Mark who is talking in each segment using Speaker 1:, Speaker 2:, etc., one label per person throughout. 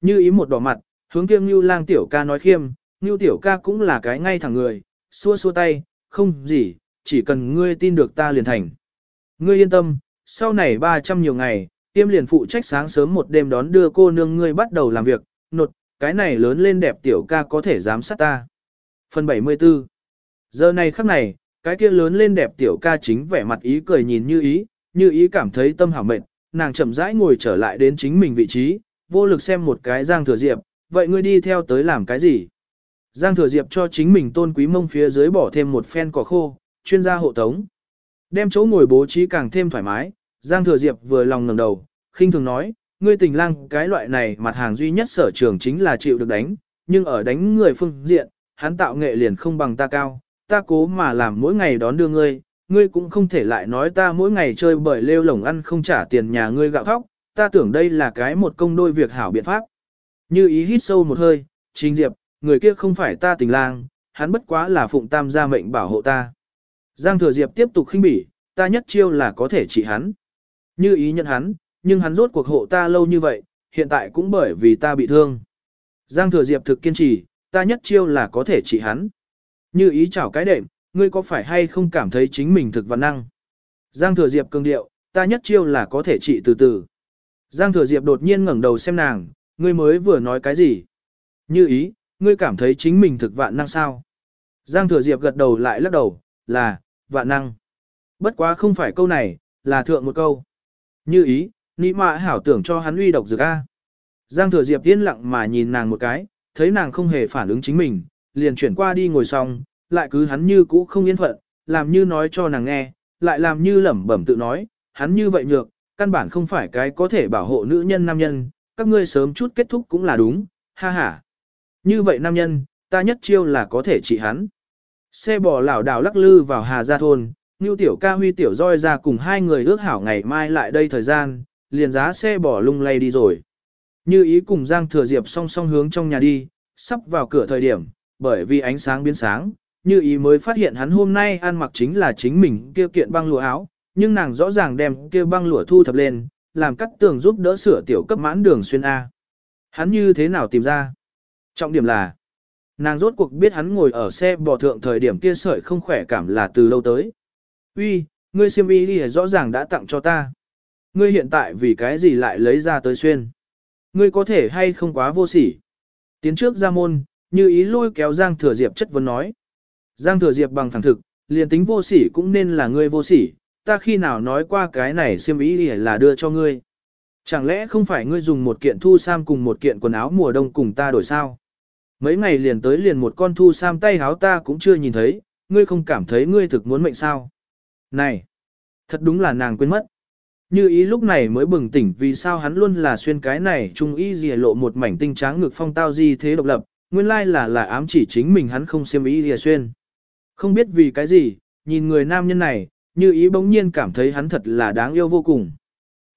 Speaker 1: Như ý một đỏ mặt, hướng kia Ngưu lang tiểu ca nói khiêm, Ngưu tiểu ca cũng là cái ngay thẳng người, xua xua tay, không gì, chỉ cần ngươi tin được ta liền thành. Ngươi yên tâm, sau này 300 nhiều ngày, tiêm liền phụ trách sáng sớm một đêm đón đưa cô nương ngươi bắt đầu làm việc, nột, cái này lớn lên đẹp tiểu ca có thể giám sát ta. Phần 74 Giờ này khắc này, cái kia lớn lên đẹp tiểu ca chính vẻ mặt ý cười nhìn như ý, như ý cảm thấy tâm hảo mệt, nàng chậm rãi ngồi trở lại đến chính mình vị trí, vô lực xem một cái Giang Thừa Diệp, vậy ngươi đi theo tới làm cái gì? Giang Thừa Diệp cho chính mình tôn quý mông phía dưới bỏ thêm một phen cỏ khô, chuyên gia hộ tống. Đem chỗ ngồi bố trí càng thêm thoải mái, Giang Thừa Diệp vừa lòng ngẩng đầu, khinh thường nói, ngươi tình lang cái loại này mặt hàng duy nhất sở trường chính là chịu được đánh, nhưng ở đánh người phương diện, hắn tạo nghệ liền không bằng ta cao, ta cố mà làm mỗi ngày đón đưa ngươi, ngươi cũng không thể lại nói ta mỗi ngày chơi bởi lêu lồng ăn không trả tiền nhà ngươi gạo thóc, ta tưởng đây là cái một công đôi việc hảo biện pháp. Như ý hít sâu một hơi, trình diệp, người kia không phải ta tình lang, hắn bất quá là phụng tam gia mệnh bảo hộ ta. Giang thừa diệp tiếp tục khinh bỉ, ta nhất chiêu là có thể trị hắn. Như ý nhận hắn, nhưng hắn rốt cuộc hộ ta lâu như vậy, hiện tại cũng bởi vì ta bị thương. Giang thừa diệp thực kiên trì, ta nhất chiêu là có thể trị hắn. Như ý chảo cái đệm, ngươi có phải hay không cảm thấy chính mình thực văn năng? Giang thừa diệp cường điệu, ta nhất chiêu là có thể trị từ từ. Giang thừa diệp đột nhiên ngẩng đầu xem nàng, ngươi mới vừa nói cái gì? Như ý, ngươi cảm thấy chính mình thực vạn năng sao? Giang thừa diệp gật đầu lại lắc đầu, là, vạn năng. Bất quá không phải câu này, là thượng một câu. Như ý, nị mạ hảo tưởng cho hắn uy độc dược A. Giang thừa diệp yên lặng mà nhìn nàng một cái, thấy nàng không hề phản ứng chính mình, liền chuyển qua đi ngồi xong, lại cứ hắn như cũ không yên phận, làm như nói cho nàng nghe, lại làm như lẩm bẩm tự nói, hắn như vậy nhược, căn bản không phải cái có thể bảo hộ nữ nhân nam nhân, các ngươi sớm chút kết thúc cũng là đúng, ha ha. Như vậy nam nhân, ta nhất chiêu là có thể trị hắn. Xe bò lảo đảo lắc lư vào Hà Gia Thôn, Ngưu Tiểu ca huy Tiểu roi ra cùng hai người ước hảo ngày mai lại đây thời gian, liền giá xe bò lung lay đi rồi. Như ý cùng Giang Thừa Diệp song song hướng trong nhà đi, sắp vào cửa thời điểm, bởi vì ánh sáng biến sáng, như ý mới phát hiện hắn hôm nay ăn mặc chính là chính mình kia kiện băng lụa áo, nhưng nàng rõ ràng đem kia băng lụa thu thập lên, làm cắt tường giúp đỡ sửa tiểu cấp mãn đường xuyên A. Hắn như thế nào tìm ra? Trọng điểm là, nàng rốt cuộc biết hắn ngồi ở xe bò thượng thời điểm kia sợi không khỏe cảm là từ lâu tới. Uy, ngươi xiêm y đi rõ ràng đã tặng cho ta. Ngươi hiện tại vì cái gì lại lấy ra tới xuyên? Ngươi có thể hay không quá vô sỉ? Tiến trước ra môn, như ý lôi kéo Giang Thừa Diệp chất vấn nói. Giang Thừa Diệp bằng thẳng thực, liền tính vô sỉ cũng nên là ngươi vô sỉ, ta khi nào nói qua cái này xiêm ý là đưa cho ngươi. Chẳng lẽ không phải ngươi dùng một kiện thu sam cùng một kiện quần áo mùa đông cùng ta đổi sao? Mấy ngày liền tới liền một con thu sam tay háo ta cũng chưa nhìn thấy, ngươi không cảm thấy ngươi thực muốn mệnh sao? Này! Thật đúng là nàng quên mất. Như ý lúc này mới bừng tỉnh vì sao hắn luôn là xuyên cái này trung ý gì lộ một mảnh tinh tráng ngực phong tao gì thế độc lập, nguyên lai là là ám chỉ chính mình hắn không xiêm ý gì xuyên. Không biết vì cái gì, nhìn người nam nhân này, như ý bỗng nhiên cảm thấy hắn thật là đáng yêu vô cùng.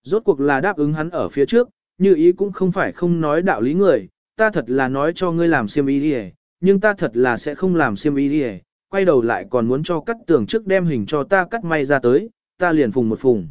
Speaker 1: Rốt cuộc là đáp ứng hắn ở phía trước, như ý cũng không phải không nói đạo lý người, ta thật là nói cho ngươi làm xiêm ý đi nhưng ta thật là sẽ không làm xiêm ý đi quay đầu lại còn muốn cho cắt tường trước đem hình cho ta cắt may ra tới, ta liền phùng một phùng.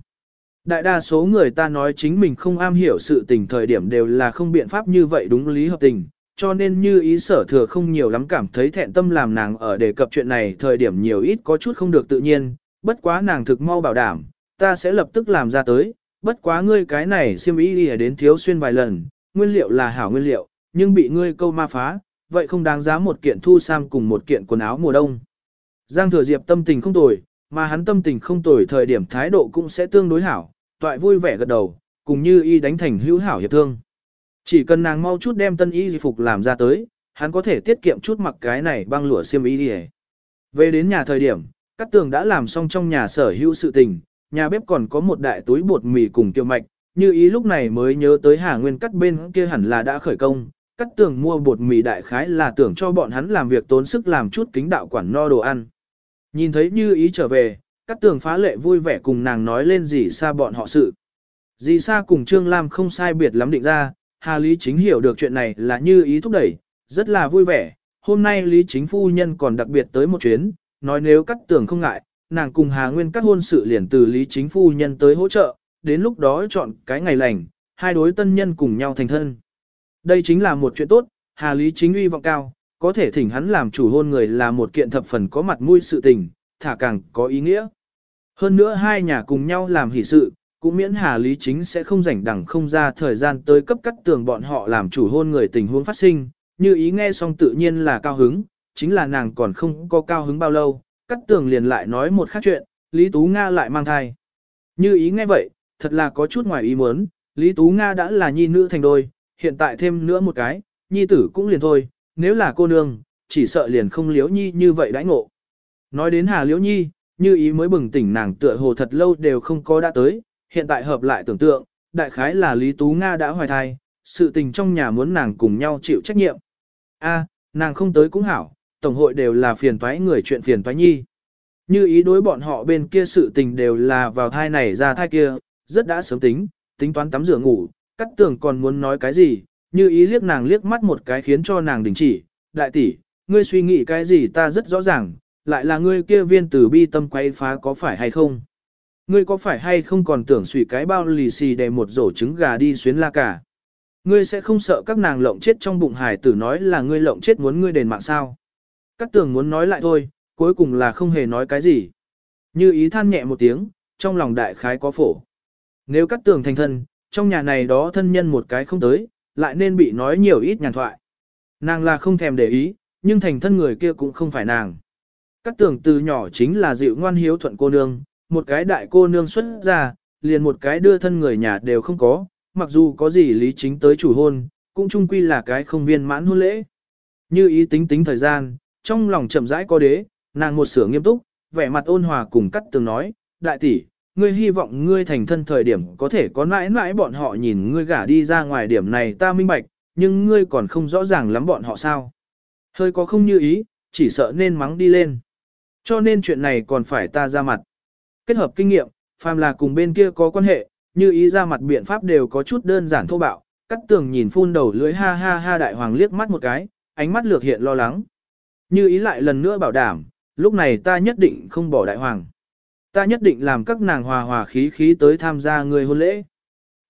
Speaker 1: Đại đa số người ta nói chính mình không am hiểu sự tình thời điểm đều là không biện pháp như vậy đúng lý hợp tình, cho nên như ý sở thừa không nhiều lắm cảm thấy thẹn tâm làm nàng ở đề cập chuyện này thời điểm nhiều ít có chút không được tự nhiên, bất quá nàng thực mau bảo đảm, ta sẽ lập tức làm ra tới, bất quá ngươi cái này siêm ý đi đến thiếu xuyên vài lần, nguyên liệu là hảo nguyên liệu, nhưng bị ngươi câu ma phá, vậy không đáng giá một kiện thu sam cùng một kiện quần áo mùa đông. Giang thừa diệp tâm tình không tồi, mà hắn tâm tình không tồi thời điểm thái độ cũng sẽ tương đối hảo, toại vui vẻ gật đầu, cùng như y đánh thành hữu hảo hiệp thương. Chỉ cần nàng mau chút đem tân y di phục làm ra tới, hắn có thể tiết kiệm chút mặc cái này băng lụa xiêm y đi Về đến nhà thời điểm, Cát tường đã làm xong trong nhà sở hữu sự tình, nhà bếp còn có một đại túi bột mì cùng tiêu mạch, như ý lúc này mới nhớ tới Hà Nguyên cắt bên kia hẳn là đã khởi công, cắt tường mua bột mì đại khái là tưởng cho bọn hắn làm việc tốn sức làm chút kính đạo quản no đồ ăn. Nhìn thấy như ý trở về, cắt tường phá lệ vui vẻ cùng nàng nói lên gì xa bọn họ sự. Dì xa cùng Trương Lam không sai biệt lắm định ra, Hà Lý Chính hiểu được chuyện này là như ý thúc đẩy, rất là vui vẻ. Hôm nay Lý Chính phu nhân còn đặc biệt tới một chuyến, nói nếu cắt tường không ngại, nàng cùng Hà Nguyên cắt hôn sự liền từ Lý Chính phu nhân tới hỗ trợ, đến lúc đó chọn cái ngày lành, hai đối tân nhân cùng nhau thành thân. Đây chính là một chuyện tốt, Hà Lý chính uy vọng cao, có thể thỉnh hắn làm chủ hôn người là một kiện thập phần có mặt mũi sự tình, thả càng có ý nghĩa. Hơn nữa hai nhà cùng nhau làm hỷ sự, cũng miễn Hà Lý chính sẽ không rảnh đẳng không ra thời gian tới cấp cắt tường bọn họ làm chủ hôn người tình huống phát sinh, như ý nghe xong tự nhiên là cao hứng, chính là nàng còn không có cao hứng bao lâu, cắt tường liền lại nói một khác chuyện, Lý Tú Nga lại mang thai. Như ý nghe vậy, thật là có chút ngoài ý muốn, Lý Tú Nga đã là nhi nữ thành đôi, hiện tại thêm nữa một cái, nhi tử cũng liền thôi, nếu là cô nương, chỉ sợ liền không liếu nhi như vậy đãi ngộ. Nói đến Hà Liễu Nhi, như ý mới bừng tỉnh nàng tựa hồ thật lâu đều không có đã tới, hiện tại hợp lại tưởng tượng, đại khái là Lý Tú Nga đã hoài thai, sự tình trong nhà muốn nàng cùng nhau chịu trách nhiệm. A, nàng không tới cũng hảo, tổng hội đều là phiền toái người chuyện phiền toái nhi. Như ý đối bọn họ bên kia sự tình đều là vào thai này ra thai kia, rất đã sớm tính, tính toán tắm rửa ngủ, cắt tưởng còn muốn nói cái gì, như ý liếc nàng liếc mắt một cái khiến cho nàng đình chỉ, đại tỷ, ngươi suy nghĩ cái gì ta rất rõ ràng, lại là ngươi kia viên tử bi tâm quay phá có phải hay không? Ngươi có phải hay không còn tưởng suy cái bao lì xì để một rổ trứng gà đi xuyến la cả? Ngươi sẽ không sợ các nàng lộng chết trong bụng hải tử nói là ngươi lộng chết muốn ngươi đền mạng sao? Cát tường muốn nói lại thôi, cuối cùng là không hề nói cái gì. Như ý than nhẹ một tiếng, trong lòng đại khái có phổ. Nếu Cát tường thành thân, trong nhà này đó thân nhân một cái không tới, lại nên bị nói nhiều ít nhàn thoại. Nàng là không thèm để ý, nhưng thành thân người kia cũng không phải nàng. Cát Tường từ nhỏ chính là dịu ngoan hiếu thuận cô nương, một cái đại cô nương xuất ra, liền một cái đưa thân người nhà đều không có, mặc dù có gì lý chính tới chủ hôn, cũng chung quy là cái không viên mãn hôn lễ. Như ý tính tính thời gian, trong lòng chậm rãi có đế, nàng một sửa nghiêm túc, vẻ mặt ôn hòa cùng cắt tường nói, đại tỷ, ngươi hy vọng ngươi thành thân thời điểm có thể có mãi mãi bọn họ nhìn ngươi gả đi ra ngoài điểm này ta minh bạch, nhưng ngươi còn không rõ ràng lắm bọn họ sao. Hơi có không như ý, chỉ sợ nên mắng đi lên. Cho nên chuyện này còn phải ta ra mặt. Kết hợp kinh nghiệm, phàm là cùng bên kia có quan hệ, như ý ra mặt biện pháp đều có chút đơn giản thô bạo. Cắt tường nhìn phun đầu lưới ha ha ha đại hoàng liếc mắt một cái, ánh mắt lược hiện lo lắng. Như ý lại lần nữa bảo đảm, lúc này ta nhất định không bỏ đại hoàng. Ta nhất định làm các nàng hòa hòa khí khí tới tham gia người hôn lễ.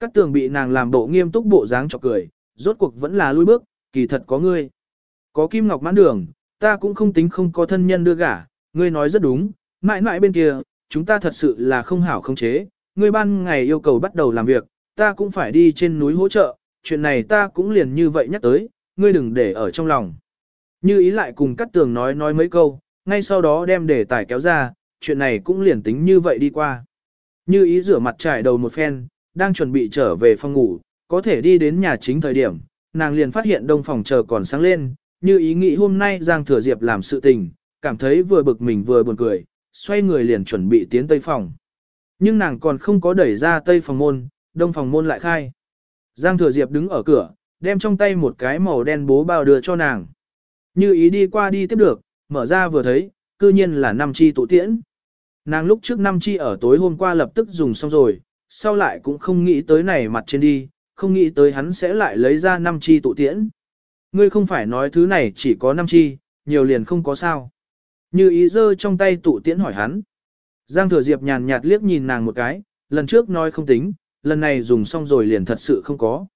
Speaker 1: Các tường bị nàng làm bộ nghiêm túc bộ dáng chọc cười, rốt cuộc vẫn là lui bước, kỳ thật có ngươi. Có kim ngọc mãn đường, ta cũng không tính không có thân nhân đưa gả, ngươi nói rất đúng, mãi mãi bên kia, chúng ta thật sự là không hảo không chế, ngươi ban ngày yêu cầu bắt đầu làm việc, ta cũng phải đi trên núi hỗ trợ, chuyện này ta cũng liền như vậy nhắc tới, ngươi đừng để ở trong lòng. Như ý lại cùng cắt tường nói nói mấy câu, ngay sau đó đem đề tài kéo ra, chuyện này cũng liền tính như vậy đi qua. Như ý rửa mặt trải đầu một phen, đang chuẩn bị trở về phòng ngủ, có thể đi đến nhà chính thời điểm, nàng liền phát hiện đông phòng chờ còn sáng lên, như ý nghĩ hôm nay Giang Thừa Diệp làm sự tình, cảm thấy vừa bực mình vừa buồn cười, xoay người liền chuẩn bị tiến tây phòng. Nhưng nàng còn không có đẩy ra tây phòng môn, đông phòng môn lại khai. Giang Thừa Diệp đứng ở cửa, đem trong tay một cái màu đen bố bao đưa cho nàng. Như ý đi qua đi tiếp được, mở ra vừa thấy, cư nhiên là năm chi tụ tiễn. Nàng lúc trước năm chi ở tối hôm qua lập tức dùng xong rồi, sau lại cũng không nghĩ tới này mặt trên đi, không nghĩ tới hắn sẽ lại lấy ra năm chi tụ tiễn. Ngươi không phải nói thứ này chỉ có năm chi, nhiều liền không có sao. Như ý giơ trong tay tụ tiễn hỏi hắn. Giang thừa diệp nhàn nhạt liếc nhìn nàng một cái, lần trước nói không tính, lần này dùng xong rồi liền thật sự không có.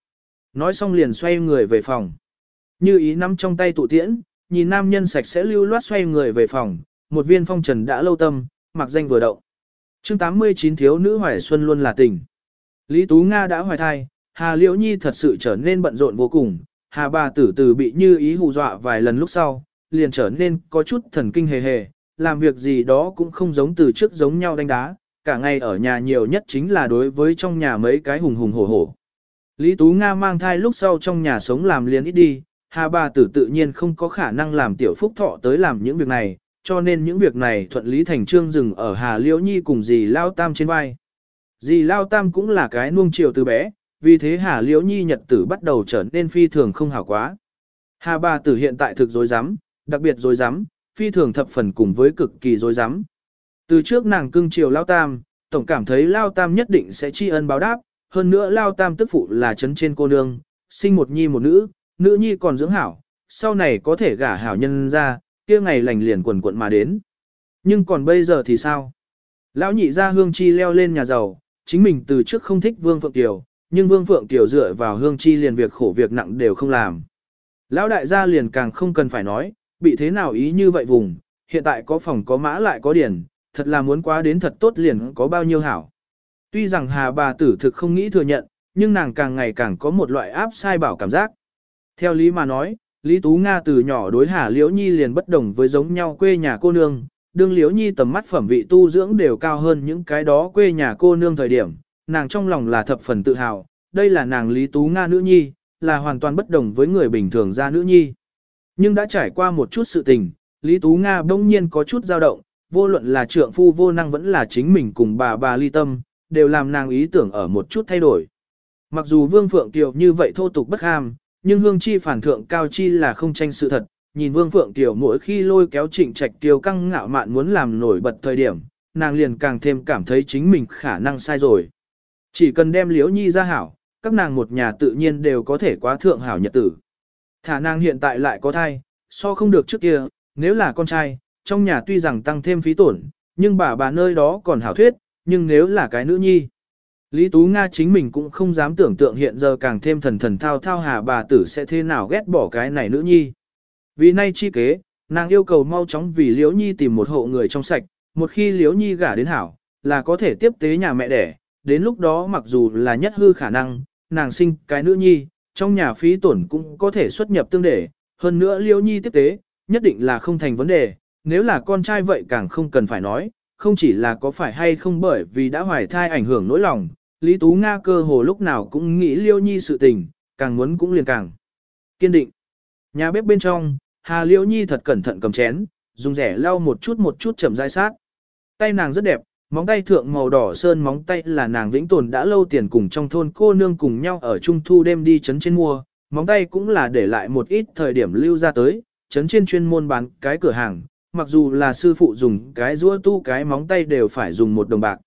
Speaker 1: Nói xong liền xoay người về phòng. Như ý nắm trong tay tụ tiễn, nhìn nam nhân sạch sẽ lưu loát xoay người về phòng, một viên phong trần đã lâu tâm, mặc danh vừa động. chương 89 thiếu nữ hoài xuân luôn là tình. Lý Tú Nga đã hoài thai, Hà Liễu Nhi thật sự trở nên bận rộn vô cùng, Hà bà tử tử bị như ý hù dọa vài lần lúc sau, liền trở nên có chút thần kinh hề hề, làm việc gì đó cũng không giống từ trước giống nhau đánh đá, cả ngày ở nhà nhiều nhất chính là đối với trong nhà mấy cái hùng hùng hổ hổ. Lý Tú Nga mang thai lúc sau trong nhà sống làm liền ít đi, Hà bà tử tự nhiên không có khả năng làm tiểu phúc thọ tới làm những việc này, cho nên những việc này thuận lý thành trương dừng ở Hà Liễu Nhi cùng dì Lao Tam trên vai. Dì Lao Tam cũng là cái nuông chiều từ bé, vì thế Hà Liễu Nhi nhật tử bắt đầu trở nên phi thường không hảo quá. Hà bà tử hiện tại thực dối rắm đặc biệt dối rắm phi thường thập phần cùng với cực kỳ dối rắm Từ trước nàng cưng chiều Lao Tam, tổng cảm thấy Lao Tam nhất định sẽ tri ân báo đáp, hơn nữa Lao Tam tức phụ là chấn trên cô nương, sinh một nhi một nữ, nữ nhi còn dưỡng hảo, sau này có thể gả hảo nhân ra, kia ngày lành liền quần quận mà đến. Nhưng còn bây giờ thì sao? Lão nhị ra hương chi leo lên nhà giàu, chính mình từ trước không thích Vương Phượng Tiểu, nhưng Vương Phượng Tiểu dựa vào hương chi liền việc khổ việc nặng đều không làm. Lão đại gia liền càng không cần phải nói, bị thế nào ý như vậy vùng, hiện tại có phòng có mã lại có điển, thật là muốn quá đến thật tốt liền có bao nhiêu hảo. Tuy rằng hà bà tử thực không nghĩ thừa nhận, nhưng nàng càng ngày càng có một loại áp sai bảo cảm giác. Theo lý mà nói, Lý Tú Nga từ nhỏ đối Hà Liễu Nhi liền bất đồng với giống nhau quê nhà cô nương, đương Liễu Nhi tầm mắt phẩm vị tu dưỡng đều cao hơn những cái đó quê nhà cô nương thời điểm, nàng trong lòng là thập phần tự hào, đây là nàng Lý Tú Nga nữ nhi, là hoàn toàn bất đồng với người bình thường ra nữ nhi. Nhưng đã trải qua một chút sự tình, Lý Tú Nga bỗng nhiên có chút dao động, vô luận là trượng phu vô năng vẫn là chính mình cùng bà bà ly tâm, đều làm nàng ý tưởng ở một chút thay đổi. Mặc dù Vương Phượng Kiều như vậy thô tục bất ham, nhưng Hương Chi phản thượng cao chi là không tranh sự thật, nhìn Vương Phượng tiểu mỗi khi lôi kéo trịnh trạch tiêu căng ngạo mạn muốn làm nổi bật thời điểm, nàng liền càng thêm cảm thấy chính mình khả năng sai rồi. Chỉ cần đem liễu nhi ra hảo, các nàng một nhà tự nhiên đều có thể quá thượng hảo nhật tử. Thả nàng hiện tại lại có thai, so không được trước kia, nếu là con trai, trong nhà tuy rằng tăng thêm phí tổn, nhưng bà bà nơi đó còn hảo thuyết, nhưng nếu là cái nữ nhi. Lý Tú Nga chính mình cũng không dám tưởng tượng hiện giờ càng thêm thần thần thao thao hà bà tử sẽ thế nào ghét bỏ cái này nữ nhi. Vì nay chi kế, nàng yêu cầu mau chóng vì Liễu Nhi tìm một hộ người trong sạch, một khi Liễu Nhi gả đến hảo, là có thể tiếp tế nhà mẹ đẻ, đến lúc đó mặc dù là nhất hư khả năng, nàng sinh cái nữ nhi, trong nhà phí tổn cũng có thể xuất nhập tương để, hơn nữa Liễu Nhi tiếp tế, nhất định là không thành vấn đề, nếu là con trai vậy càng không cần phải nói, không chỉ là có phải hay không bởi vì đã hoài thai ảnh hưởng nỗi lòng, Lý Tú Nga cơ hồ lúc nào cũng nghĩ Liêu Nhi sự tình, càng muốn cũng liền càng kiên định. Nhà bếp bên trong, Hà Liêu Nhi thật cẩn thận cầm chén, dùng rẻ lau một chút một chút chậm rãi sát. Tay nàng rất đẹp, móng tay thượng màu đỏ sơn móng tay là nàng vĩnh tồn đã lâu tiền cùng trong thôn cô nương cùng nhau ở trung thu đêm đi chấn trên mua, móng tay cũng là để lại một ít thời điểm lưu ra tới, chấn trên chuyên môn bán cái cửa hàng, mặc dù là sư phụ dùng cái rũa tu cái móng tay đều phải dùng một đồng bạc.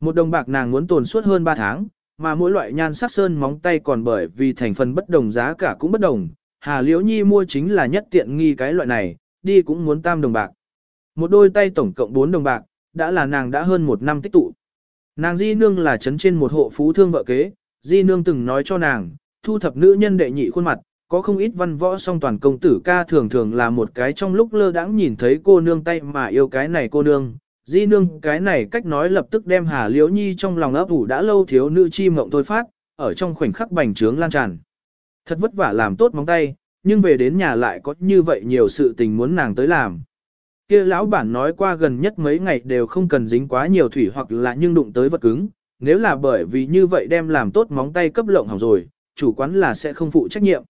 Speaker 1: Một đồng bạc nàng muốn tồn suốt hơn 3 tháng, mà mỗi loại nhan sắc sơn móng tay còn bởi vì thành phần bất đồng giá cả cũng bất đồng. Hà Liễu Nhi mua chính là nhất tiện nghi cái loại này, đi cũng muốn tam đồng bạc. Một đôi tay tổng cộng 4 đồng bạc, đã là nàng đã hơn một năm tích tụ. Nàng Di Nương là chấn trên một hộ phú thương vợ kế, Di Nương từng nói cho nàng, thu thập nữ nhân đệ nhị khuôn mặt, có không ít văn võ song toàn công tử ca thường thường là một cái trong lúc lơ đãng nhìn thấy cô nương tay mà yêu cái này cô nương. Di nương cái này cách nói lập tức đem Hà Liễu Nhi trong lòng ấp ủ đã lâu thiếu nữ chi mộng thôi phát, ở trong khoảnh khắc bành trướng lan tràn. Thật vất vả làm tốt móng tay, nhưng về đến nhà lại có như vậy nhiều sự tình muốn nàng tới làm. Kia lão bản nói qua gần nhất mấy ngày đều không cần dính quá nhiều thủy hoặc là nhưng đụng tới vật cứng, nếu là bởi vì như vậy đem làm tốt móng tay cấp lộng hỏng rồi, chủ quán là sẽ không phụ trách nhiệm.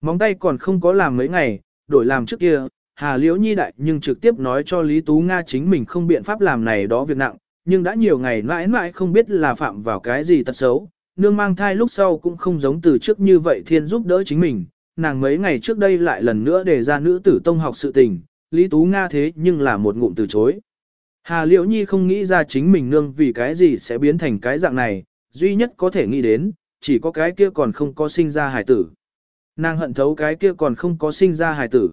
Speaker 1: Móng tay còn không có làm mấy ngày, đổi làm trước kia, Hà Liễu Nhi đại nhưng trực tiếp nói cho Lý Tú Nga chính mình không biện pháp làm này đó việc nặng, nhưng đã nhiều ngày mãi mãi không biết là phạm vào cái gì tật xấu, nương mang thai lúc sau cũng không giống từ trước như vậy thiên giúp đỡ chính mình, nàng mấy ngày trước đây lại lần nữa để ra nữ tử tông học sự tình, Lý Tú Nga thế nhưng là một ngụm từ chối. Hà Liễu Nhi không nghĩ ra chính mình nương vì cái gì sẽ biến thành cái dạng này, duy nhất có thể nghĩ đến, chỉ có cái kia còn không có sinh ra hải tử. Nàng hận thấu cái kia còn không có sinh ra hài tử.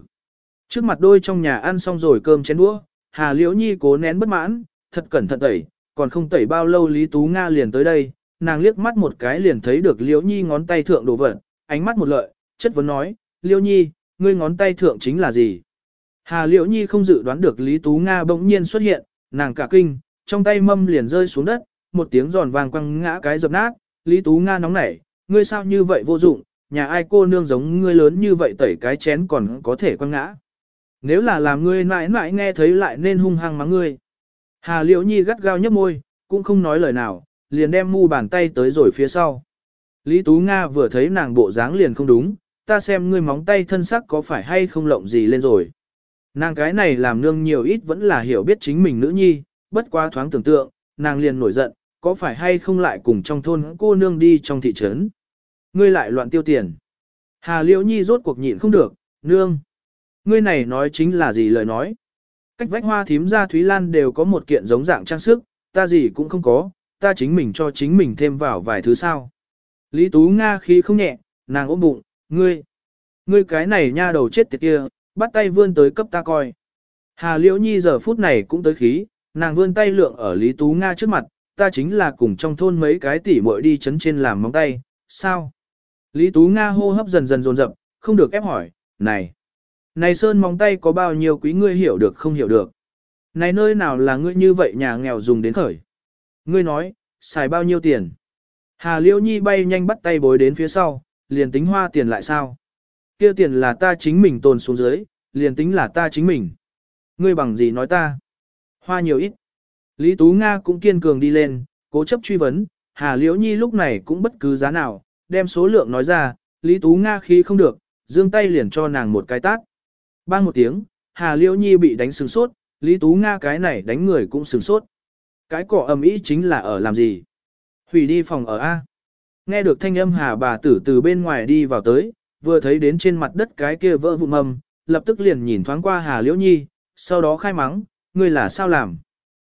Speaker 1: Trước mặt đôi trong nhà ăn xong rồi cơm chén đũa, Hà Liễu Nhi cố nén bất mãn, thật cẩn thận tẩy, còn không tẩy bao lâu Lý Tú Nga liền tới đây, nàng liếc mắt một cái liền thấy được Liễu Nhi ngón tay thượng đồ vật, ánh mắt một lợi, chất vấn nói, Liễu Nhi, ngươi ngón tay thượng chính là gì? Hà Liễu Nhi không dự đoán được Lý Tú Nga bỗng nhiên xuất hiện, nàng cả kinh, trong tay mâm liền rơi xuống đất, một tiếng giòn vàng quăng ngã cái dập nát, Lý Tú Nga nóng nảy, ngươi sao như vậy vô dụng, nhà ai cô nương giống ngươi lớn như vậy tẩy cái chén còn có thể quăng ngã. Nếu là làm ngươi mãi mãi nghe thấy lại nên hung hăng mắng ngươi. Hà Liễu Nhi gắt gao nhấp môi, cũng không nói lời nào, liền đem mu bàn tay tới rồi phía sau. Lý Tú Nga vừa thấy nàng bộ dáng liền không đúng, ta xem ngươi móng tay thân sắc có phải hay không lộng gì lên rồi. Nàng cái này làm nương nhiều ít vẫn là hiểu biết chính mình nữ nhi, bất quá thoáng tưởng tượng, nàng liền nổi giận, có phải hay không lại cùng trong thôn cô nương đi trong thị trấn ngươi lại loạn tiêu tiền. Hà Liễu Nhi rốt cuộc nhịn không được, nương. Ngươi này nói chính là gì lời nói. Cách vách hoa thím ra Thúy Lan đều có một kiện giống dạng trang sức, ta gì cũng không có, ta chính mình cho chính mình thêm vào vài thứ sao. Lý Tú Nga khí không nhẹ, nàng ôm bụng, ngươi. Ngươi cái này nha đầu chết tiệt kia, bắt tay vươn tới cấp ta coi. Hà Liễu Nhi giờ phút này cũng tới khí, nàng vươn tay lượng ở Lý Tú Nga trước mặt, ta chính là cùng trong thôn mấy cái tỉ muội đi chấn trên làm móng tay, sao? Lý Tú Nga hô hấp dần dần dồn dập, không được ép hỏi, này, này sơn móng tay có bao nhiêu quý ngươi hiểu được không hiểu được? Này nơi nào là ngươi như vậy nhà nghèo dùng đến khởi? Ngươi nói, xài bao nhiêu tiền? Hà Liễu Nhi bay nhanh bắt tay bối đến phía sau, liền tính hoa tiền lại sao? Kia tiền là ta chính mình tồn xuống dưới, liền tính là ta chính mình. Ngươi bằng gì nói ta? Hoa nhiều ít. Lý Tú Nga cũng kiên cường đi lên, cố chấp truy vấn, Hà Liễu Nhi lúc này cũng bất cứ giá nào, đem số lượng nói ra, Lý Tú Nga khí không được, dương tay liền cho nàng một cái tát. Bang một tiếng, Hà Liễu Nhi bị đánh sừng sốt, Lý Tú Nga cái này đánh người cũng sừng sốt. Cái cỏ ầm ĩ chính là ở làm gì? Hủy đi phòng ở A. Nghe được thanh âm Hà bà tử từ bên ngoài đi vào tới, vừa thấy đến trên mặt đất cái kia vỡ vụn mầm, lập tức liền nhìn thoáng qua Hà Liễu Nhi, sau đó khai mắng, ngươi là sao làm?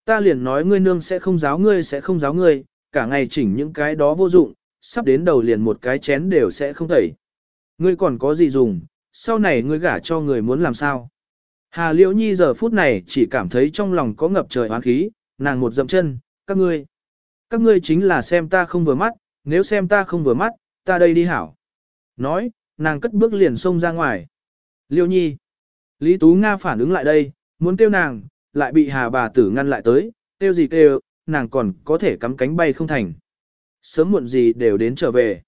Speaker 1: Ta liền nói ngươi nương sẽ không giáo ngươi sẽ không giáo ngươi, cả ngày chỉnh những cái đó vô dụng, sắp đến đầu liền một cái chén đều sẽ không thể. Ngươi còn có gì dùng, sau này ngươi gả cho người muốn làm sao? Hà Liễu Nhi giờ phút này chỉ cảm thấy trong lòng có ngập trời oán khí, nàng một dậm chân, các ngươi. Các ngươi chính là xem ta không vừa mắt, nếu xem ta không vừa mắt, ta đây đi hảo. Nói, nàng cất bước liền xông ra ngoài. Liễu Nhi. Lý Tú Nga phản ứng lại đây, muốn kêu nàng, lại bị Hà bà tử ngăn lại tới, kêu gì kêu, nàng còn có thể cắm cánh bay không thành. Sớm muộn gì đều đến trở về.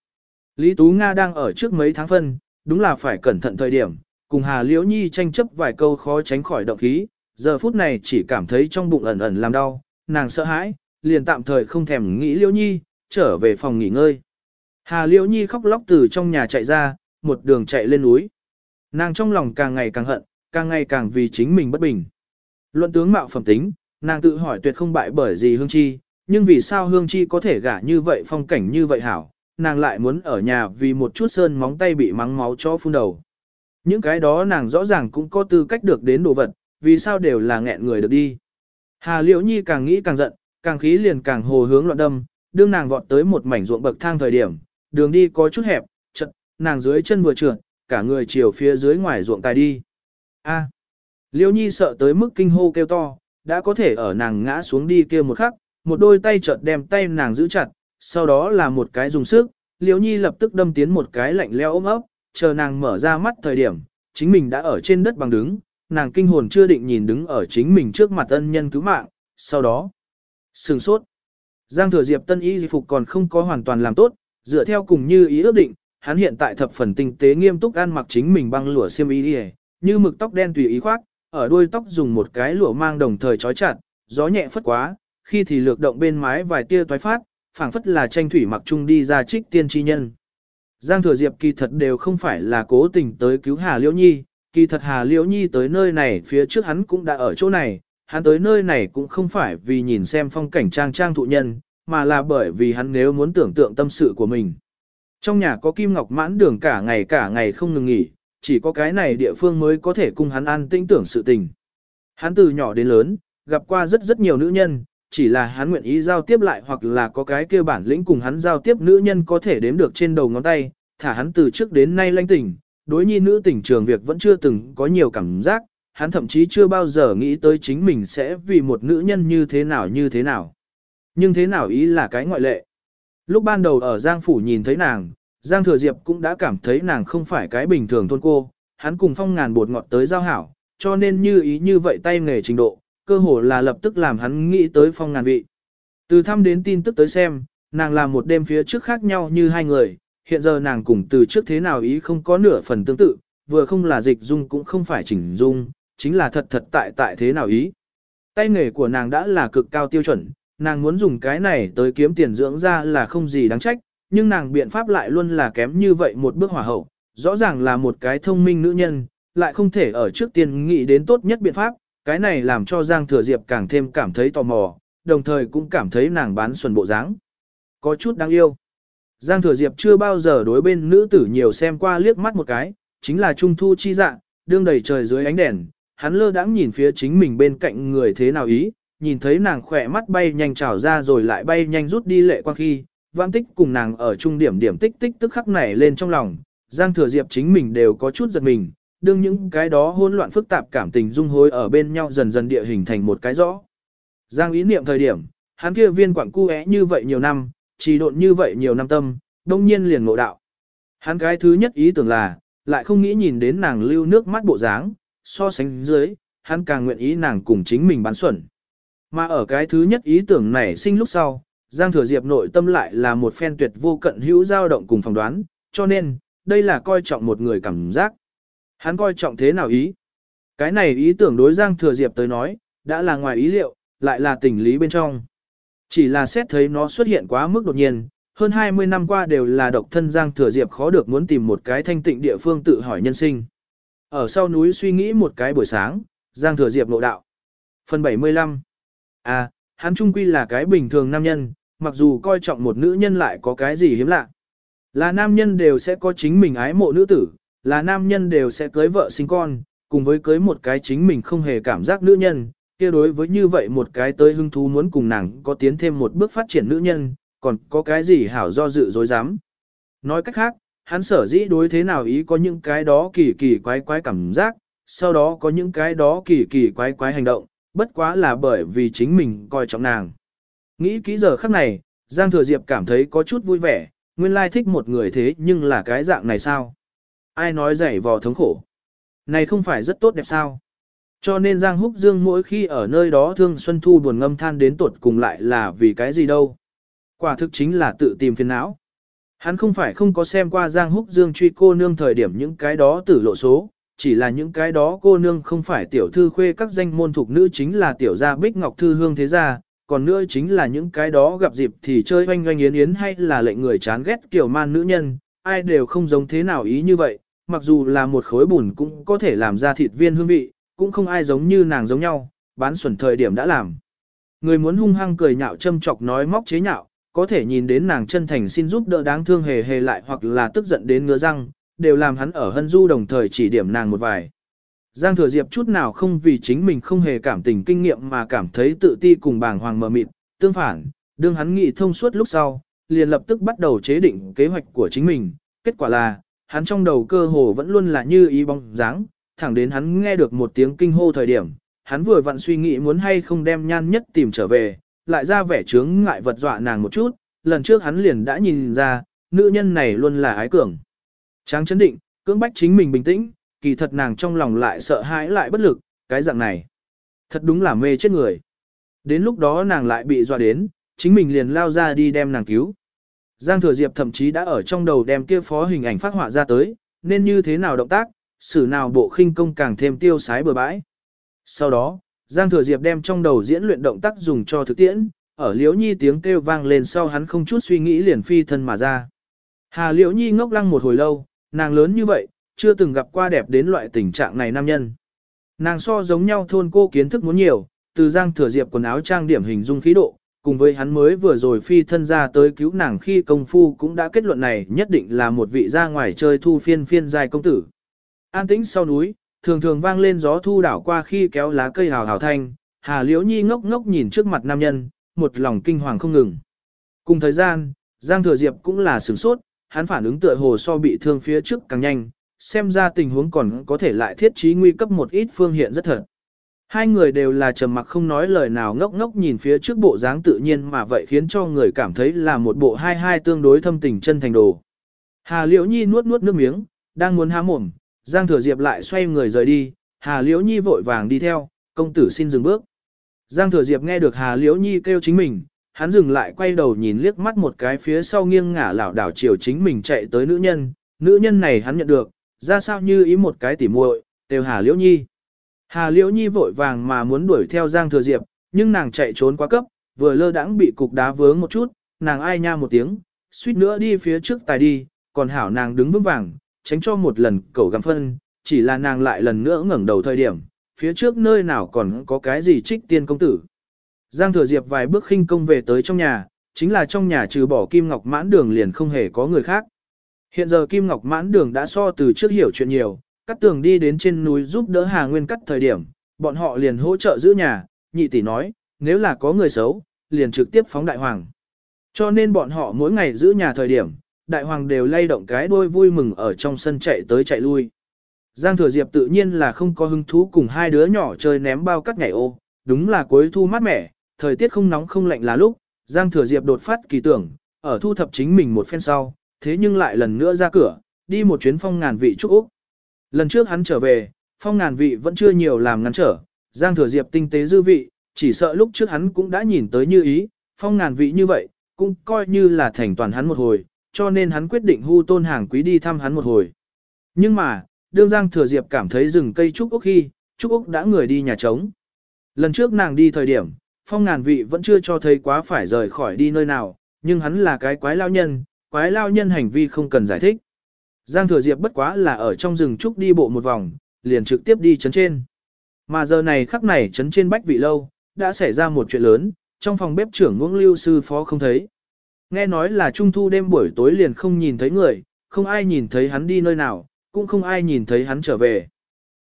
Speaker 1: Lý Tú Nga đang ở trước mấy tháng phân, đúng là phải cẩn thận thời điểm, cùng Hà Liễu Nhi tranh chấp vài câu khó tránh khỏi động khí, giờ phút này chỉ cảm thấy trong bụng ẩn ẩn làm đau, nàng sợ hãi, liền tạm thời không thèm nghĩ Liễu Nhi, trở về phòng nghỉ ngơi. Hà Liễu Nhi khóc lóc từ trong nhà chạy ra, một đường chạy lên núi. Nàng trong lòng càng ngày càng hận, càng ngày càng vì chính mình bất bình. Luận tướng mạo phẩm tính, nàng tự hỏi tuyệt không bại bởi gì Hương Chi, nhưng vì sao Hương Chi có thể gả như vậy phong cảnh như vậy hảo, nàng lại muốn ở nhà vì một chút sơn móng tay bị mắng máu cho phun đầu. Những cái đó nàng rõ ràng cũng có tư cách được đến đồ vật, vì sao đều là nghẹn người được đi. Hà Liễu Nhi càng nghĩ càng giận, càng khí liền càng hồ hướng loạn đâm, đương nàng vọt tới một mảnh ruộng bậc thang thời điểm, đường đi có chút hẹp, chật, nàng dưới chân vừa trượt, cả người chiều phía dưới ngoài ruộng tài đi. A. Liễu Nhi sợ tới mức kinh hô kêu to, đã có thể ở nàng ngã xuống đi kia một khắc, một đôi tay chợt đem tay nàng giữ chặt, sau đó là một cái dùng sức, Liễu Nhi lập tức đâm tiến một cái lạnh leo ôm ấp, chờ nàng mở ra mắt thời điểm, chính mình đã ở trên đất bằng đứng, nàng kinh hồn chưa định nhìn đứng ở chính mình trước mặt ân nhân cứu mạng, sau đó, sừng sốt. Giang thừa diệp tân y di phục còn không có hoàn toàn làm tốt, dựa theo cùng như ý ước định, hắn hiện tại thập phần tinh tế nghiêm túc ăn mặc chính mình băng lụa xiêm y đi như mực tóc đen tùy ý khoác, ở đuôi tóc dùng một cái lụa mang đồng thời trói chặt, gió nhẹ phất quá, khi thì lược động bên mái vài tia toái phát, phảng phất là tranh thủy mặc trung đi ra trích tiên tri nhân. Giang Thừa Diệp kỳ thật đều không phải là cố tình tới cứu Hà Liễu Nhi, kỳ thật Hà Liễu Nhi tới nơi này phía trước hắn cũng đã ở chỗ này, hắn tới nơi này cũng không phải vì nhìn xem phong cảnh trang trang thụ nhân, mà là bởi vì hắn nếu muốn tưởng tượng tâm sự của mình. Trong nhà có kim ngọc mãn đường cả ngày cả ngày không ngừng nghỉ, chỉ có cái này địa phương mới có thể cung hắn an tĩnh tưởng sự tình. Hắn từ nhỏ đến lớn, gặp qua rất rất nhiều nữ nhân, chỉ là hắn nguyện ý giao tiếp lại hoặc là có cái kia bản lĩnh cùng hắn giao tiếp nữ nhân có thể đếm được trên đầu ngón tay, thả hắn từ trước đến nay lanh tỉnh, đối nhi nữ tỉnh trường việc vẫn chưa từng có nhiều cảm giác, hắn thậm chí chưa bao giờ nghĩ tới chính mình sẽ vì một nữ nhân như thế nào như thế nào. Nhưng thế nào ý là cái ngoại lệ. Lúc ban đầu ở Giang Phủ nhìn thấy nàng, Giang Thừa Diệp cũng đã cảm thấy nàng không phải cái bình thường thôn cô, hắn cùng phong ngàn bột ngọt tới giao hảo, cho nên như ý như vậy tay nghề trình độ, cơ hồ là lập tức làm hắn nghĩ tới phong ngàn vị. Từ thăm đến tin tức tới xem, nàng làm một đêm phía trước khác nhau như hai người, hiện giờ nàng cùng từ trước thế nào ý không có nửa phần tương tự, vừa không là dịch dung cũng không phải chỉnh dung, chính là thật thật tại tại thế nào ý. Tay nghề của nàng đã là cực cao tiêu chuẩn, nàng muốn dùng cái này tới kiếm tiền dưỡng ra là không gì đáng trách, nhưng nàng biện pháp lại luôn là kém như vậy một bước hỏa hậu, rõ ràng là một cái thông minh nữ nhân, lại không thể ở trước tiên nghĩ đến tốt nhất biện pháp, cái này làm cho Giang Thừa Diệp càng thêm cảm thấy tò mò, đồng thời cũng cảm thấy nàng bán xuẩn bộ dáng. Có chút đáng yêu. Giang Thừa Diệp chưa bao giờ đối bên nữ tử nhiều xem qua liếc mắt một cái, chính là trung thu chi dạ, đương đầy trời dưới ánh đèn, hắn lơ đãng nhìn phía chính mình bên cạnh người thế nào ý, nhìn thấy nàng khỏe mắt bay nhanh trào ra rồi lại bay nhanh rút đi lệ quang khi, vãng tích cùng nàng ở trung điểm điểm tích tích tức khắc nảy lên trong lòng, Giang Thừa Diệp chính mình đều có chút giật mình, đương những cái đó hỗn loạn phức tạp cảm tình dung hối ở bên nhau dần dần địa hình thành một cái rõ. Giang ý niệm thời điểm, hắn kia viên quặng cu é như vậy nhiều năm, trì độn như vậy nhiều năm tâm, đông nhiên liền ngộ đạo. Hắn cái thứ nhất ý tưởng là, lại không nghĩ nhìn đến nàng lưu nước mắt bộ dáng, so sánh dưới, hắn càng nguyện ý nàng cùng chính mình bán xuẩn. Mà ở cái thứ nhất ý tưởng này sinh lúc sau, Giang Thừa Diệp nội tâm lại là một phen tuyệt vô cận hữu dao động cùng phỏng đoán, cho nên, đây là coi trọng một người cảm giác. Hắn coi trọng thế nào ý? Cái này ý tưởng đối Giang Thừa Diệp tới nói, đã là ngoài ý liệu, lại là tình lý bên trong. Chỉ là xét thấy nó xuất hiện quá mức đột nhiên, hơn 20 năm qua đều là độc thân Giang Thừa Diệp khó được muốn tìm một cái thanh tịnh địa phương tự hỏi nhân sinh. Ở sau núi suy nghĩ một cái buổi sáng, Giang Thừa Diệp nội đạo. Phần 75 À, hắn trung quy là cái bình thường nam nhân, mặc dù coi trọng một nữ nhân lại có cái gì hiếm lạ. Là nam nhân đều sẽ có chính mình ái mộ nữ tử, là nam nhân đều sẽ cưới vợ sinh con, cùng với cưới một cái chính mình không hề cảm giác nữ nhân, kia đối với như vậy một cái tới hưng thú muốn cùng nàng có tiến thêm một bước phát triển nữ nhân, còn có cái gì hảo do dự dối dám. Nói cách khác, hắn sở dĩ đối thế nào ý có những cái đó kỳ kỳ quái quái cảm giác, sau đó có những cái đó kỳ kỳ quái quái hành động, bất quá là bởi vì chính mình coi trọng nàng. Nghĩ kỹ giờ khắc này, Giang Thừa Diệp cảm thấy có chút vui vẻ, nguyên lai thích một người thế nhưng là cái dạng này sao? Ai nói dày vò thống khổ? Này không phải rất tốt đẹp sao? Cho nên Giang Húc Dương mỗi khi ở nơi đó thương Xuân Thu buồn ngâm than đến tuột cùng lại là vì cái gì đâu. Quả thực chính là tự tìm phiền não. Hắn không phải không có xem qua Giang Húc Dương truy cô nương thời điểm những cái đó tử lộ số, chỉ là những cái đó cô nương không phải tiểu thư khuê các danh môn thuộc nữ chính là tiểu gia bích ngọc thư hương thế gia, còn nữa chính là những cái đó gặp dịp thì chơi oanh oanh yến yến hay là lệnh người chán ghét kiểu man nữ nhân, ai đều không giống thế nào ý như vậy, mặc dù là một khối bùn cũng có thể làm ra thịt viên hương vị, cũng không ai giống như nàng giống nhau, bán xuẩn thời điểm đã làm. Người muốn hung hăng cười nhạo châm chọc nói móc chế nhạo, có thể nhìn đến nàng chân thành xin giúp đỡ đáng thương hề hề lại hoặc là tức giận đến ngứa răng, đều làm hắn ở hân du đồng thời chỉ điểm nàng một vài. Giang thừa diệp chút nào không vì chính mình không hề cảm tình kinh nghiệm mà cảm thấy tự ti cùng bàng hoàng mờ mịt, tương phản, đương hắn nghĩ thông suốt lúc sau, liền lập tức bắt đầu chế định kế hoạch của chính mình, kết quả là, hắn trong đầu cơ hồ vẫn luôn là như ý bóng dáng, thẳng đến hắn nghe được một tiếng kinh hô thời điểm, hắn vừa vặn suy nghĩ muốn hay không đem nhan nhất tìm trở về, lại ra vẻ chướng ngại vật dọa nàng một chút, lần trước hắn liền đã nhìn ra, nữ nhân này luôn là ái cường. Tráng chấn định, cưỡng bách chính mình bình tĩnh, kỳ thật nàng trong lòng lại sợ hãi lại bất lực, cái dạng này. Thật đúng là mê chết người. Đến lúc đó nàng lại bị dọa đến, chính mình liền lao ra đi đem nàng cứu. Giang Thừa Diệp thậm chí đã ở trong đầu đem kia phó hình ảnh phát họa ra tới, nên như thế nào động tác, xử nào bộ khinh công càng thêm tiêu sái bừa bãi. Sau đó, Giang Thừa Diệp đem trong đầu diễn luyện động tác dùng cho thực tiễn, ở Liễu Nhi tiếng kêu vang lên sau hắn không chút suy nghĩ liền phi thân mà ra. Hà Liễu Nhi ngốc lăng một hồi lâu, nàng lớn như vậy, chưa từng gặp qua đẹp đến loại tình trạng này nam nhân. Nàng so giống nhau thôn cô kiến thức muốn nhiều, từ Giang Thừa Diệp quần áo trang điểm hình dung khí độ, cùng với hắn mới vừa rồi phi thân ra tới cứu nàng khi công phu cũng đã kết luận này nhất định là một vị ra ngoài chơi thu phiên phiên dài công tử. An tĩnh sau núi, thường thường vang lên gió thu đảo qua khi kéo lá cây hào hào thanh, Hà Liễu Nhi ngốc ngốc nhìn trước mặt nam nhân, một lòng kinh hoàng không ngừng. Cùng thời gian, Giang Thừa Diệp cũng là sửng sốt, hắn phản ứng tựa hồ so bị thương phía trước càng nhanh, xem ra tình huống còn có thể lại thiết trí nguy cấp một ít phương hiện rất thật. Hai người đều là trầm mặc không nói lời nào ngốc ngốc nhìn phía trước bộ dáng tự nhiên mà vậy khiến cho người cảm thấy là một bộ hai hai tương đối thâm tình chân thành đồ. Hà Liễu Nhi nuốt nuốt nước miếng, đang muốn há mồm, Giang Thừa Diệp lại xoay người rời đi, Hà Liễu Nhi vội vàng đi theo, công tử xin dừng bước. Giang Thừa Diệp nghe được Hà Liễu Nhi kêu chính mình, hắn dừng lại quay đầu nhìn liếc mắt một cái phía sau nghiêng ngả lảo đảo chiều chính mình chạy tới nữ nhân, nữ nhân này hắn nhận được, ra sao như ý một cái tỉ muội, đều Hà Liễu Nhi. Hà Liễu Nhi vội vàng mà muốn đuổi theo Giang Thừa Diệp, nhưng nàng chạy trốn quá cấp, vừa lơ đãng bị cục đá vướng một chút, nàng ai nha một tiếng, suýt nữa đi phía trước tài đi, còn hảo nàng đứng vững vàng, tránh cho một lần cẩu găm phân, chỉ là nàng lại lần nữa ngẩng đầu thời điểm, phía trước nơi nào còn có cái gì trích tiên công tử. Giang Thừa Diệp vài bước khinh công về tới trong nhà, chính là trong nhà trừ bỏ Kim Ngọc mãn đường liền không hề có người khác. Hiện giờ Kim Ngọc mãn đường đã so từ trước hiểu chuyện nhiều, cắt tường đi đến trên núi giúp đỡ Hà Nguyên cắt thời điểm, bọn họ liền hỗ trợ giữ nhà, nhị tỷ nói, nếu là có người xấu, liền trực tiếp phóng đại hoàng. Cho nên bọn họ mỗi ngày giữ nhà thời điểm, đại hoàng đều lay động cái đôi vui mừng ở trong sân chạy tới chạy lui. Giang Thừa Diệp tự nhiên là không có hứng thú cùng hai đứa nhỏ chơi ném bao cắt nhảy ô, đúng là cuối thu mát mẻ, thời tiết không nóng không lạnh là lúc, Giang Thừa Diệp đột phát kỳ tưởng, ở thu thập chính mình một phen sau, thế nhưng lại lần nữa ra cửa, đi một chuyến phong ngàn vị trúc Úc. Lần trước hắn trở về, phong ngàn vị vẫn chưa nhiều làm ngăn trở, Giang Thừa Diệp tinh tế dư vị, chỉ sợ lúc trước hắn cũng đã nhìn tới như ý, phong ngàn vị như vậy, cũng coi như là thành toàn hắn một hồi, cho nên hắn quyết định hu tôn hàng quý đi thăm hắn một hồi. Nhưng mà, đương Giang Thừa Diệp cảm thấy rừng cây Trúc Úc khi, Trúc Úc đã người đi nhà trống. Lần trước nàng đi thời điểm, phong ngàn vị vẫn chưa cho thấy quá phải rời khỏi đi nơi nào, nhưng hắn là cái quái lao nhân, quái lao nhân hành vi không cần giải thích. Giang Thừa Diệp bất quá là ở trong rừng Trúc đi bộ một vòng, liền trực tiếp đi chấn trên. Mà giờ này khắc này chấn trên bách vị lâu, đã xảy ra một chuyện lớn, trong phòng bếp trưởng ngưỡng lưu sư phó không thấy. Nghe nói là trung thu đêm buổi tối liền không nhìn thấy người, không ai nhìn thấy hắn đi nơi nào, cũng không ai nhìn thấy hắn trở về.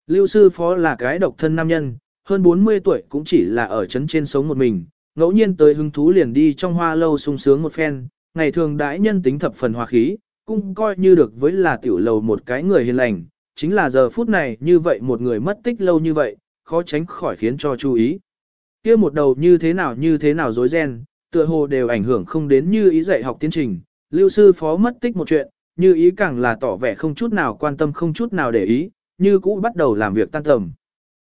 Speaker 1: Lưu sư phó là cái độc thân nam nhân, hơn 40 tuổi cũng chỉ là ở chấn trên sống một mình, ngẫu nhiên tới hứng thú liền đi trong hoa lâu sung sướng một phen, ngày thường đãi nhân tính thập phần hòa khí, cũng coi như được với là tiểu lầu một cái người hiền lành, chính là giờ phút này như vậy một người mất tích lâu như vậy, khó tránh khỏi khiến cho chú ý. kia một đầu như thế nào như thế nào dối ren, tựa hồ đều ảnh hưởng không đến như ý dạy học tiến trình, lưu sư phó mất tích một chuyện, như ý càng là tỏ vẻ không chút nào quan tâm không chút nào để ý, như cũ bắt đầu làm việc tan tầm.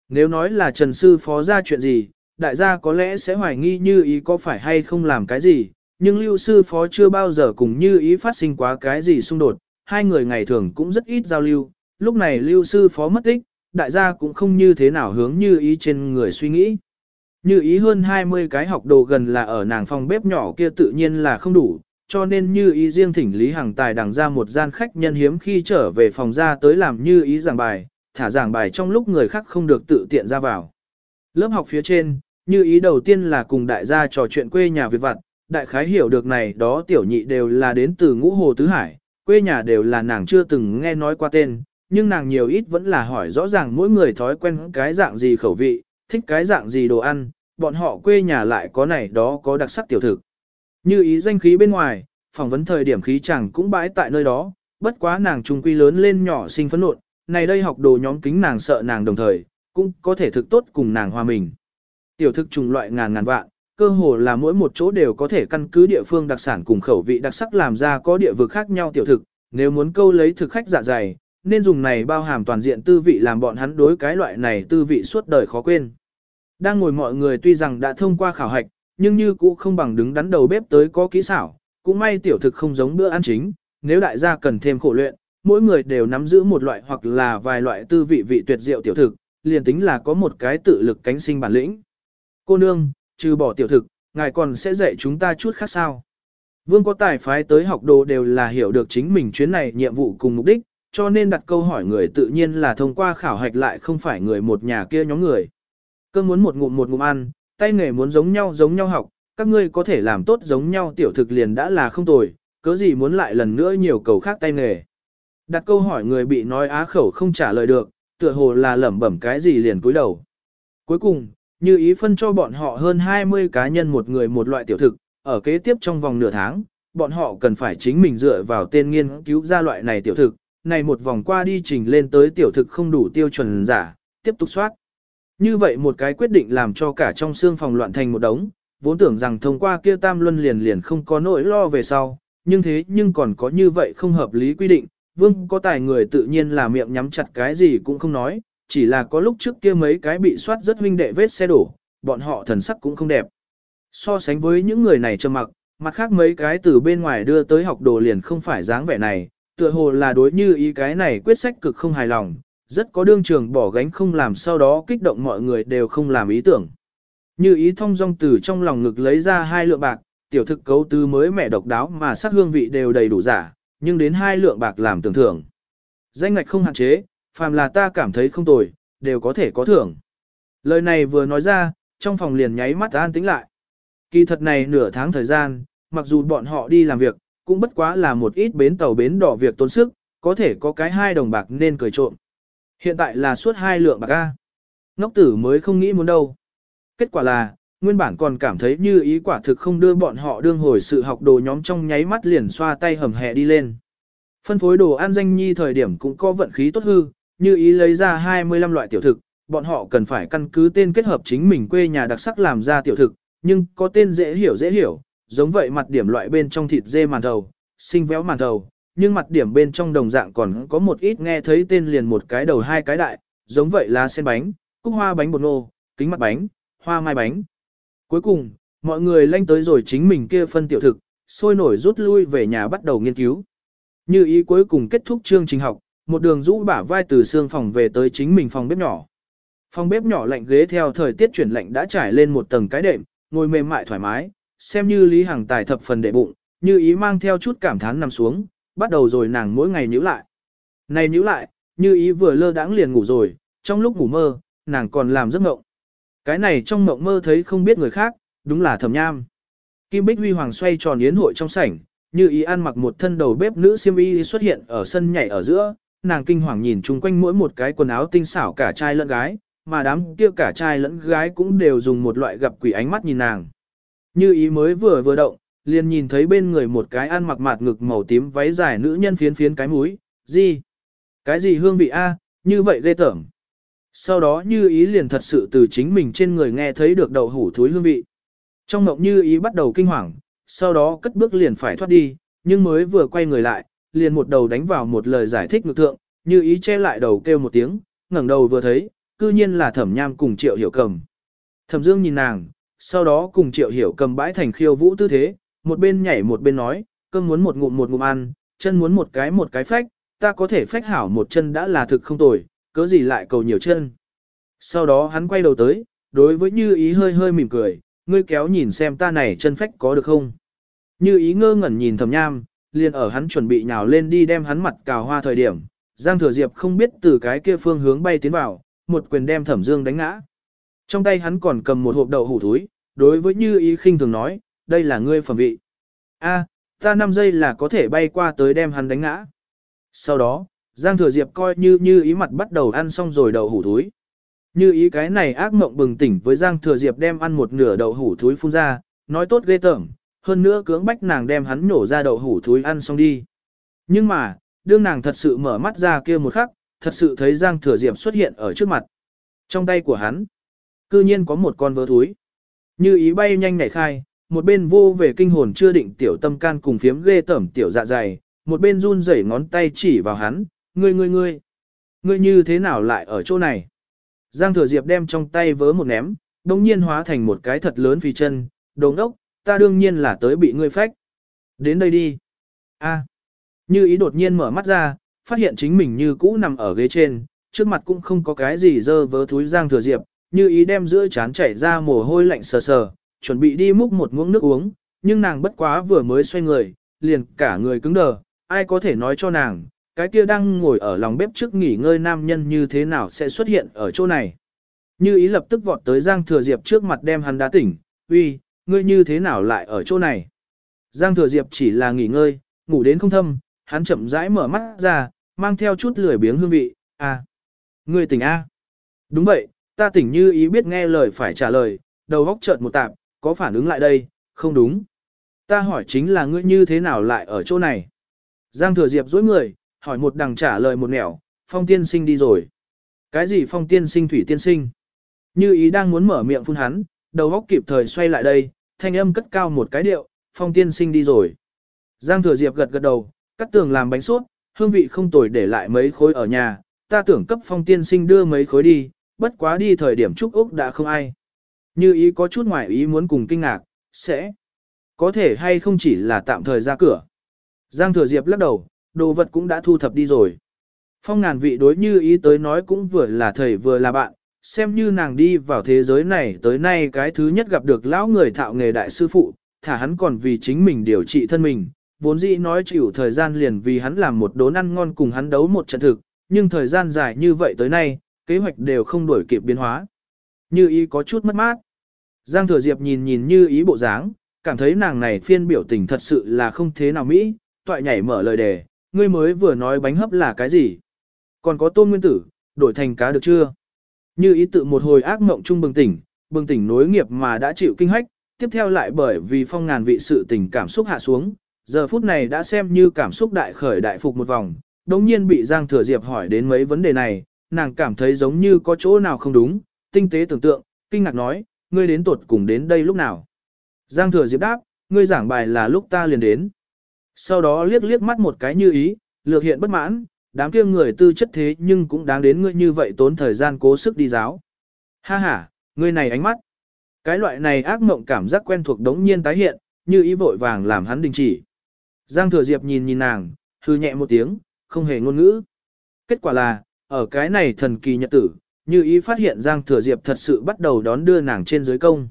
Speaker 1: Nếu nói là Trần Sư Phó ra chuyện gì, đại gia có lẽ sẽ hoài nghi như ý có phải hay không làm cái gì, nhưng Lưu Sư Phó chưa bao giờ cùng như ý phát sinh quá cái gì xung đột, hai người ngày thường cũng rất ít giao lưu, lúc này Lưu Sư Phó mất tích, đại gia cũng không như thế nào hướng như ý trên người suy nghĩ. Như ý hơn 20 cái học đồ gần là ở nàng phòng bếp nhỏ kia tự nhiên là không đủ, cho nên như ý riêng thỉnh Lý Hằng Tài đằng ra một gian khách nhân hiếm khi trở về phòng ra tới làm như ý giảng bài, thả giảng bài trong lúc người khác không được tự tiện ra vào. Lớp học phía trên, như ý đầu tiên là cùng đại gia trò chuyện quê nhà Việt vặt, đại khái hiểu được này đó tiểu nhị đều là đến từ ngũ hồ tứ hải, quê nhà đều là nàng chưa từng nghe nói qua tên, nhưng nàng nhiều ít vẫn là hỏi rõ ràng mỗi người thói quen cái dạng gì khẩu vị, thích cái dạng gì đồ ăn, bọn họ quê nhà lại có này đó có đặc sắc tiểu thực. Như ý danh khí bên ngoài, phỏng vấn thời điểm khí chẳng cũng bãi tại nơi đó, bất quá nàng trung quy lớn lên nhỏ sinh phấn nộn, này đây học đồ nhóm kính nàng sợ nàng đồng thời, cũng có thể thực tốt cùng nàng hòa mình. Tiểu thực trùng loại ngàn ngàn vạn, cơ hồ là mỗi một chỗ đều có thể căn cứ địa phương đặc sản cùng khẩu vị đặc sắc làm ra có địa vực khác nhau tiểu thực, nếu muốn câu lấy thực khách dạ dày, nên dùng này bao hàm toàn diện tư vị làm bọn hắn đối cái loại này tư vị suốt đời khó quên. Đang ngồi mọi người tuy rằng đã thông qua khảo hạch, nhưng như cũ không bằng đứng đắn đầu bếp tới có kỹ xảo, cũng may tiểu thực không giống bữa ăn chính, nếu đại gia cần thêm khổ luyện, mỗi người đều nắm giữ một loại hoặc là vài loại tư vị vị tuyệt diệu tiểu thực, liền tính là có một cái tự lực cánh sinh bản lĩnh. Cô nương, trừ bỏ tiểu thực, ngài còn sẽ dạy chúng ta chút khác sao. Vương có tài phái tới học đồ đều là hiểu được chính mình chuyến này nhiệm vụ cùng mục đích, cho nên đặt câu hỏi người tự nhiên là thông qua khảo hạch lại không phải người một nhà kia nhóm người. Cơn muốn một ngụm một ngụm ăn, tay nghề muốn giống nhau giống nhau học, các ngươi có thể làm tốt giống nhau tiểu thực liền đã là không tồi, cớ gì muốn lại lần nữa nhiều cầu khác tay nghề. Đặt câu hỏi người bị nói á khẩu không trả lời được, tựa hồ là lẩm bẩm cái gì liền cúi đầu. Cuối cùng, như ý phân cho bọn họ hơn 20 cá nhân một người một loại tiểu thực, ở kế tiếp trong vòng nửa tháng, bọn họ cần phải chính mình dựa vào tên nghiên cứu ra loại này tiểu thực, này một vòng qua đi trình lên tới tiểu thực không đủ tiêu chuẩn giả, tiếp tục soát. Như vậy một cái quyết định làm cho cả trong xương phòng loạn thành một đống, vốn tưởng rằng thông qua kia tam luân liền liền không có nỗi lo về sau, nhưng thế nhưng còn có như vậy không hợp lý quy định, vương có tài người tự nhiên là miệng nhắm chặt cái gì cũng không nói, chỉ là có lúc trước kia mấy cái bị soát rất huynh đệ vết xe đổ, bọn họ thần sắc cũng không đẹp. So sánh với những người này trầm mặc, mặt khác mấy cái từ bên ngoài đưa tới học đồ liền không phải dáng vẻ này, tựa hồ là đối như ý cái này quyết sách cực không hài lòng, rất có đương trường bỏ gánh không làm sau đó kích động mọi người đều không làm ý tưởng. Như ý thông dong từ trong lòng ngực lấy ra hai lượng bạc, tiểu thực cấu tứ mới mẻ độc đáo mà sắc hương vị đều đầy đủ giả, nhưng đến hai lượng bạc làm tưởng thưởng. Danh ngạch không hạn chế, phàm là ta cảm thấy không tồi, đều có thể có thưởng. Lời này vừa nói ra, trong phòng liền nháy mắt an tĩnh lại. Kỳ thật này nửa tháng thời gian, mặc dù bọn họ đi làm việc, cũng bất quá là một ít bến tàu bến đỏ việc tốn sức, có thể có cái hai đồng bạc nên cười trộm. Hiện tại là suốt hai lượng bạc A. Ngốc tử mới không nghĩ muốn đâu. Kết quả là, nguyên bản còn cảm thấy như ý quả thực không đưa bọn họ đương hồi sự học đồ nhóm trong nháy mắt liền xoa tay hầm hè đi lên. Phân phối đồ ăn danh nhi thời điểm cũng có vận khí tốt hư, như ý lấy ra 25 loại tiểu thực, bọn họ cần phải căn cứ tên kết hợp chính mình quê nhà đặc sắc làm ra tiểu thực, nhưng có tên dễ hiểu dễ hiểu, giống vậy mặt điểm loại bên trong thịt dê màn thầu, sinh véo màn thầu, nhưng mặt điểm bên trong đồng dạng còn có một ít nghe thấy tên liền một cái đầu hai cái đại, giống vậy là sen bánh, cúc hoa bánh bột nô, kính mặt bánh, hoa mai bánh. Cuối cùng, mọi người lanh tới rồi chính mình kia phân tiểu thực, sôi nổi rút lui về nhà bắt đầu nghiên cứu. Như ý cuối cùng kết thúc chương trình học, một đường rũ bả vai từ xương phòng về tới chính mình phòng bếp nhỏ. Phòng bếp nhỏ lạnh ghế theo thời tiết chuyển lạnh đã trải lên một tầng cái đệm, ngồi mềm mại thoải mái, xem như Lý Hằng tài thập phần đệ bụng, như ý mang theo chút cảm thán nằm xuống, bắt đầu rồi nàng mỗi ngày nhíu lại. Này nhíu lại, như ý vừa lơ đãng liền ngủ rồi, trong lúc ngủ mơ, nàng còn làm giấc mộng. Cái này trong mộng mơ thấy không biết người khác, đúng là thầm nham. Kim Bích Huy Hoàng xoay tròn yến hội trong sảnh, như ý ăn mặc một thân đầu bếp nữ siêm y xuất hiện ở sân nhảy ở giữa, nàng kinh hoàng nhìn chung quanh mỗi một cái quần áo tinh xảo cả trai lẫn gái, mà đám kia cả trai lẫn gái cũng đều dùng một loại gặp quỷ ánh mắt nhìn nàng. Như ý mới vừa vừa động, liền nhìn thấy bên người một cái ăn mặc mạt ngực màu tím váy dài nữ nhân phiến phiến cái mũi, gì? Cái gì hương vị a, như vậy ghê tởm. Sau đó như ý liền thật sự từ chính mình trên người nghe thấy được đậu hủ thúi hương vị. Trong mộng như ý bắt đầu kinh hoàng, sau đó cất bước liền phải thoát đi, nhưng mới vừa quay người lại, liền một đầu đánh vào một lời giải thích ngược thượng, như ý che lại đầu kêu một tiếng, ngẩng đầu vừa thấy, cư nhiên là thẩm nham cùng triệu hiểu cầm. Thẩm dương nhìn nàng, sau đó cùng triệu hiểu cầm bãi thành khiêu vũ tư thế, một bên nhảy một bên nói, cơm muốn một ngụm một ngụm ăn, chân muốn một cái một cái phách, ta có thể phách hảo một chân đã là thực không tồi, cớ gì lại cầu nhiều chân. Sau đó hắn quay đầu tới, đối với như ý hơi hơi mỉm cười, ngươi kéo nhìn xem ta này chân phách có được không. Như ý ngơ ngẩn nhìn thẩm nham, liền ở hắn chuẩn bị nhào lên đi đem hắn mặt cào hoa thời điểm, Giang Thừa Diệp không biết từ cái kia phương hướng bay tiến vào, một quyền đem Thẩm Dương đánh ngã. Trong tay hắn còn cầm một hộp đậu hủ thúi, đối với Như Ý khinh thường nói, đây là ngươi phẩm vị. A, ta 5 giây là có thể bay qua tới đem hắn đánh ngã. Sau đó, Giang Thừa Diệp coi như Như Ý mặt bắt đầu ăn xong rồi đậu hủ thúi. Như ý cái này ác mộng bừng tỉnh với Giang Thừa Diệp đem ăn một nửa đậu hủ thúi phun ra, nói tốt ghê tởm, hơn nữa cưỡng bách nàng đem hắn nhổ ra đậu hủ thúi ăn xong đi. Nhưng mà, đương nàng thật sự mở mắt ra kia một khắc, thật sự thấy Giang Thừa Diệp xuất hiện ở trước mặt. Trong tay của hắn, cư nhiên có một con vớ thúi. Như ý bay nhanh nảy khai, một bên vô về kinh hồn chưa định tiểu tâm can cùng phiếm ghê tởm tiểu dạ dày, một bên run rẩy ngón tay chỉ vào hắn, ngươi ngươi ngươi, ngươi như thế nào lại ở chỗ này? Giang Thừa Diệp đem trong tay vớ một ném, đồng nhiên hóa thành một cái thật lớn phì chân, đồ đốc, ta đương nhiên là tới bị ngươi phách. Đến đây đi. A. Như ý đột nhiên mở mắt ra, phát hiện chính mình như cũ nằm ở ghế trên, trước mặt cũng không có cái gì dơ vớ thúi Giang Thừa Diệp, như ý đem giữa chán chảy ra mồ hôi lạnh sờ sờ, chuẩn bị đi múc một muỗng nước uống, nhưng nàng bất quá vừa mới xoay người, liền cả người cứng đờ, ai có thể nói cho nàng, cái kia đang ngồi ở lòng bếp trước nghỉ ngơi nam nhân như thế nào sẽ xuất hiện ở chỗ này. Như ý lập tức vọt tới Giang Thừa Diệp trước mặt đem hắn đá tỉnh, uy, ngươi như thế nào lại ở chỗ này. Giang Thừa Diệp chỉ là nghỉ ngơi, ngủ đến không thâm, hắn chậm rãi mở mắt ra, mang theo chút lười biếng hương vị, à, ngươi tỉnh A. Đúng vậy, ta tỉnh như ý biết nghe lời phải trả lời, đầu góc chợt một tạp, có phản ứng lại đây, không đúng. Ta hỏi chính là ngươi như thế nào lại ở chỗ này. Giang Thừa Diệp dối người, hỏi một đằng trả lời một nẻo, phong tiên sinh đi rồi. Cái gì phong tiên sinh thủy tiên sinh? Như ý đang muốn mở miệng phun hắn, đầu góc kịp thời xoay lại đây, thanh âm cất cao một cái điệu, phong tiên sinh đi rồi. Giang thừa diệp gật gật đầu, cắt tường làm bánh suốt, hương vị không tồi để lại mấy khối ở nhà, ta tưởng cấp phong tiên sinh đưa mấy khối đi, bất quá đi thời điểm trúc Úc đã không ai. Như ý có chút ngoài ý muốn cùng kinh ngạc, sẽ có thể hay không chỉ là tạm thời ra cửa. Giang thừa diệp lắc đầu, đồ vật cũng đã thu thập đi rồi. Phong ngàn vị đối như ý tới nói cũng vừa là thầy vừa là bạn, xem như nàng đi vào thế giới này tới nay cái thứ nhất gặp được lão người thạo nghề đại sư phụ, thả hắn còn vì chính mình điều trị thân mình, vốn dĩ nói chịu thời gian liền vì hắn làm một đốn ăn ngon cùng hắn đấu một trận thực, nhưng thời gian dài như vậy tới nay, kế hoạch đều không đổi kịp biến hóa. Như ý có chút mất mát. Giang Thừa Diệp nhìn nhìn như ý bộ dáng, cảm thấy nàng này phiên biểu tình thật sự là không thế nào mỹ, toại nhảy mở lời đề, ngươi mới vừa nói bánh hấp là cái gì? Còn có tôm nguyên tử, đổi thành cá được chưa? Như ý tự một hồi ác mộng chung bừng tỉnh, bừng tỉnh nối nghiệp mà đã chịu kinh hách, tiếp theo lại bởi vì phong ngàn vị sự tình cảm xúc hạ xuống, giờ phút này đã xem như cảm xúc đại khởi đại phục một vòng, đồng nhiên bị Giang Thừa Diệp hỏi đến mấy vấn đề này, nàng cảm thấy giống như có chỗ nào không đúng, tinh tế tưởng tượng, kinh ngạc nói, ngươi đến tuột cùng đến đây lúc nào. Giang thừa diệp đáp, ngươi giảng bài là lúc ta liền đến. Sau đó liếc liếc mắt một cái như ý, lược hiện bất mãn, đám kia người tư chất thế nhưng cũng đáng đến ngươi như vậy tốn thời gian cố sức đi giáo. Ha ha, ngươi này ánh mắt. Cái loại này ác mộng cảm giác quen thuộc đống nhiên tái hiện, như ý vội vàng làm hắn đình chỉ. Giang thừa diệp nhìn nhìn nàng, hư nhẹ một tiếng, không hề ngôn ngữ. Kết quả là, ở cái này thần kỳ nhật tử, như ý phát hiện Giang thừa diệp thật sự bắt đầu đón đưa nàng trên dưới công.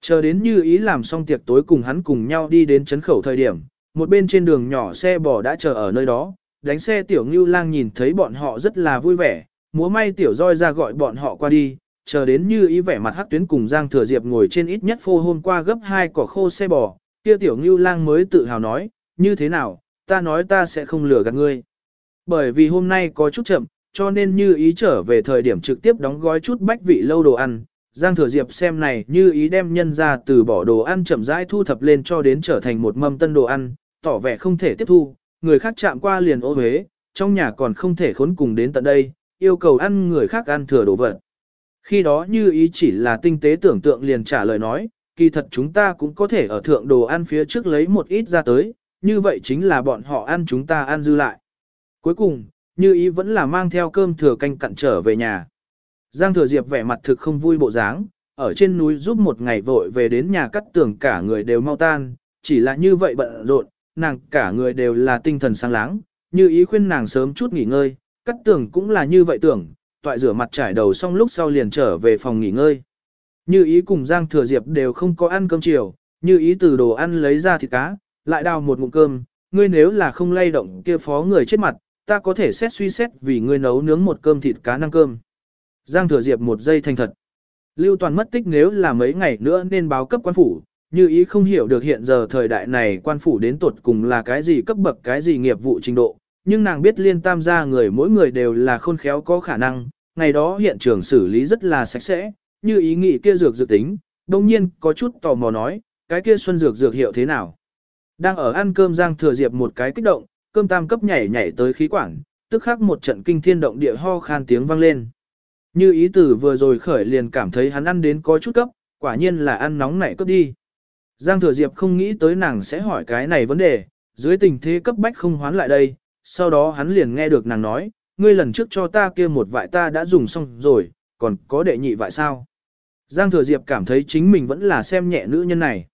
Speaker 1: Chờ đến như ý làm xong tiệc tối cùng hắn cùng nhau đi đến chấn khẩu thời điểm, một bên trên đường nhỏ xe bò đã chờ ở nơi đó, đánh xe tiểu ngưu lang nhìn thấy bọn họ rất là vui vẻ, múa may tiểu roi ra gọi bọn họ qua đi, chờ đến như ý vẻ mặt hắc tuyến cùng Giang Thừa Diệp ngồi trên ít nhất phô hôm qua gấp hai cỏ khô xe bò, kia tiểu ngưu lang mới tự hào nói, như thế nào, ta nói ta sẽ không lừa gạt ngươi. Bởi vì hôm nay có chút chậm, cho nên như ý trở về thời điểm trực tiếp đóng gói chút bách vị lâu đồ ăn. Giang Thừa Diệp xem này như ý đem nhân ra từ bỏ đồ ăn chậm rãi thu thập lên cho đến trở thành một mâm tân đồ ăn, tỏ vẻ không thể tiếp thu, người khác chạm qua liền ô huế, trong nhà còn không thể khốn cùng đến tận đây, yêu cầu ăn người khác ăn thừa đồ vật. Khi đó như ý chỉ là tinh tế tưởng tượng liền trả lời nói, kỳ thật chúng ta cũng có thể ở thượng đồ ăn phía trước lấy một ít ra tới, như vậy chính là bọn họ ăn chúng ta ăn dư lại. Cuối cùng, như ý vẫn là mang theo cơm thừa canh cặn trở về nhà. Giang thừa diệp vẻ mặt thực không vui bộ dáng, ở trên núi giúp một ngày vội về đến nhà cắt tưởng cả người đều mau tan, chỉ là như vậy bận rộn, nàng cả người đều là tinh thần sáng láng, như ý khuyên nàng sớm chút nghỉ ngơi, cắt tưởng cũng là như vậy tưởng, toại rửa mặt trải đầu xong lúc sau liền trở về phòng nghỉ ngơi. Như ý cùng Giang Thừa Diệp đều không có ăn cơm chiều, như ý từ đồ ăn lấy ra thịt cá, lại đào một ngụm cơm, ngươi nếu là không lay động kia phó người chết mặt, ta có thể xét suy xét vì ngươi nấu nướng một cơm thịt cá năng cơm. Giang Thừa Diệp một giây thành thật. Lưu Toàn mất tích nếu là mấy ngày nữa nên báo cấp quan phủ, như ý không hiểu được hiện giờ thời đại này quan phủ đến tuột cùng là cái gì cấp bậc cái gì nghiệp vụ trình độ, nhưng nàng biết liên tam gia người mỗi người đều là khôn khéo có khả năng, ngày đó hiện trường xử lý rất là sạch sẽ, như ý nghĩ kia dược dự tính, đồng nhiên có chút tò mò nói, cái kia xuân dược dược hiệu thế nào. Đang ở ăn cơm Giang Thừa Diệp một cái kích động, cơm tam cấp nhảy nhảy tới khí quản, tức khắc một trận kinh thiên động địa ho khan tiếng vang lên. Như ý tử vừa rồi khởi liền cảm thấy hắn ăn đến có chút cấp, quả nhiên là ăn nóng nảy cấp đi. Giang Thừa Diệp không nghĩ tới nàng sẽ hỏi cái này vấn đề, dưới tình thế cấp bách không hoán lại đây, sau đó hắn liền nghe được nàng nói, ngươi lần trước cho ta kia một vại ta đã dùng xong rồi, còn có đệ nhị vại sao? Giang Thừa Diệp cảm thấy chính mình vẫn là xem nhẹ nữ nhân này.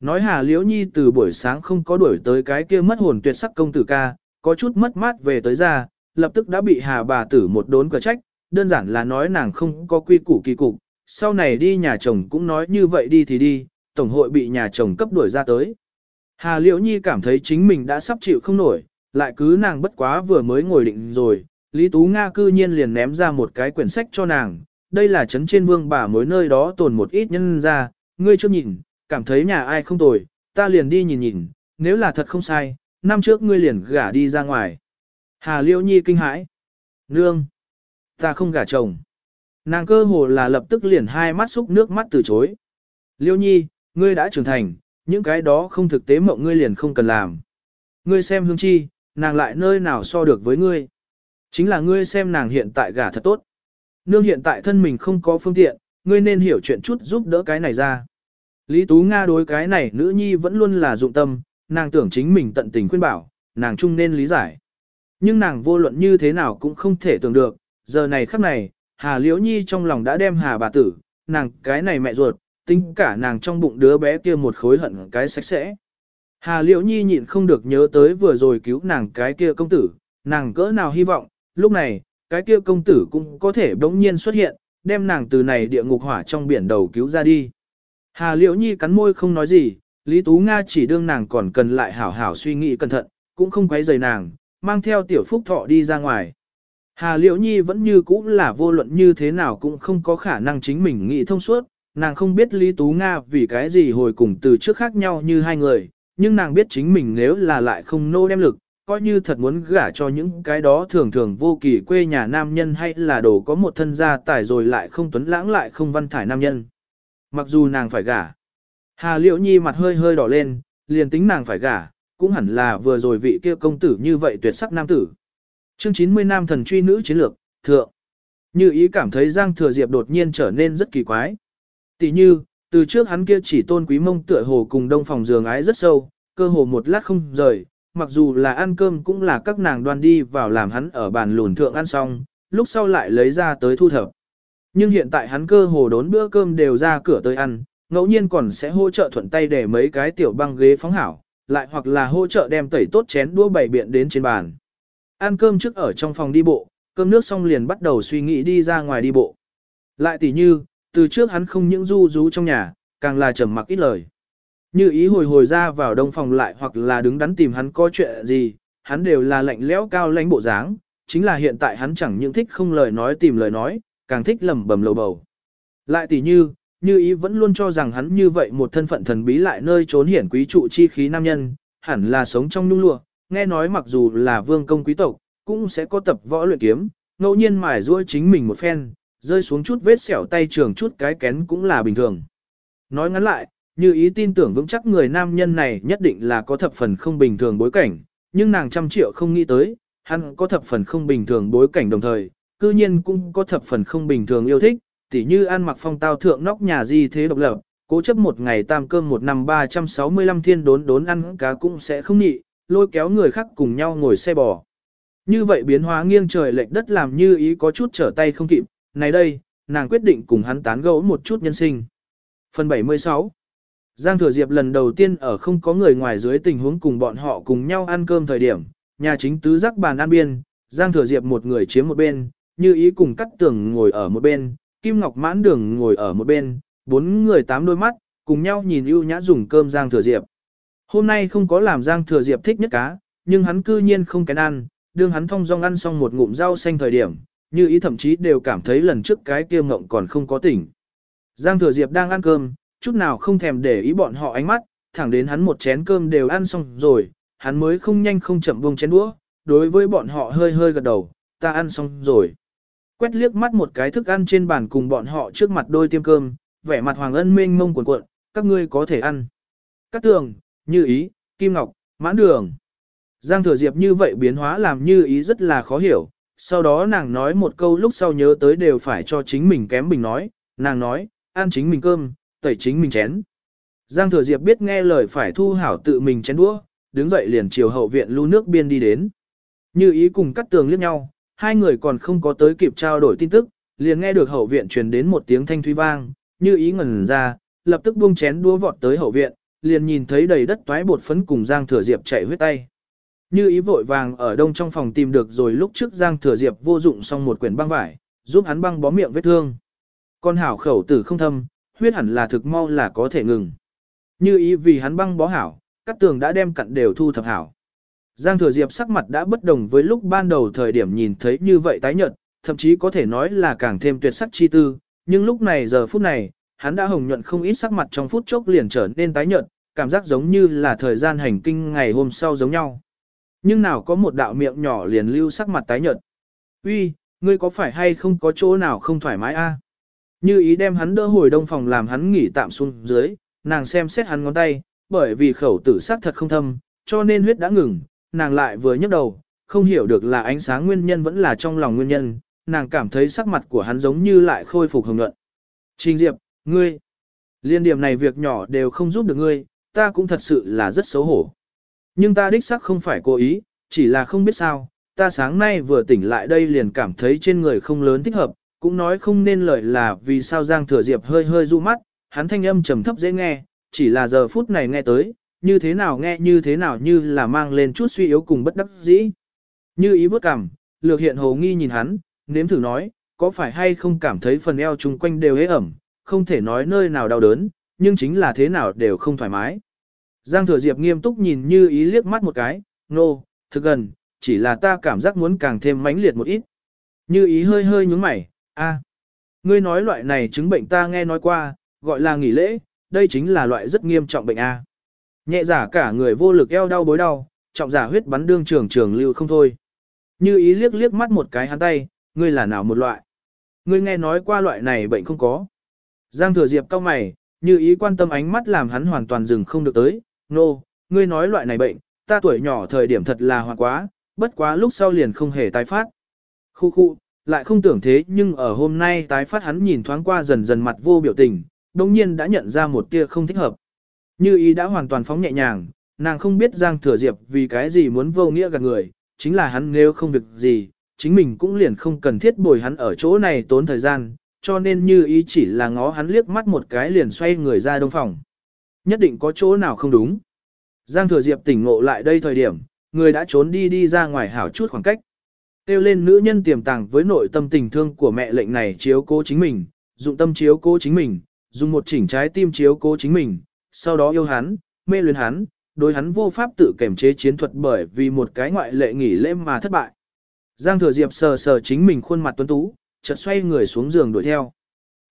Speaker 1: Nói Hà Liễu Nhi từ buổi sáng không có đuổi tới cái kia mất hồn tuyệt sắc công tử ca, có chút mất mát về tới ra, lập tức đã bị Hà bà tử một đốn cửa trách, đơn giản là nói nàng không có quy củ kỳ cục, sau này đi nhà chồng cũng nói như vậy đi thì đi, tổng hội bị nhà chồng cấp đuổi ra tới. Hà Liễu Nhi cảm thấy chính mình đã sắp chịu không nổi, lại cứ nàng bất quá vừa mới ngồi định rồi, Lý Tú Nga cư nhiên liền ném ra một cái quyển sách cho nàng, đây là trấn trên vương bà mối nơi đó tồn một ít nhân ra, ngươi chưa nhìn, cảm thấy nhà ai không tồi, ta liền đi nhìn nhìn, nếu là thật không sai, năm trước ngươi liền gả đi ra ngoài. Hà Liễu Nhi kinh hãi. Nương! Ta không gả chồng. Nàng cơ hồ là lập tức liền hai mắt xúc nước mắt từ chối. Liễu Nhi, ngươi đã trưởng thành, những cái đó không thực tế mộng ngươi liền không cần làm. Ngươi xem hương chi, nàng lại nơi nào so được với ngươi. Chính là ngươi xem nàng hiện tại gả thật tốt. Nương hiện tại thân mình không có phương tiện, ngươi nên hiểu chuyện chút giúp đỡ cái này ra. Lý Tú Nga đối cái này nữ nhi vẫn luôn là dụng tâm, nàng tưởng chính mình tận tình khuyên bảo, nàng chung nên lý giải. Nhưng nàng vô luận như thế nào cũng không thể tưởng được, giờ này khắc này, Hà Liễu Nhi trong lòng đã đem Hà bà tử, nàng cái này mẹ ruột, tính cả nàng trong bụng đứa bé kia một khối hận cái sạch sẽ. Hà Liễu Nhi nhịn không được nhớ tới vừa rồi cứu nàng cái kia công tử, nàng cỡ nào hy vọng, lúc này, cái kia công tử cũng có thể bỗng nhiên xuất hiện, đem nàng từ này địa ngục hỏa trong biển đầu cứu ra đi. Hà Liễu Nhi cắn môi không nói gì, Lý Tú Nga chỉ đương nàng còn cần lại hảo hảo suy nghĩ cẩn thận, cũng không quấy rầy nàng, mang theo tiểu phúc thọ đi ra ngoài. Hà Liễu Nhi vẫn như cũ là vô luận như thế nào cũng không có khả năng chính mình nghĩ thông suốt, nàng không biết Lý Tú Nga vì cái gì hồi cùng từ trước khác nhau như hai người, nhưng nàng biết chính mình nếu là lại không nô đem lực, coi như thật muốn gả cho những cái đó thường thường vô kỳ quê nhà nam nhân hay là đồ có một thân gia tài rồi lại không tuấn lãng lại không văn thải nam nhân. Mặc dù nàng phải gả, Hà Liễu Nhi mặt hơi hơi đỏ lên, liền tính nàng phải gả, cũng hẳn là vừa rồi vị kia công tử như vậy tuyệt sắc nam tử. Chương 90 nam thần truy nữ chiến lược, thượng. Như ý cảm thấy Giang Thừa Diệp đột nhiên trở nên rất kỳ quái. Tỷ như, Từ trước hắn kia chỉ tôn quý mông tựa hồ cùng đông phòng giường ái rất sâu, cơ hồ một lát không rời, mặc dù là ăn cơm cũng là các nàng đoan đi vào làm hắn ở bàn lùn thượng ăn xong, lúc sau lại lấy ra tới thu thập. Nhưng hiện tại hắn cơ hồ đốn bữa cơm đều ra cửa tới ăn, ngẫu nhiên còn sẽ hỗ trợ thuận tay để mấy cái tiểu băng ghế phóng hảo, lại hoặc là hỗ trợ đem tẩy tốt chén đũa bày biện đến trên bàn. Ăn cơm trước ở trong phòng đi bộ, cơm nước xong liền bắt đầu suy nghĩ đi ra ngoài đi bộ. Lại tỉ như, từ trước hắn không những du rú trong nhà, càng là trầm mặc ít lời. Như ý hồi hồi ra vào đông phòng lại hoặc là đứng đắn tìm hắn có chuyện gì, hắn đều là lạnh lẽo cao lãnh bộ dáng, chính là hiện tại hắn chẳng những thích không lời nói tìm lời nói, càng thích lẩm bẩm lầu bầu. Lại tỉ như, như ý vẫn luôn cho rằng hắn như vậy một thân phận thần bí lại nơi trốn hiển quý trụ chi khí nam nhân, hẳn là sống trong nhung lụa, nghe nói mặc dù là vương công quý tộc, cũng sẽ có tập võ luyện kiếm, ngẫu nhiên mải ruôi chính mình một phen, rơi xuống chút vết sẹo tay trường chút cái kén cũng là bình thường. Nói ngắn lại, như ý tin tưởng vững chắc người nam nhân này nhất định là có thập phần không bình thường bối cảnh, nhưng nàng trăm triệu không nghĩ tới, hắn có thập phần không bình thường bối cảnh đồng thời, cư nhiên cũng có thập phần không bình thường yêu thích, tỉ như ăn mặc phong tao thượng nóc nhà gì thế độc lập, cố chấp một ngày tam cơm một năm 365 thiên đốn đốn ăn cá cũng sẽ không nhị, lôi kéo người khác cùng nhau ngồi xe bò. Như vậy biến hóa nghiêng trời lệch đất làm như ý có chút trở tay không kịp, này đây, nàng quyết định cùng hắn tán gẫu một chút nhân sinh. Phần 76 Giang Thừa Diệp lần đầu tiên ở không có người ngoài dưới tình huống cùng bọn họ cùng nhau ăn cơm thời điểm, nhà chính tứ giác bàn ăn biên, Giang Thừa Diệp một người chiếm một bên, như ý cùng cắt tường ngồi ở một bên, Kim Ngọc mãn đường ngồi ở một bên, bốn người tám đôi mắt, cùng nhau nhìn ưu nhã dùng cơm Giang Thừa Diệp. Hôm nay không có làm Giang Thừa Diệp thích nhất cá, nhưng hắn cư nhiên không kén ăn, đương hắn thông dong ăn xong một ngụm rau xanh thời điểm, như ý thậm chí đều cảm thấy lần trước cái kia ngộng còn không có tỉnh. Giang Thừa Diệp đang ăn cơm, chút nào không thèm để ý bọn họ ánh mắt, thẳng đến hắn một chén cơm đều ăn xong rồi, hắn mới không nhanh không chậm buông chén đũa, đối với bọn họ hơi hơi gật đầu, ta ăn xong rồi. Quét liếc mắt một cái thức ăn trên bàn cùng bọn họ trước mặt đôi tiêm cơm, vẻ mặt Hoàng Ân mênh mông cuộn cuộn, các ngươi có thể ăn. Cát tường, như ý, kim ngọc, mãn đường. Giang thừa diệp như vậy biến hóa làm như ý rất là khó hiểu, sau đó nàng nói một câu lúc sau nhớ tới đều phải cho chính mình kém bình nói, nàng nói, ăn chính mình cơm, tẩy chính mình chén. Giang thừa diệp biết nghe lời phải thu hảo tự mình chén đũa, đứng dậy liền chiều hậu viện lưu nước biên đi đến. Như ý cùng cắt tường liếc nhau, hai người còn không có tới kịp trao đổi tin tức, liền nghe được hậu viện truyền đến một tiếng thanh thúy vang, như ý ngẩn ra, lập tức buông chén đũa vọt tới hậu viện, liền nhìn thấy đầy đất toái bột phấn cùng Giang Thừa Diệp chạy huyết tay. Như ý vội vàng ở đông trong phòng tìm được rồi lúc trước Giang Thừa Diệp vô dụng xong một quyển băng vải, giúp hắn băng bó miệng vết thương. Con hảo khẩu tử không thâm, huyết hẳn là thực mau là có thể ngừng. Như ý vì hắn băng bó hảo, các tường đã đem cặn đều thu thập hảo. Giang Thừa Diệp sắc mặt đã bất đồng với lúc ban đầu thời điểm nhìn thấy như vậy tái nhợt, thậm chí có thể nói là càng thêm tuyệt sắc chi tư, nhưng lúc này giờ phút này, hắn đã hồng nhuận không ít sắc mặt trong phút chốc liền trở nên tái nhợt, cảm giác giống như là thời gian hành kinh ngày hôm sau giống nhau. Nhưng nào có một đạo miệng nhỏ liền lưu sắc mặt tái nhợt. Uy, ngươi có phải hay không có chỗ nào không thoải mái a? Như ý đem hắn đỡ hồi đông phòng làm hắn nghỉ tạm xuống dưới, nàng xem xét hắn ngón tay, bởi vì khẩu tử sắc thật không thâm, cho nên huyết đã ngừng, nàng lại vừa nhấc đầu, không hiểu được là ánh sáng nguyên nhân vẫn là trong lòng nguyên nhân, nàng cảm thấy sắc mặt của hắn giống như lại khôi phục hồng nhuận. Trình Diệp, ngươi, liên điểm này việc nhỏ đều không giúp được ngươi, ta cũng thật sự là rất xấu hổ. Nhưng ta đích xác không phải cố ý, chỉ là không biết sao, ta sáng nay vừa tỉnh lại đây liền cảm thấy trên người không lớn thích hợp, cũng nói không nên lời là vì sao Giang Thừa Diệp hơi hơi du mắt, hắn thanh âm trầm thấp dễ nghe, chỉ là giờ phút này nghe tới, như thế nào nghe như thế nào như là mang lên chút suy yếu cùng bất đắc dĩ. Như ý bước cằm, lược hiện hồ nghi nhìn hắn, nếm thử nói, có phải hay không cảm thấy phần eo chung quanh đều hế ẩm, không thể nói nơi nào đau đớn, nhưng chính là thế nào đều không thoải mái. Giang Thừa Diệp nghiêm túc nhìn như ý liếc mắt một cái, nô, no, thực gần, chỉ là ta cảm giác muốn càng thêm mãnh liệt một ít. Như ý hơi hơi nhúng mày, a, ngươi nói loại này chứng bệnh ta nghe nói qua, gọi là nghỉ lễ, đây chính là loại rất nghiêm trọng bệnh a. Nhẹ giả cả người vô lực eo đau bối đau, trọng giả huyết bắn đương trường trường lưu không thôi. Như ý liếc liếc mắt một cái hắn tay, ngươi là nào một loại? Ngươi nghe nói qua loại này bệnh không có. Giang thừa diệp cao mày, như ý quan tâm ánh mắt làm hắn hoàn toàn dừng không được tới. Nô, no, ngươi nói loại này bệnh, ta tuổi nhỏ thời điểm thật là hoạn quá, bất quá lúc sau liền không hề tái phát. Khu khu, lại không tưởng thế nhưng ở hôm nay tái phát hắn nhìn thoáng qua dần dần mặt vô biểu tình, đồng nhiên đã nhận ra một tia không thích hợp. Như ý đã hoàn toàn phóng nhẹ nhàng, nàng không biết Giang Thừa Diệp vì cái gì muốn vô nghĩa gạt người, chính là hắn nếu không việc gì, chính mình cũng liền không cần thiết bồi hắn ở chỗ này tốn thời gian, cho nên như ý chỉ là ngó hắn liếc mắt một cái liền xoay người ra đông phòng. Nhất định có chỗ nào không đúng. Giang Thừa Diệp tỉnh ngộ lại đây thời điểm, người đã trốn đi đi ra ngoài hảo chút khoảng cách. Tiêu lên nữ nhân tiềm tàng với nội tâm tình thương của mẹ lệnh này chiếu cố chính mình, dụng tâm chiếu cố chính mình, dùng một chỉnh trái tim chiếu cố chính mình, sau đó yêu hắn, mê luyến hắn, đối hắn vô pháp tự kiểm chế chiến thuật bởi vì một cái ngoại lệ nghỉ lễ mà thất bại. Giang Thừa Diệp sờ sờ chính mình khuôn mặt tuấn tú, chợt xoay người xuống giường đuổi theo.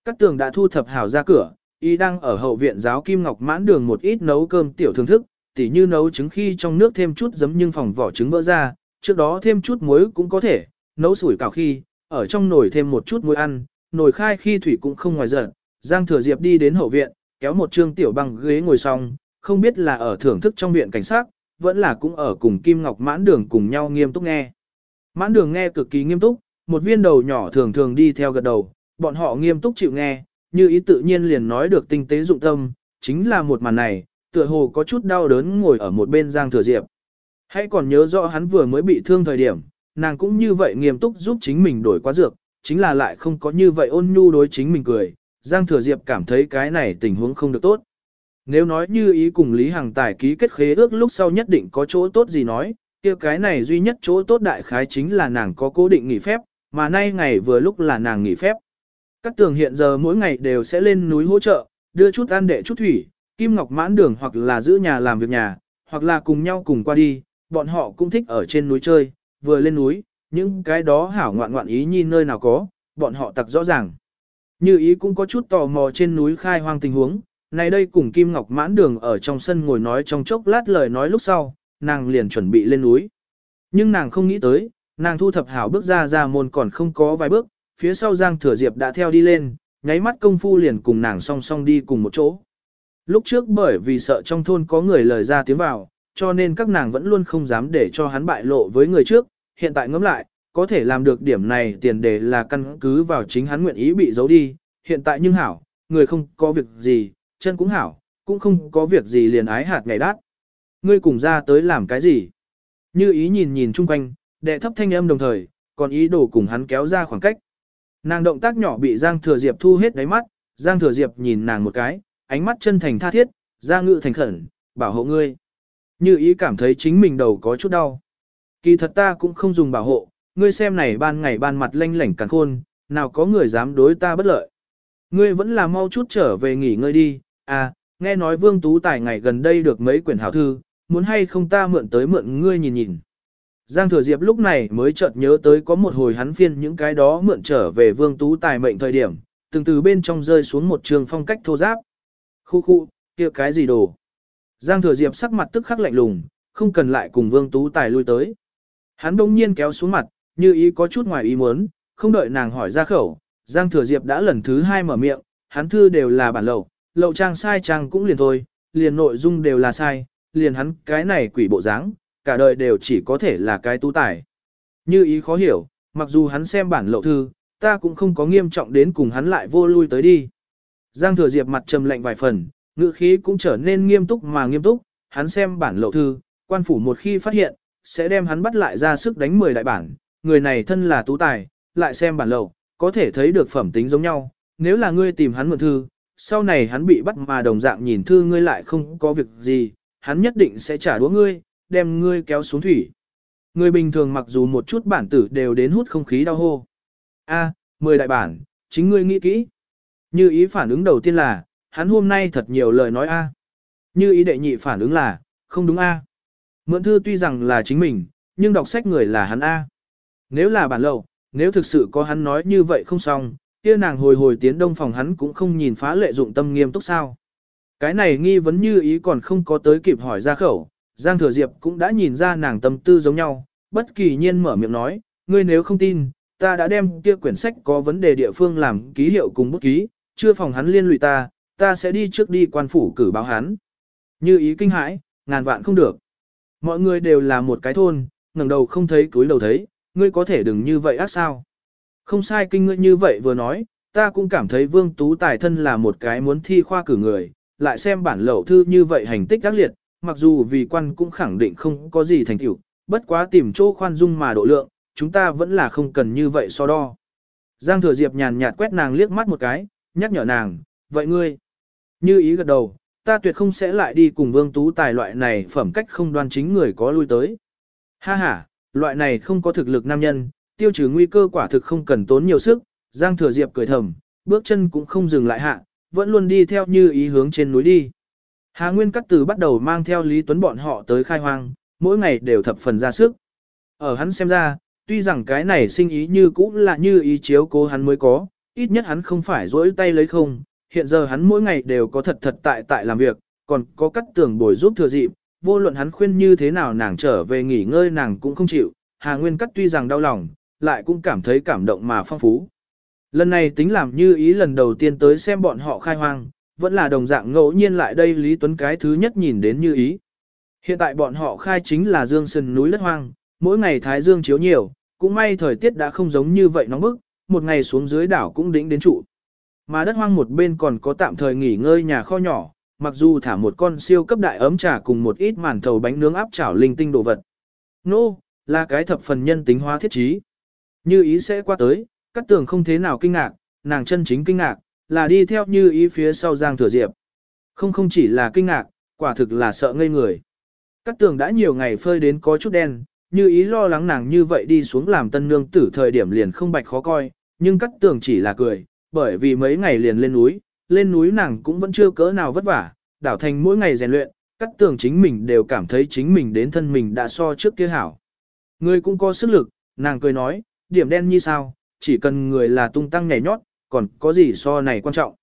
Speaker 1: Các tường đã thu thập hảo ra cửa, y đang ở hậu viện giáo Kim Ngọc mãn đường một ít nấu cơm tiểu thưởng thức, tỉ như nấu trứng khi trong nước thêm chút giấm nhưng phòng vỏ trứng vỡ ra, trước đó thêm chút muối cũng có thể, nấu sủi cảo khi, ở trong nồi thêm một chút muối ăn, nồi khai khi thủy cũng không ngoài giận. Giang Thừa Diệp đi đến hậu viện, kéo một trương tiểu băng ghế ngồi xong, không biết là ở thưởng thức trong viện cảnh sát, vẫn là cũng ở cùng Kim Ngọc mãn đường cùng nhau nghiêm túc nghe. Mãn đường nghe cực kỳ nghiêm túc, một viên đầu nhỏ thường thường đi theo gật đầu, bọn họ nghiêm túc chịu nghe, như ý tự nhiên liền nói được tinh tế dụng tâm, chính là một màn này, tựa hồ có chút đau đớn ngồi ở một bên Giang Thừa Diệp. Hãy còn nhớ rõ hắn vừa mới bị thương thời điểm, nàng cũng như vậy nghiêm túc giúp chính mình đổi quá dược, chính là lại không có như vậy ôn nhu đối chính mình cười. Giang Thừa Diệp cảm thấy cái này tình huống không được tốt. Nếu nói như ý cùng Lý Hằng Tài ký kết khế ước lúc sau nhất định có chỗ tốt gì nói, kia cái này duy nhất chỗ tốt đại khái chính là nàng có cố định nghỉ phép, mà nay ngày vừa lúc là nàng nghỉ phép. Các tường hiện giờ mỗi ngày đều sẽ lên núi hỗ trợ, đưa chút ăn đệ chút thủy, Kim Ngọc mãn đường hoặc là giữ nhà làm việc nhà, hoặc là cùng nhau cùng qua đi, bọn họ cũng thích ở trên núi chơi, vừa lên núi, những cái đó hảo ngoạn ngoạn ý nhìn nơi nào có, bọn họ tặc rõ ràng. Như ý cũng có chút tò mò trên núi khai hoang tình huống, này đây cùng Kim Ngọc mãn đường ở trong sân ngồi nói trong chốc lát lời nói lúc sau, nàng liền chuẩn bị lên núi. Nhưng nàng không nghĩ tới, nàng thu thập hảo bước ra ra môn còn không có vài bước, phía sau Giang Thừa Diệp đã theo đi lên, nháy mắt công phu liền cùng nàng song song đi cùng một chỗ. Lúc trước bởi vì sợ trong thôn có người lời ra tiếng vào, cho nên các nàng vẫn luôn không dám để cho hắn bại lộ với người trước, hiện tại ngẫm lại, có thể làm được điểm này tiền đề là căn cứ vào chính hắn nguyện ý bị giấu đi, hiện tại nhưng hảo, người không có việc gì, chân cũng hảo, cũng không có việc gì liền ái hạt ngày đát. Ngươi cùng ra tới làm cái gì? Như ý nhìn nhìn chung quanh, đệ thấp thanh âm đồng thời, còn ý đồ cùng hắn kéo ra khoảng cách. Nàng động tác nhỏ bị Giang Thừa Diệp thu hết đáy mắt, Giang Thừa Diệp nhìn nàng một cái, ánh mắt chân thành tha thiết, ra ngự thành khẩn, bảo hộ ngươi. Như ý cảm thấy chính mình đầu có chút đau. Kỳ thật ta cũng không dùng bảo hộ, ngươi xem này ban ngày ban mặt lanh lảnh càng khôn, nào có người dám đối ta bất lợi. Ngươi vẫn là mau chút trở về nghỉ ngơi đi, à, nghe nói Vương Tú Tài ngày gần đây được mấy quyển hảo thư, muốn hay không ta mượn tới mượn ngươi nhìn nhìn. Giang Thừa Diệp lúc này mới chợt nhớ tới có một hồi hắn phiên những cái đó mượn trở về Vương Tú Tài mệnh thời điểm, từng từ bên trong rơi xuống một trường phong cách thô giáp. Khu khu, kia cái gì đồ? Giang Thừa Diệp sắc mặt tức khắc lạnh lùng, không cần lại cùng Vương Tú Tài lui tới. Hắn đông nhiên kéo xuống mặt, như ý có chút ngoài ý muốn, không đợi nàng hỏi ra khẩu, Giang Thừa Diệp đã lần thứ hai mở miệng, hắn thư đều là bản lậu, lậu trang sai trang cũng liền thôi, liền nội dung đều là sai, liền hắn cái này quỷ bộ dáng, cả đời đều chỉ có thể là cái tú tài. Như ý khó hiểu, mặc dù hắn xem bản lậu thư, ta cũng không có nghiêm trọng đến cùng hắn lại vô lui tới đi. Giang thừa diệp mặt trầm lạnh vài phần, ngữ khí cũng trở nên nghiêm túc mà nghiêm túc, hắn xem bản lậu thư, quan phủ một khi phát hiện, sẽ đem hắn bắt lại ra sức đánh 10 đại bản, người này thân là tú tài, lại xem bản lậu, có thể thấy được phẩm tính giống nhau, nếu là ngươi tìm hắn mượn thư, sau này hắn bị bắt mà đồng dạng nhìn thư ngươi lại không có việc gì, hắn nhất định sẽ trả đũa ngươi, đem ngươi kéo xuống thủy. Người bình thường mặc dù một chút bản tử đều đến hút không khí đau hô. A, mười đại bản, chính ngươi nghĩ kỹ. Như ý phản ứng đầu tiên là, hắn hôm nay thật nhiều lời nói A. Như ý đệ nhị phản ứng là, không đúng A. Mượn thư tuy rằng là chính mình, nhưng đọc sách người là hắn A. Nếu là bản lậu, nếu thực sự có hắn nói như vậy không xong, kia nàng hồi hồi tiến đông phòng hắn cũng không nhìn phá lệ dụng tâm nghiêm túc sao. Cái này nghi vấn như ý còn không có tới kịp hỏi ra khẩu, Giang Thừa Diệp cũng đã nhìn ra nàng tâm tư giống nhau, bất kỳ nhiên mở miệng nói, ngươi nếu không tin, ta đã đem kia quyển sách có vấn đề địa phương làm ký hiệu cùng bút ký, chưa phòng hắn liên lụy ta, ta sẽ đi trước đi quan phủ cử báo hắn. Như ý kinh hãi, ngàn vạn không được. Mọi người đều là một cái thôn, ngẩng đầu không thấy túi đầu thấy, ngươi có thể đừng như vậy ác sao. Không sai kinh ngươi như vậy vừa nói, ta cũng cảm thấy Vương Tú Tài thân là một cái muốn thi khoa cử người, lại xem bản lậu thư như vậy hành tích ác liệt, mặc dù vì quan cũng khẳng định không có gì thành tựu, bất quá tìm chỗ khoan dung mà độ lượng, chúng ta vẫn là không cần như vậy so đo. Giang Thừa Diệp nhàn nhạt quét nàng liếc mắt một cái, nhắc nhở nàng, vậy ngươi, như ý gật đầu, ta tuyệt không sẽ lại đi cùng Vương Tú Tài loại này phẩm cách không đoan chính người có lui tới. Ha ha, loại này không có thực lực nam nhân, tiêu trừ nguy cơ quả thực không cần tốn nhiều sức, Giang Thừa Diệp cười thầm, bước chân cũng không dừng lại hạ, vẫn luôn đi theo như ý hướng trên núi đi. Hà Nguyên Cắt Từ bắt đầu mang theo Lý Tuấn bọn họ tới khai hoang, mỗi ngày đều thập phần ra sức. Ở hắn xem ra, tuy rằng cái này sinh ý như cũ là như ý chiếu cố hắn mới có, ít nhất hắn không phải rỗi tay lấy không, hiện giờ hắn mỗi ngày đều có thật thật tại tại làm việc, còn có cắt tưởng bồi giúp thừa dịp, vô luận hắn khuyên như thế nào nàng trở về nghỉ ngơi nàng cũng không chịu, Hà Nguyên Cắt tuy rằng đau lòng, lại cũng cảm thấy cảm động mà phong phú. Lần này tính làm như ý lần đầu tiên tới xem bọn họ khai hoang, vẫn là đồng dạng ngẫu nhiên lại đây Lý Tuấn cái thứ nhất nhìn đến như ý. Hiện tại bọn họ khai chính là dương sân núi đất hoang, mỗi ngày thái dương chiếu nhiều, cũng may thời tiết đã không giống như vậy nóng bức, một ngày xuống dưới đảo cũng đỉnh đến trụ. Mà đất hoang một bên còn có tạm thời nghỉ ngơi nhà kho nhỏ, mặc dù thả một con siêu cấp đại ấm trà cùng một ít màn thầu bánh nướng áp chảo linh tinh đồ vật. Nô, no, là cái thập phần nhân tính hóa thiết trí. Như ý sẽ qua tới, các tường không thế nào kinh ngạc, nàng chân chính kinh ngạc, là đi theo như ý phía sau Giang Thừa Diệp. Không không chỉ là kinh ngạc, quả thực là sợ ngây người. Các tường đã nhiều ngày phơi đến có chút đen, như ý lo lắng nàng như vậy đi xuống làm tân nương tử thời điểm liền không bạch khó coi, nhưng các tường chỉ là cười, bởi vì mấy ngày liền lên núi, lên núi nàng cũng vẫn chưa cỡ nào vất vả, đảo thành mỗi ngày rèn luyện, các tường chính mình đều cảm thấy chính mình đến thân mình đã so trước kia hảo. Người cũng có sức lực, nàng cười nói, điểm đen như sao, chỉ cần người là tung tăng nhảy nhót, còn có gì so này quan trọng.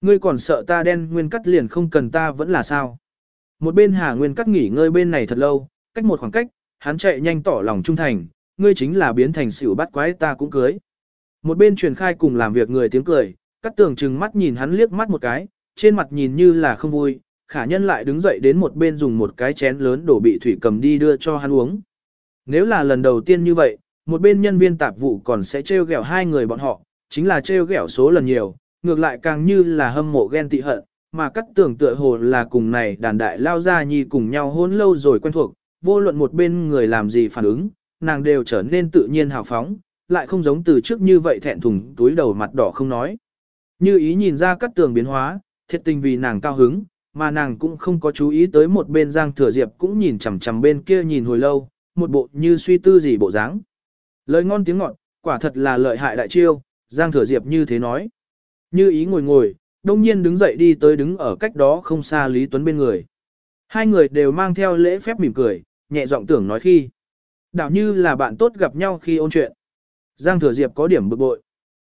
Speaker 1: Ngươi còn sợ ta đen nguyên cắt liền không cần ta vẫn là sao. Một bên Hà Nguyên cắt nghỉ ngơi bên này thật lâu, cách một khoảng cách, hắn chạy nhanh tỏ lòng trung thành, ngươi chính là biến thành xỉu bắt quái ta cũng cưới. Một bên truyền khai cùng làm việc người tiếng cười, cắt tường trừng mắt nhìn hắn liếc mắt một cái, trên mặt nhìn như là không vui, khả nhân lại đứng dậy đến một bên dùng một cái chén lớn đổ bị thủy cầm đi đưa cho hắn uống. Nếu là lần đầu tiên như vậy, một bên nhân viên tạp vụ còn sẽ trêu ghẹo hai người bọn họ, chính là trêu ghẹo số lần nhiều, ngược lại càng như là hâm mộ ghen tị hận, mà cắt tưởng tựa hồ là cùng này đàn đại lao ra nhi cùng nhau hôn lâu rồi quen thuộc, vô luận một bên người làm gì phản ứng, nàng đều trở nên tự nhiên hào phóng, lại không giống từ trước như vậy thẹn thùng túi đầu mặt đỏ không nói. Như ý nhìn ra cắt tường biến hóa, thiệt tình vì nàng cao hứng, mà nàng cũng không có chú ý tới một bên Giang Thừa Diệp cũng nhìn chằm chằm bên kia nhìn hồi lâu, một bộ như suy tư gì bộ dáng. Lời ngon tiếng ngọt, quả thật là lợi hại đại chiêu, Giang Thừa Diệp như thế nói. Như ý ngồi ngồi, đông nhiên đứng dậy đi tới đứng ở cách đó không xa Lý Tuấn bên người. Hai người đều mang theo lễ phép mỉm cười, nhẹ giọng tưởng nói khi. Đảo như là bạn tốt gặp nhau khi ôn chuyện. Giang Thừa Diệp có điểm bực bội.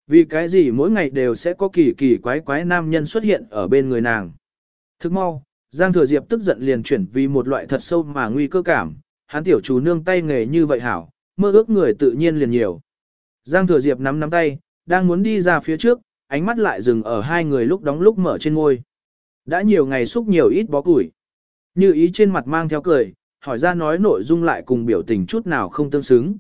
Speaker 1: Vì cái gì mỗi ngày đều sẽ có kỳ kỳ quái quái nam nhân xuất hiện ở bên người nàng. Thức mau, Giang Thừa Diệp tức giận liền chuyển vì một loại thật sâu mà nguy cơ cảm. Hắn tiểu chú nương tay nghề như vậy hảo, mơ ước người tự nhiên liền nhiều. Giang Thừa Diệp nắm nắm tay, đang muốn đi ra phía trước, ánh mắt lại dừng ở hai người lúc đóng lúc mở trên ngôi. Đã nhiều ngày xúc nhiều ít bó củi. Như ý trên mặt mang theo cười, hỏi ra nói nội dung lại cùng biểu tình chút nào không tương xứng.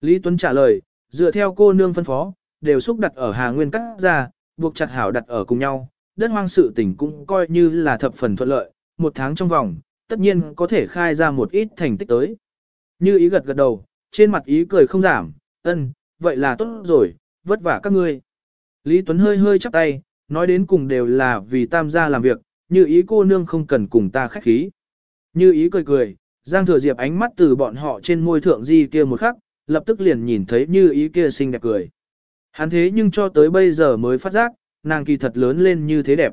Speaker 1: Lý Tuấn trả lời, dựa theo cô nương phân phó, đều xúc đặt ở Hà Nguyên cắt ra, buộc chặt hảo đặt ở cùng nhau, đất hoang sự tình cũng coi như là thập phần thuận lợi, một tháng trong vòng, tất nhiên có thể khai ra một ít thành tích tới. Như ý gật gật đầu, trên mặt ý cười không giảm, ân, vậy là tốt rồi, vất vả các ngươi. Lý Tuấn hơi hơi chắp tay, nói đến cùng đều là vì tam gia làm việc, như ý cô nương không cần cùng ta khách khí. Như ý cười cười, Giang Thừa Diệp ánh mắt từ bọn họ trên môi thượng di kia một khắc, lập tức liền nhìn thấy như ý kia xinh đẹp cười. Hắn thế nhưng cho tới bây giờ mới phát giác, nàng kỳ thật lớn lên như thế đẹp.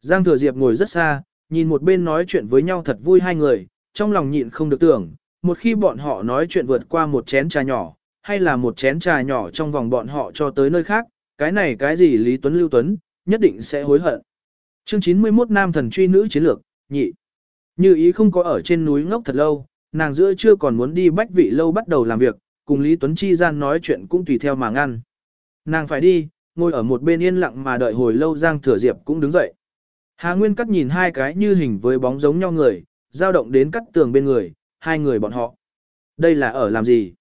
Speaker 1: Giang Thừa Diệp ngồi rất xa, nhìn một bên nói chuyện với nhau thật vui hai người, trong lòng nhịn không được tưởng, một khi bọn họ nói chuyện vượt qua một chén trà nhỏ, hay là một chén trà nhỏ trong vòng bọn họ cho tới nơi khác, cái này cái gì Lý Tuấn Lưu Tuấn, nhất định sẽ hối hận. Chương 91 Nam thần truy nữ chiến lược, nhị. Như ý không có ở trên núi ngốc thật lâu, nàng giữa chưa còn muốn đi bách vị lâu bắt đầu làm việc, cùng Lý Tuấn Chi gian nói chuyện cũng tùy theo mà ngăn. Nàng phải đi, ngồi ở một bên yên lặng mà đợi hồi lâu Giang Thừa Diệp cũng đứng dậy. Hà Nguyên cắt nhìn hai cái như hình với bóng giống nhau người, dao động đến cắt tường bên người, hai người bọn họ. Đây là ở làm gì?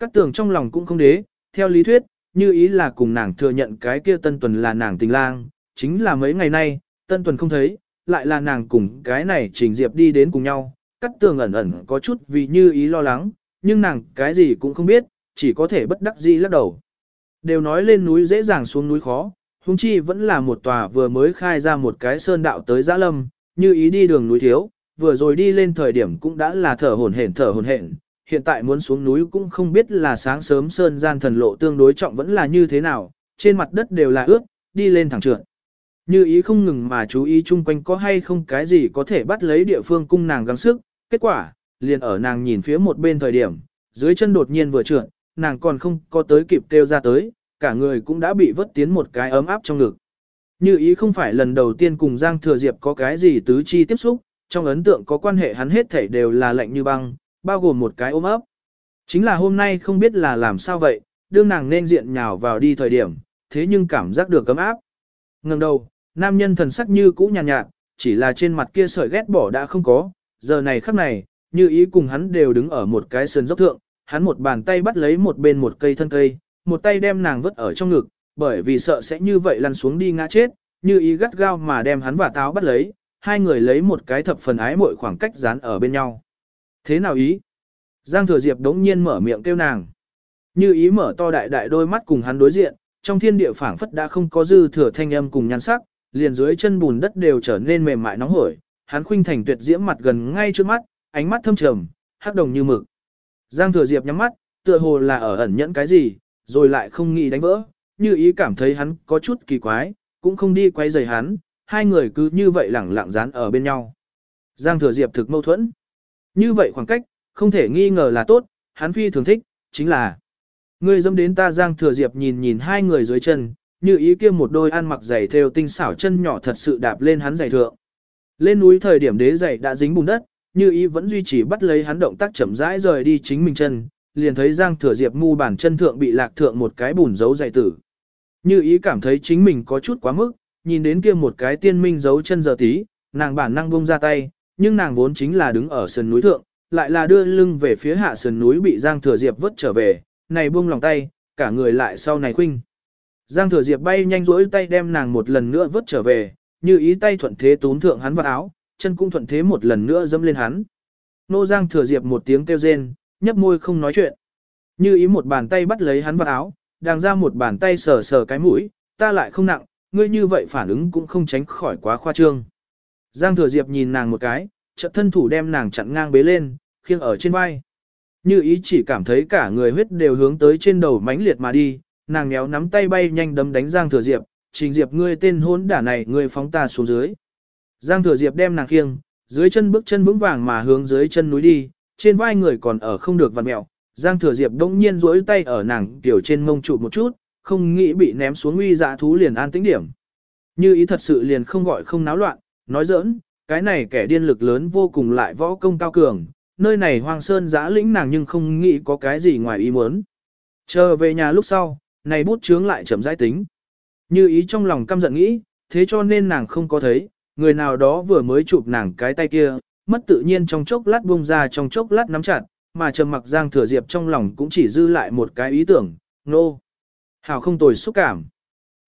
Speaker 1: Cắt tường trong lòng cũng không đế, theo lý thuyết, như ý là cùng nàng thừa nhận cái kia Tân Tuần là nàng tình lang, chính là mấy ngày nay, Tân Tuần không thấy, lại là nàng cùng cái này Trình Diệp đi đến cùng nhau, cắt tường ẩn ẩn có chút vì như ý lo lắng, nhưng nàng cái gì cũng không biết, chỉ có thể bất đắc dĩ lắc đầu. Đều nói lên núi dễ dàng xuống núi khó, huống chi vẫn là một tòa vừa mới khai ra một cái sơn đạo tới giã lâm, như ý đi đường núi thiếu, vừa rồi đi lên thời điểm cũng đã là thở hổn hển thở hổn hển, hiện tại muốn xuống núi cũng không biết là sáng sớm sơn gian thần lộ tương đối trọng vẫn là như thế nào, trên mặt đất đều là ướt, đi lên thẳng trượt. Như ý không ngừng mà chú ý chung quanh có hay không cái gì có thể bắt lấy địa phương cung nàng gắng sức, kết quả, liền ở nàng nhìn phía một bên thời điểm, dưới chân đột nhiên vừa trượt, nàng còn không có tới kịp kêu ra tới, cả người cũng đã bị vớt tiến một cái ấm áp trong ngực. Như ý không phải lần đầu tiên cùng Giang Thừa Diệp có cái gì tứ chi tiếp xúc, trong ấn tượng có quan hệ hắn hết thảy đều là lạnh như băng, bao gồm một cái ôm ấp. Chính là hôm nay không biết là làm sao vậy, đương nàng nên diện nhào vào đi thời điểm, thế nhưng cảm giác được cấm áp. Ngừng đầu, nam nhân thần sắc như cũ nhàn nhạt, nhạt, chỉ là trên mặt kia sợi ghét bỏ đã không có, giờ này khắc này, như ý cùng hắn đều đứng ở một cái sườn dốc thượng, hắn một bàn tay bắt lấy một bên một cây thân cây, một tay đem nàng vứt ở trong ngực, bởi vì sợ sẽ như vậy lăn xuống đi ngã chết, như ý gắt gao mà đem hắn và táo bắt lấy, hai người lấy một cái thập phần ái muội khoảng cách dán ở bên nhau. Thế nào ý? Giang thừa diệp đống nhiên mở miệng kêu nàng. Như ý mở to đại đại đôi mắt cùng hắn đối diện, trong thiên địa phảng phất đã không có dư thừa thanh âm cùng nhan sắc, liền dưới chân bùn đất đều trở nên mềm mại nóng hổi, hắn khuynh thành tuyệt diễm mặt gần ngay trước mắt, ánh mắt thâm trầm, hắc đồng như mực. Giang thừa diệp nhắm mắt, tựa hồ là ở ẩn nhẫn cái gì, rồi lại không nghĩ đánh vỡ, như ý cảm thấy hắn có chút kỳ quái, cũng không đi quay rầy hắn, hai người cứ như vậy lẳng lặng dán ở bên nhau. Giang thừa diệp thực mâu thuẫn. Như vậy khoảng cách, không thể nghi ngờ là tốt, hắn phi thường thích, chính là Ngươi dâm đến ta Giang Thừa Diệp nhìn nhìn hai người dưới chân, như ý kia một đôi ăn mặc giày theo tinh xảo chân nhỏ thật sự đạp lên hắn giày thượng. Lên núi thời điểm đế giày đã dính bùn đất, như ý vẫn duy trì bắt lấy hắn động tác chậm rãi rời đi chính mình chân, liền thấy Giang Thừa Diệp mu bàn chân thượng bị lạc thượng một cái bùn dấu giày tử. Như ý cảm thấy chính mình có chút quá mức, nhìn đến kia một cái tiên minh dấu chân giờ tí, nàng bản năng buông ra tay, nhưng nàng vốn chính là đứng ở sườn núi thượng, lại là đưa lưng về phía hạ sườn núi bị Giang Thừa Diệp vứt trở về, này buông lòng tay, cả người lại sau này khuynh. Giang Thừa Diệp bay nhanh rỗi tay đem nàng một lần nữa vứt trở về, như ý tay thuận thế tún thượng hắn vào áo, chân cũng thuận thế một lần nữa dâm lên hắn. Nô Giang Thừa Diệp một tiếng kêu rên, nhấp môi không nói chuyện. Như ý một bàn tay bắt lấy hắn vào áo, đang ra một bàn tay sờ sờ cái mũi, ta lại không nặng, ngươi như vậy phản ứng cũng không tránh khỏi quá khoa trương. Giang Thừa Diệp nhìn nàng một cái, chợt thân thủ đem nàng chặn ngang bế lên, khiêng ở trên vai. Như ý chỉ cảm thấy cả người huyết đều hướng tới trên đầu mãnh liệt mà đi, nàng nhéo nắm tay bay nhanh đấm đánh Giang Thừa Diệp, trình diệp ngươi tên hốn đả này ngươi phóng ta xuống dưới. Giang Thừa Diệp đem nàng khiêng, dưới chân bước chân vững vàng mà hướng dưới chân núi đi, trên vai người còn ở không được vặn mẹo. Giang Thừa Diệp đông nhiên duỗi tay ở nàng tiểu trên mông trụ một chút, không nghĩ bị ném xuống uy dạ thú liền an tĩnh điểm. Như ý thật sự liền không gọi không náo loạn, nói giỡn, cái này kẻ điên lực lớn vô cùng lại võ công cao cường, nơi này hoang sơn giã lĩnh nàng nhưng không nghĩ có cái gì ngoài ý muốn. Chờ về nhà lúc sau, này bút chướng lại chậm rãi tính. Như ý trong lòng căm giận nghĩ, thế cho nên nàng không có thấy, người nào đó vừa mới chụp nàng cái tay kia, mất tự nhiên trong chốc lát bung ra trong chốc lát nắm chặt, mà trầm mặc Giang Thừa Diệp trong lòng cũng chỉ dư lại một cái ý tưởng, nô. No. Hào không tồi xúc cảm.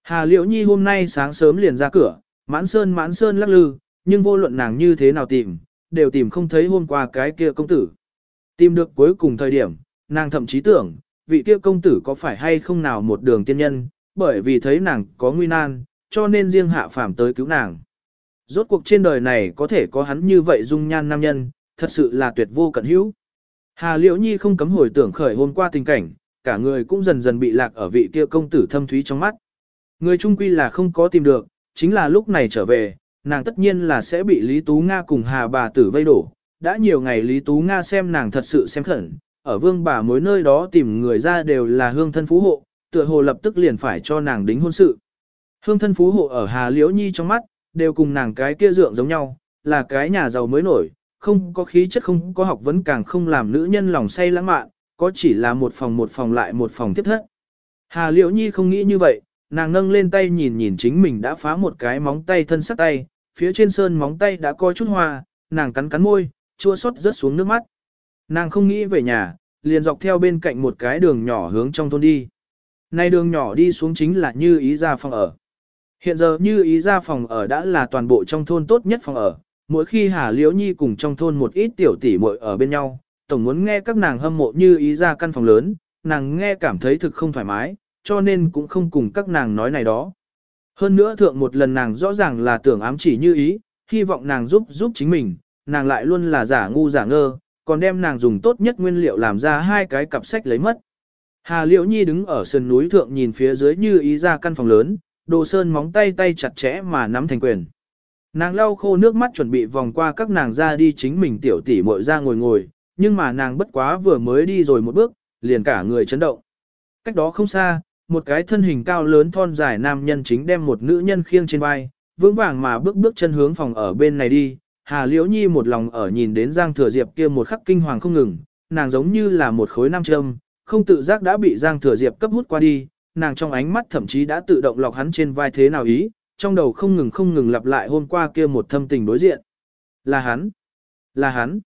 Speaker 1: Hà Liễu Nhi hôm nay sáng sớm liền ra cửa, mãn sơn mãn sơn lắc lư, nhưng vô luận nàng như thế nào tìm, đều tìm không thấy hôm qua cái kia công tử. Tìm được cuối cùng thời điểm, nàng thậm chí tưởng, vị kia công tử có phải hay không nào một đường tiên nhân, bởi vì thấy nàng có nguy nan, cho nên riêng hạ phàm tới cứu nàng. Rốt cuộc trên đời này có thể có hắn như vậy dung nhan nam nhân, thật sự là tuyệt vô cận hữu. Hà Liễu Nhi không cấm hồi tưởng khởi hôm qua tình cảnh, cả người cũng dần dần bị lạc ở vị kia công tử thâm thúy trong mắt. Người trung quy là không có tìm được, chính là lúc này trở về, nàng tất nhiên là sẽ bị Lý Tú Nga cùng Hà bà tử vây đổ. Đã nhiều ngày Lý Tú Nga xem nàng thật sự xem khẩn, ở vương bà mối nơi đó tìm người ra đều là hương thân phú hộ, tựa hồ lập tức liền phải cho nàng đính hôn sự. Hương thân phú hộ ở Hà Liễu Nhi trong mắt, đều cùng nàng cái kia dượng giống nhau, là cái nhà giàu mới nổi, không có khí chất không có học vấn càng không làm nữ nhân lòng say lãng mạn, có chỉ là một phòng một phòng lại một phòng tiếp thất. Hà Liễu Nhi không nghĩ như vậy, nàng nâng lên tay nhìn nhìn chính mình đã phá một cái móng tay thân sắc tay, phía trên sơn móng tay đã có chút hoa, nàng cắn cắn môi, chua xót rớt xuống nước mắt. Nàng không nghĩ về nhà, liền dọc theo bên cạnh một cái đường nhỏ hướng trong thôn đi. Nay đường nhỏ đi xuống chính là như ý ra phòng ở. Hiện giờ như ý ra phòng ở đã là toàn bộ trong thôn tốt nhất phòng ở, mỗi khi Hà Liễu Nhi cùng trong thôn một ít tiểu tỷ muội ở bên nhau, tổng muốn nghe các nàng hâm mộ như ý ra căn phòng lớn, nàng nghe cảm thấy thực không thoải mái, cho nên cũng không cùng các nàng nói này đó. Hơn nữa thượng một lần nàng rõ ràng là tưởng ám chỉ như ý, hy vọng nàng giúp giúp chính mình, nàng lại luôn là giả ngu giả ngơ, còn đem nàng dùng tốt nhất nguyên liệu làm ra hai cái cặp sách lấy mất. Hà Liễu Nhi đứng ở sườn núi thượng nhìn phía dưới như ý ra căn phòng lớn, đồ sơn móng tay tay chặt chẽ mà nắm thành quyền. Nàng lau khô nước mắt chuẩn bị vòng qua các nàng ra đi chính mình tiểu tỷ muội ra ngồi ngồi, nhưng mà nàng bất quá vừa mới đi rồi một bước, liền cả người chấn động. Cách đó không xa, một cái thân hình cao lớn thon dài nam nhân chính đem một nữ nhân khiêng trên vai, vững vàng mà bước bước chân hướng phòng ở bên này đi. Hà Liễu Nhi một lòng ở nhìn đến Giang Thừa Diệp kia một khắc kinh hoàng không ngừng, nàng giống như là một khối nam châm, không tự giác đã bị Giang Thừa Diệp cấp hút qua đi, nàng trong ánh mắt thậm chí đã tự động lọc hắn trên vai thế nào ý, trong đầu không ngừng không ngừng lặp lại hôm qua kia một thâm tình đối diện. Là hắn, là hắn,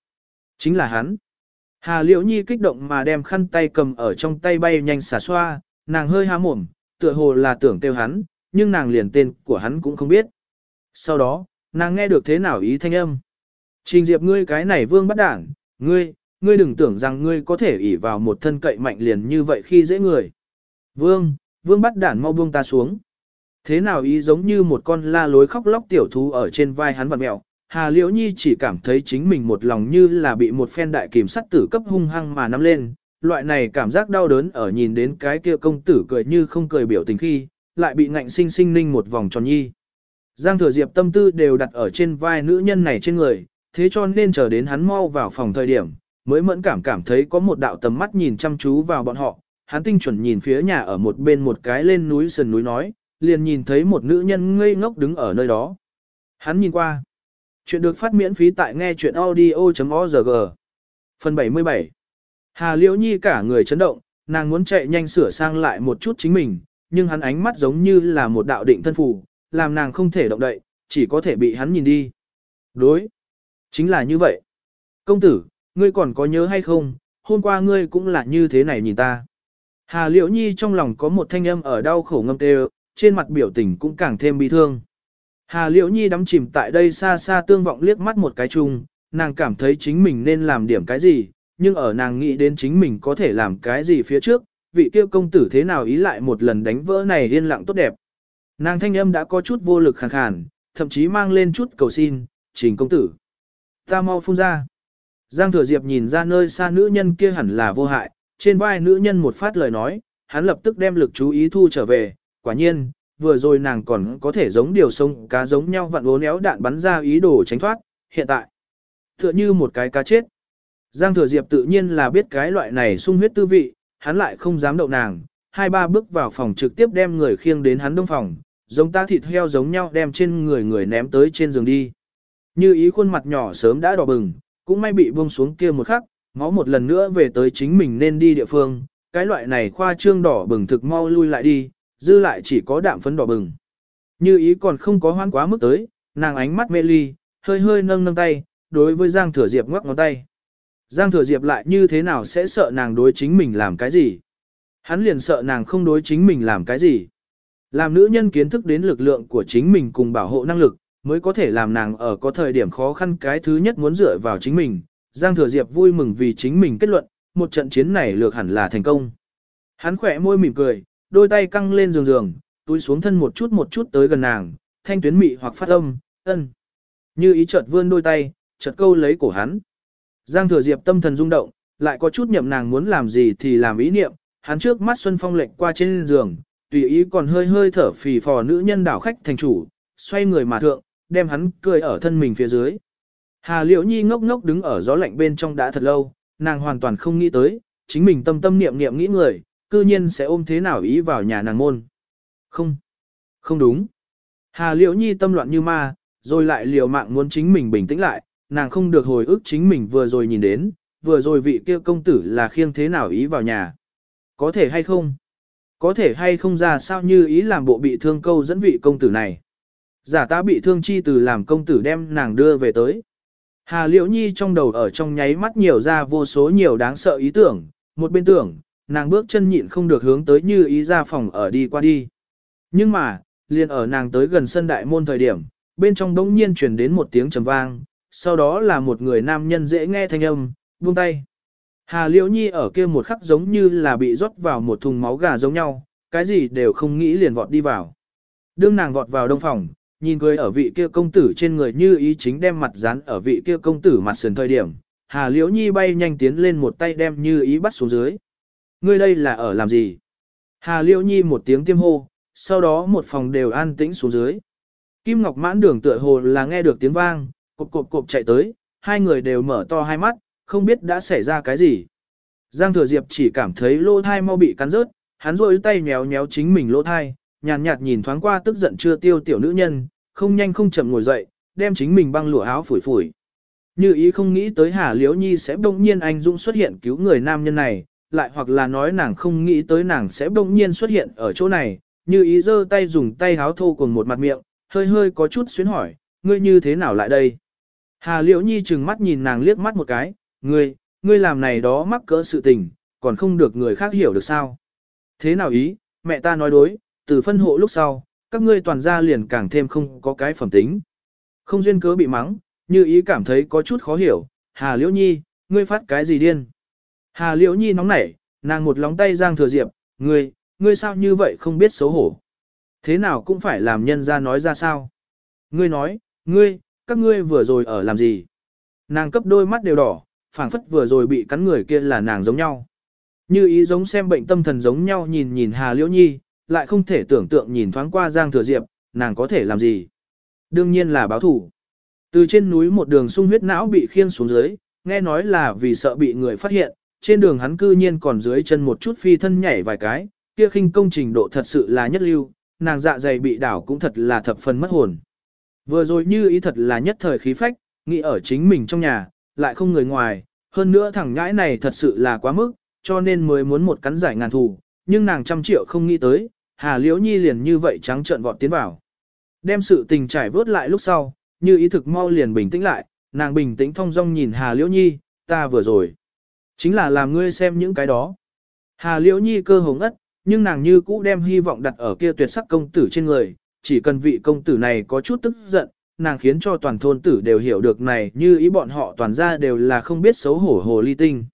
Speaker 1: chính là hắn. Hà Liễu Nhi kích động mà đem khăn tay cầm ở trong tay bay nhanh xả xoa, nàng hơi há mồm, tựa hồ là tưởng kêu hắn, nhưng nàng liền tên của hắn cũng không biết. Sau đó, nàng nghe được thế nào ý thanh âm. Trình Diệp ngươi cái này vương bắt đảng, ngươi, ngươi đừng tưởng rằng ngươi có thể ỷ vào một thân cậy mạnh liền như vậy khi dễ người. Vương, vương bắt đản mau buông ta xuống. Thế nào ý giống như một con la lối khóc lóc tiểu thú ở trên vai hắn vặn mẹo, Hà Liễu Nhi chỉ cảm thấy chính mình một lòng như là bị một phen đại kìm sắt tử cấp hung hăng mà nắm lên, loại này cảm giác đau đớn ở nhìn đến cái kia công tử cười như không cười biểu tình khi, lại bị ngạnh sinh sinh ninh một vòng tròn nhi. Giang thừa diệp tâm tư đều đặt ở trên vai nữ nhân này trên người, thế cho nên chờ đến hắn mau vào phòng thời điểm, mới mẫn cảm cảm thấy có một đạo tầm mắt nhìn chăm chú vào bọn họ, hắn tinh chuẩn nhìn phía nhà ở một bên một cái lên núi sườn núi nói, liền nhìn thấy một nữ nhân ngây ngốc đứng ở nơi đó. Hắn nhìn qua. Chuyện được phát miễn phí tại nghe chuyện audio.org. Phần 77 Hà Liễu Nhi cả người chấn động, nàng muốn chạy nhanh sửa sang lại một chút chính mình, nhưng hắn ánh mắt giống như là một đạo định thân phù, làm nàng không thể động đậy, chỉ có thể bị hắn nhìn đi. Đối. Chính là như vậy. Công tử, ngươi còn có nhớ hay không, hôm qua ngươi cũng là như thế này nhìn ta. Hà Liễu Nhi trong lòng có một thanh âm ở đau khổ ngâm tê, trên mặt biểu tình cũng càng thêm bi thương. Hà Liễu Nhi đắm chìm tại đây xa xa tương vọng liếc mắt một cái chung, nàng cảm thấy chính mình nên làm điểm cái gì, nhưng ở nàng nghĩ đến chính mình có thể làm cái gì phía trước, vị kia công tử thế nào ý lại một lần đánh vỡ này yên lặng tốt đẹp. Nàng thanh âm đã có chút vô lực khàn khàn, thậm chí mang lên chút cầu xin, trình công tử. Ta mau phun ra. Giang Thừa Diệp nhìn ra nơi xa nữ nhân kia hẳn là vô hại, trên vai nữ nhân một phát lời nói, hắn lập tức đem lực chú ý thu trở về, quả nhiên, vừa rồi nàng còn có thể giống điều sông cá giống nhau vặn uốn éo đạn bắn ra ý đồ tránh thoát, hiện tại, tựa như một cái cá chết. Giang Thừa Diệp tự nhiên là biết cái loại này sung huyết tư vị, hắn lại không dám đậu nàng, hai ba bước vào phòng trực tiếp đem người khiêng đến hắn đông phòng, giống ta thịt heo giống nhau đem trên người người ném tới trên giường đi. Như ý khuôn mặt nhỏ sớm đã đỏ bừng, cũng may bị buông xuống kia một khắc, máu một lần nữa về tới chính mình nên đi địa phương, cái loại này khoa trương đỏ bừng thực mau lui lại đi, dư lại chỉ có đạm phấn đỏ bừng. Như ý còn không có hoan quá mức tới, nàng ánh mắt mê ly, hơi hơi nâng nâng tay, đối với Giang Thừa Diệp ngoắc ngón tay. Giang Thừa Diệp lại như thế nào sẽ sợ nàng đối chính mình làm cái gì? Hắn liền sợ nàng không đối chính mình làm cái gì. Làm nữ nhân kiến thức đến lực lượng của chính mình cùng bảo hộ năng lực, mới có thể làm nàng ở có thời điểm khó khăn cái thứ nhất muốn dựa vào chính mình. Giang Thừa Diệp vui mừng vì chính mình kết luận, một trận chiến này lược hẳn là thành công. Hắn khỏe môi mỉm cười, đôi tay căng lên giường giường, túi xuống thân một chút một chút tới gần nàng, thanh tuyến mị hoặc phát âm, ân. Như ý chợt vươn đôi tay, chợt câu lấy cổ hắn. Giang Thừa Diệp tâm thần rung động, lại có chút nhậm nàng muốn làm gì thì làm ý niệm, hắn trước mắt Xuân Phong lệnh qua trên giường, tùy ý còn hơi hơi thở phì phò nữ nhân đảo khách thành chủ, xoay người mà thượng, đem hắn cười ở thân mình phía dưới. Hà Liễu Nhi ngốc ngốc đứng ở gió lạnh bên trong đã thật lâu, nàng hoàn toàn không nghĩ tới, chính mình tâm tâm niệm niệm nghĩ người, cư nhiên sẽ ôm thế nào ý vào nhà nàng môn. Không, không đúng. Hà Liễu Nhi tâm loạn như ma, rồi lại liều mạng muốn chính mình bình tĩnh lại, nàng không được hồi ức chính mình vừa rồi nhìn đến, vừa rồi vị kia công tử là khiêng thế nào ý vào nhà. Có thể hay không? Có thể hay không ra sao như ý làm bộ bị thương câu dẫn vị công tử này. Giả ta bị thương chi từ làm công tử đem nàng đưa về tới. Hà Liễu Nhi trong đầu ở trong nháy mắt nhiều ra vô số nhiều đáng sợ ý tưởng, một bên tưởng, nàng bước chân nhịn không được hướng tới như ý ra phòng ở đi qua đi. Nhưng mà, liền ở nàng tới gần sân đại môn thời điểm, bên trong đống nhiên truyền đến một tiếng trầm vang, sau đó là một người nam nhân dễ nghe thanh âm, buông tay. Hà Liễu Nhi ở kia một khắc giống như là bị rót vào một thùng máu gà giống nhau, cái gì đều không nghĩ liền vọt đi vào. Đương nàng vọt vào đông phòng, nhìn cười ở vị kia công tử trên người như ý chính đem mặt dán ở vị kia công tử mặt sườn thời điểm, Hà Liễu Nhi bay nhanh tiến lên một tay đem như ý bắt xuống dưới. Ngươi đây là ở làm gì? Hà Liễu Nhi một tiếng tiêm hô, sau đó một phòng đều an tĩnh xuống dưới. Kim Ngọc mãn đường tựa hồ là nghe được tiếng vang, cộp cộp cộp chạy tới, hai người đều mở to hai mắt, không biết đã xảy ra cái gì. Giang Thừa Diệp chỉ cảm thấy lỗ thai mau bị cắn rớt, hắn rôi tay nhéo nhéo chính mình lỗ thai, nhàn nhạt, nhìn thoáng qua tức giận chưa tiêu tiểu nữ nhân, không nhanh không chậm ngồi dậy, đem chính mình băng lụa áo phủi phủi. Như ý không nghĩ tới Hà Liễu Nhi sẽ bỗng nhiên anh dũng xuất hiện cứu người nam nhân này, lại hoặc là nói nàng không nghĩ tới nàng sẽ bỗng nhiên xuất hiện ở chỗ này, như ý giơ tay dùng tay háo thô cùng một mặt miệng, hơi hơi có chút xuyến hỏi, ngươi như thế nào lại đây? Hà Liễu Nhi chừng mắt nhìn nàng liếc mắt một cái, ngươi, ngươi làm này đó mắc cỡ sự tình, còn không được người khác hiểu được sao? Thế nào ý, mẹ ta nói đối, từ phân hộ lúc sau, các ngươi toàn gia liền càng thêm không có cái phẩm tính. Không duyên cớ bị mắng, như ý cảm thấy có chút khó hiểu, Hà Liễu Nhi, ngươi phát cái gì điên? Hà Liễu Nhi nóng nảy, nàng một lóng tay giang thừa diệp, ngươi, ngươi sao như vậy không biết xấu hổ? Thế nào cũng phải làm nhân ra nói ra sao? Ngươi nói, ngươi, các ngươi vừa rồi ở làm gì? Nàng cấp đôi mắt đều đỏ, phảng phất vừa rồi bị cắn người kia là nàng giống nhau. Như ý giống xem bệnh tâm thần giống nhau nhìn nhìn Hà Liễu Nhi, lại không thể tưởng tượng nhìn thoáng qua Giang Thừa Diệp, nàng có thể làm gì? Đương nhiên là báo thủ. Từ trên núi một đường sung huyết não bị khiêng xuống dưới, nghe nói là vì sợ bị người phát hiện, trên đường hắn cư nhiên còn dưới chân một chút phi thân nhảy vài cái, kia khinh công trình độ thật sự là nhất lưu, nàng dạ dày bị đảo cũng thật là thập phần mất hồn. Vừa rồi như ý thật là nhất thời khí phách, nghĩ ở chính mình trong nhà, lại không người ngoài, hơn nữa thằng ngãi này thật sự là quá mức, cho nên mới muốn một cắn giải ngàn thù, nhưng nàng trăm triệu không nghĩ tới, Hà Liễu Nhi liền như vậy trắng trợn vọt tiến vào. Đem sự tình trải vớt lại lúc sau, như ý thực mau liền bình tĩnh lại, nàng bình tĩnh thong dong nhìn Hà Liễu Nhi, ta vừa rồi. Chính là làm ngươi xem những cái đó. Hà Liễu Nhi cơ hống ất, nhưng nàng như cũ đem hy vọng đặt ở kia tuyệt sắc công tử trên người, chỉ cần vị công tử này có chút tức giận, nàng khiến cho toàn thôn tử đều hiểu được này như ý bọn họ toàn ra đều là không biết xấu hổ hồ ly tinh.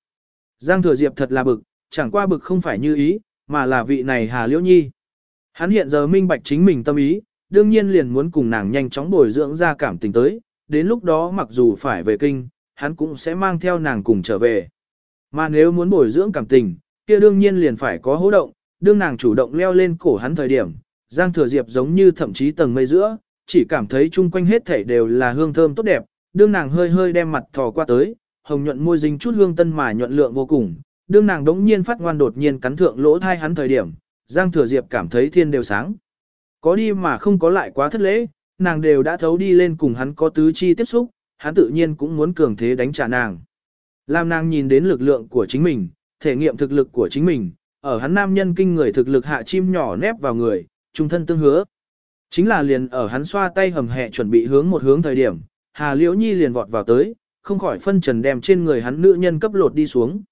Speaker 1: Giang Thừa Diệp thật là bực, chẳng qua bực không phải như ý, mà là vị này Hà Liễu Nhi. Hắn hiện giờ minh bạch chính mình tâm ý, đương nhiên liền muốn cùng nàng nhanh chóng bồi dưỡng ra cảm tình tới, đến lúc đó mặc dù phải về kinh, hắn cũng sẽ mang theo nàng cùng trở về. Mà nếu muốn bồi dưỡng cảm tình, kia đương nhiên liền phải có hỗ động, đương nàng chủ động leo lên cổ hắn thời điểm, Giang Thừa Diệp giống như thậm chí tầng mây giữa, chỉ cảm thấy chung quanh hết thảy đều là hương thơm tốt đẹp, đương nàng hơi hơi đem mặt thò qua tới, hồng nhuận môi dính chút hương tân mà nhuận lượng vô cùng, đương nàng đống nhiên phát ngoan đột nhiên cắn thượng lỗ thai hắn thời điểm, Giang Thừa Diệp cảm thấy thiên đều sáng. Có đi mà không có lại quá thất lễ, nàng đều đã thấu đi lên cùng hắn có tứ chi tiếp xúc, hắn tự nhiên cũng muốn cường thế đánh trả nàng. Làm nàng nhìn đến lực lượng của chính mình, thể nghiệm thực lực của chính mình, ở hắn nam nhân kinh người thực lực hạ chim nhỏ nép vào người, trung thân tương hứa. Chính là liền ở hắn xoa tay hầm hẹ chuẩn bị hướng một hướng thời điểm, Hà Liễu Nhi liền vọt vào tới, không khỏi phân trần đem trên người hắn nữ nhân cấp lột đi xuống.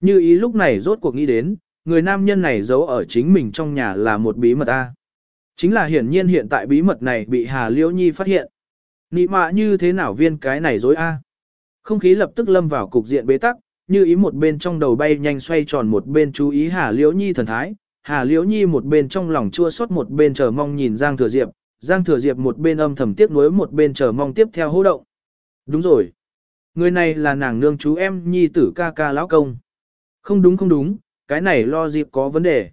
Speaker 1: Như ý lúc này rốt cuộc nghĩ đến, người nam nhân này giấu ở chính mình trong nhà là một bí mật A. Chính là hiển nhiên hiện tại bí mật này bị Hà Liễu Nhi phát hiện. Nị mạ như thế nào viên cái này dối A. Không khí lập tức lâm vào cục diện bế tắc, như ý một bên trong đầu bay nhanh xoay tròn một bên chú ý Hà Liễu Nhi thần thái. Hà Liễu Nhi một bên trong lòng chua xót một bên chờ mong nhìn Giang Thừa Diệp, Giang Thừa Diệp một bên âm thầm tiếc nuối một bên chờ mong tiếp theo hô động. Đúng rồi. Người này là nàng nương chú em Nhi tử ca ca lão công. Không đúng không đúng, cái này lo dịp có vấn đề.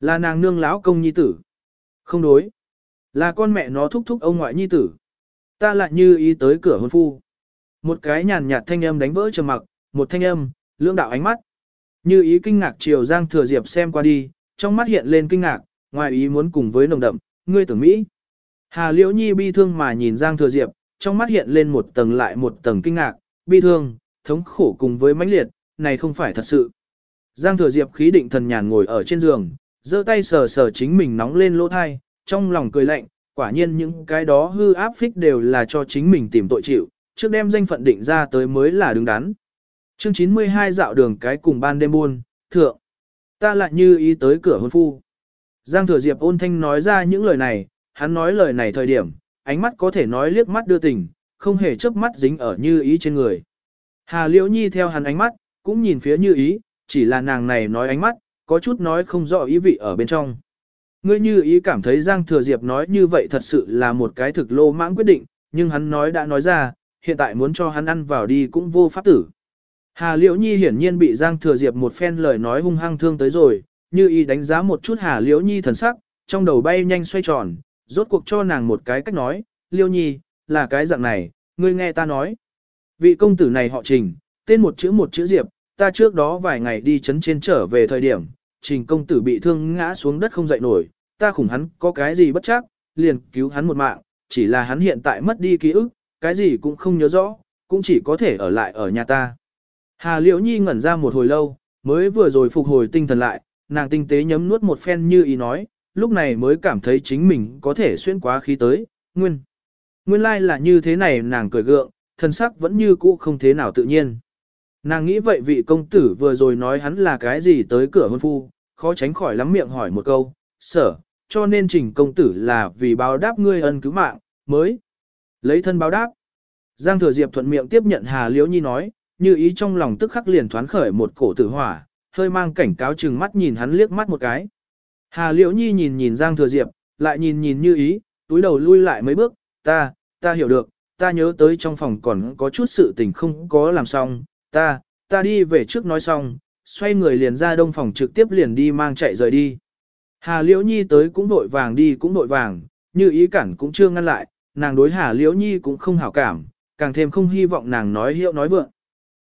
Speaker 1: Là nàng nương lão công Nhi tử. Không đối. Là con mẹ nó thúc thúc ông ngoại Nhi tử. Ta lại như ý tới cửa hôn phu. Một cái nhàn nhạt thanh âm đánh vỡ trầm mặc, một thanh âm, lưỡng đạo ánh mắt. Như ý kinh ngạc chiều Giang Thừa Diệp xem qua đi, trong mắt hiện lên kinh ngạc, ngoài ý muốn cùng với nồng đậm, ngươi tưởng Mỹ. Hà Liễu Nhi bi thương mà nhìn Giang Thừa Diệp, trong mắt hiện lên một tầng lại một tầng kinh ngạc, bi thương, thống khổ cùng với mãnh liệt, này không phải thật sự. Giang Thừa Diệp khí định thần nhàn ngồi ở trên giường, giơ tay sờ sờ chính mình nóng lên lỗ thai, trong lòng cười lạnh, quả nhiên những cái đó hư áp phích đều là cho chính mình tìm tội chịu, trước đem danh phận định ra tới mới là đứng đắn. Chương 92 dạo đường cái cùng ban đêm buôn, thượng ta lại như ý tới cửa hôn phu. Giang Thừa Diệp ôn thanh nói ra những lời này, hắn nói lời này thời điểm, ánh mắt có thể nói liếc mắt đưa tình, không hề chớp mắt dính ở như ý trên người. Hà Liễu Nhi theo hắn ánh mắt, cũng nhìn phía như ý, chỉ là nàng này nói ánh mắt, có chút nói không rõ ý vị ở bên trong. Ngươi như ý cảm thấy Giang Thừa Diệp nói như vậy thật sự là một cái thực lô mãng quyết định, nhưng hắn nói đã nói ra, hiện tại muốn cho hắn ăn vào đi cũng vô pháp tử. Hà Liễu Nhi hiển nhiên bị Giang Thừa Diệp một phen lời nói hung hăng thương tới rồi, như ý đánh giá một chút Hà Liễu Nhi thần sắc, trong đầu bay nhanh xoay tròn, rốt cuộc cho nàng một cái cách nói, Liễu Nhi, là cái dạng này, ngươi nghe ta nói. Vị công tử này họ Trình, tên một chữ một chữ Diệp, ta trước đó vài ngày đi chấn trên trở về thời điểm, Trình công tử bị thương ngã xuống đất không dậy nổi, ta khủng hắn có cái gì bất chắc, liền cứu hắn một mạng, chỉ là hắn hiện tại mất đi ký ức, cái gì cũng không nhớ rõ, cũng chỉ có thể ở lại ở nhà ta. Hà Liễu Nhi ngẩn ra một hồi lâu, mới vừa rồi phục hồi tinh thần lại, nàng tinh tế nhấm nuốt một phen như ý nói, lúc này mới cảm thấy chính mình có thể xuyên quá khí tới, nguyên. Nguyên lai like là như thế này nàng cười gượng, thân sắc vẫn như cũ không thế nào tự nhiên. Nàng nghĩ vậy vị công tử vừa rồi nói hắn là cái gì tới cửa hôn phu, khó tránh khỏi lắm miệng hỏi một câu, sở, cho nên trình công tử là vì báo đáp ngươi ân cứu mạng, mới lấy thân báo đáp. Giang thừa diệp thuận miệng tiếp nhận Hà Liễu Nhi nói, như ý trong lòng tức khắc liền thoán khởi một cổ tử hỏa, hơi mang cảnh cáo chừng mắt nhìn hắn liếc mắt một cái. Hà Liễu Nhi nhìn nhìn Giang thừa diệp, lại nhìn nhìn như ý, túi đầu lui lại mấy bước, ta, ta hiểu được, ta nhớ tới trong phòng còn có chút sự tình không có làm xong, ta, ta đi về trước nói xong, xoay người liền ra đông phòng trực tiếp liền đi mang chạy rời đi. Hà Liễu Nhi tới cũng vội vàng đi cũng vội vàng, như ý cản cũng chưa ngăn lại, nàng đối Hà Liễu Nhi cũng không hảo cảm, càng thêm không hy vọng nàng nói hiệu nói vượng.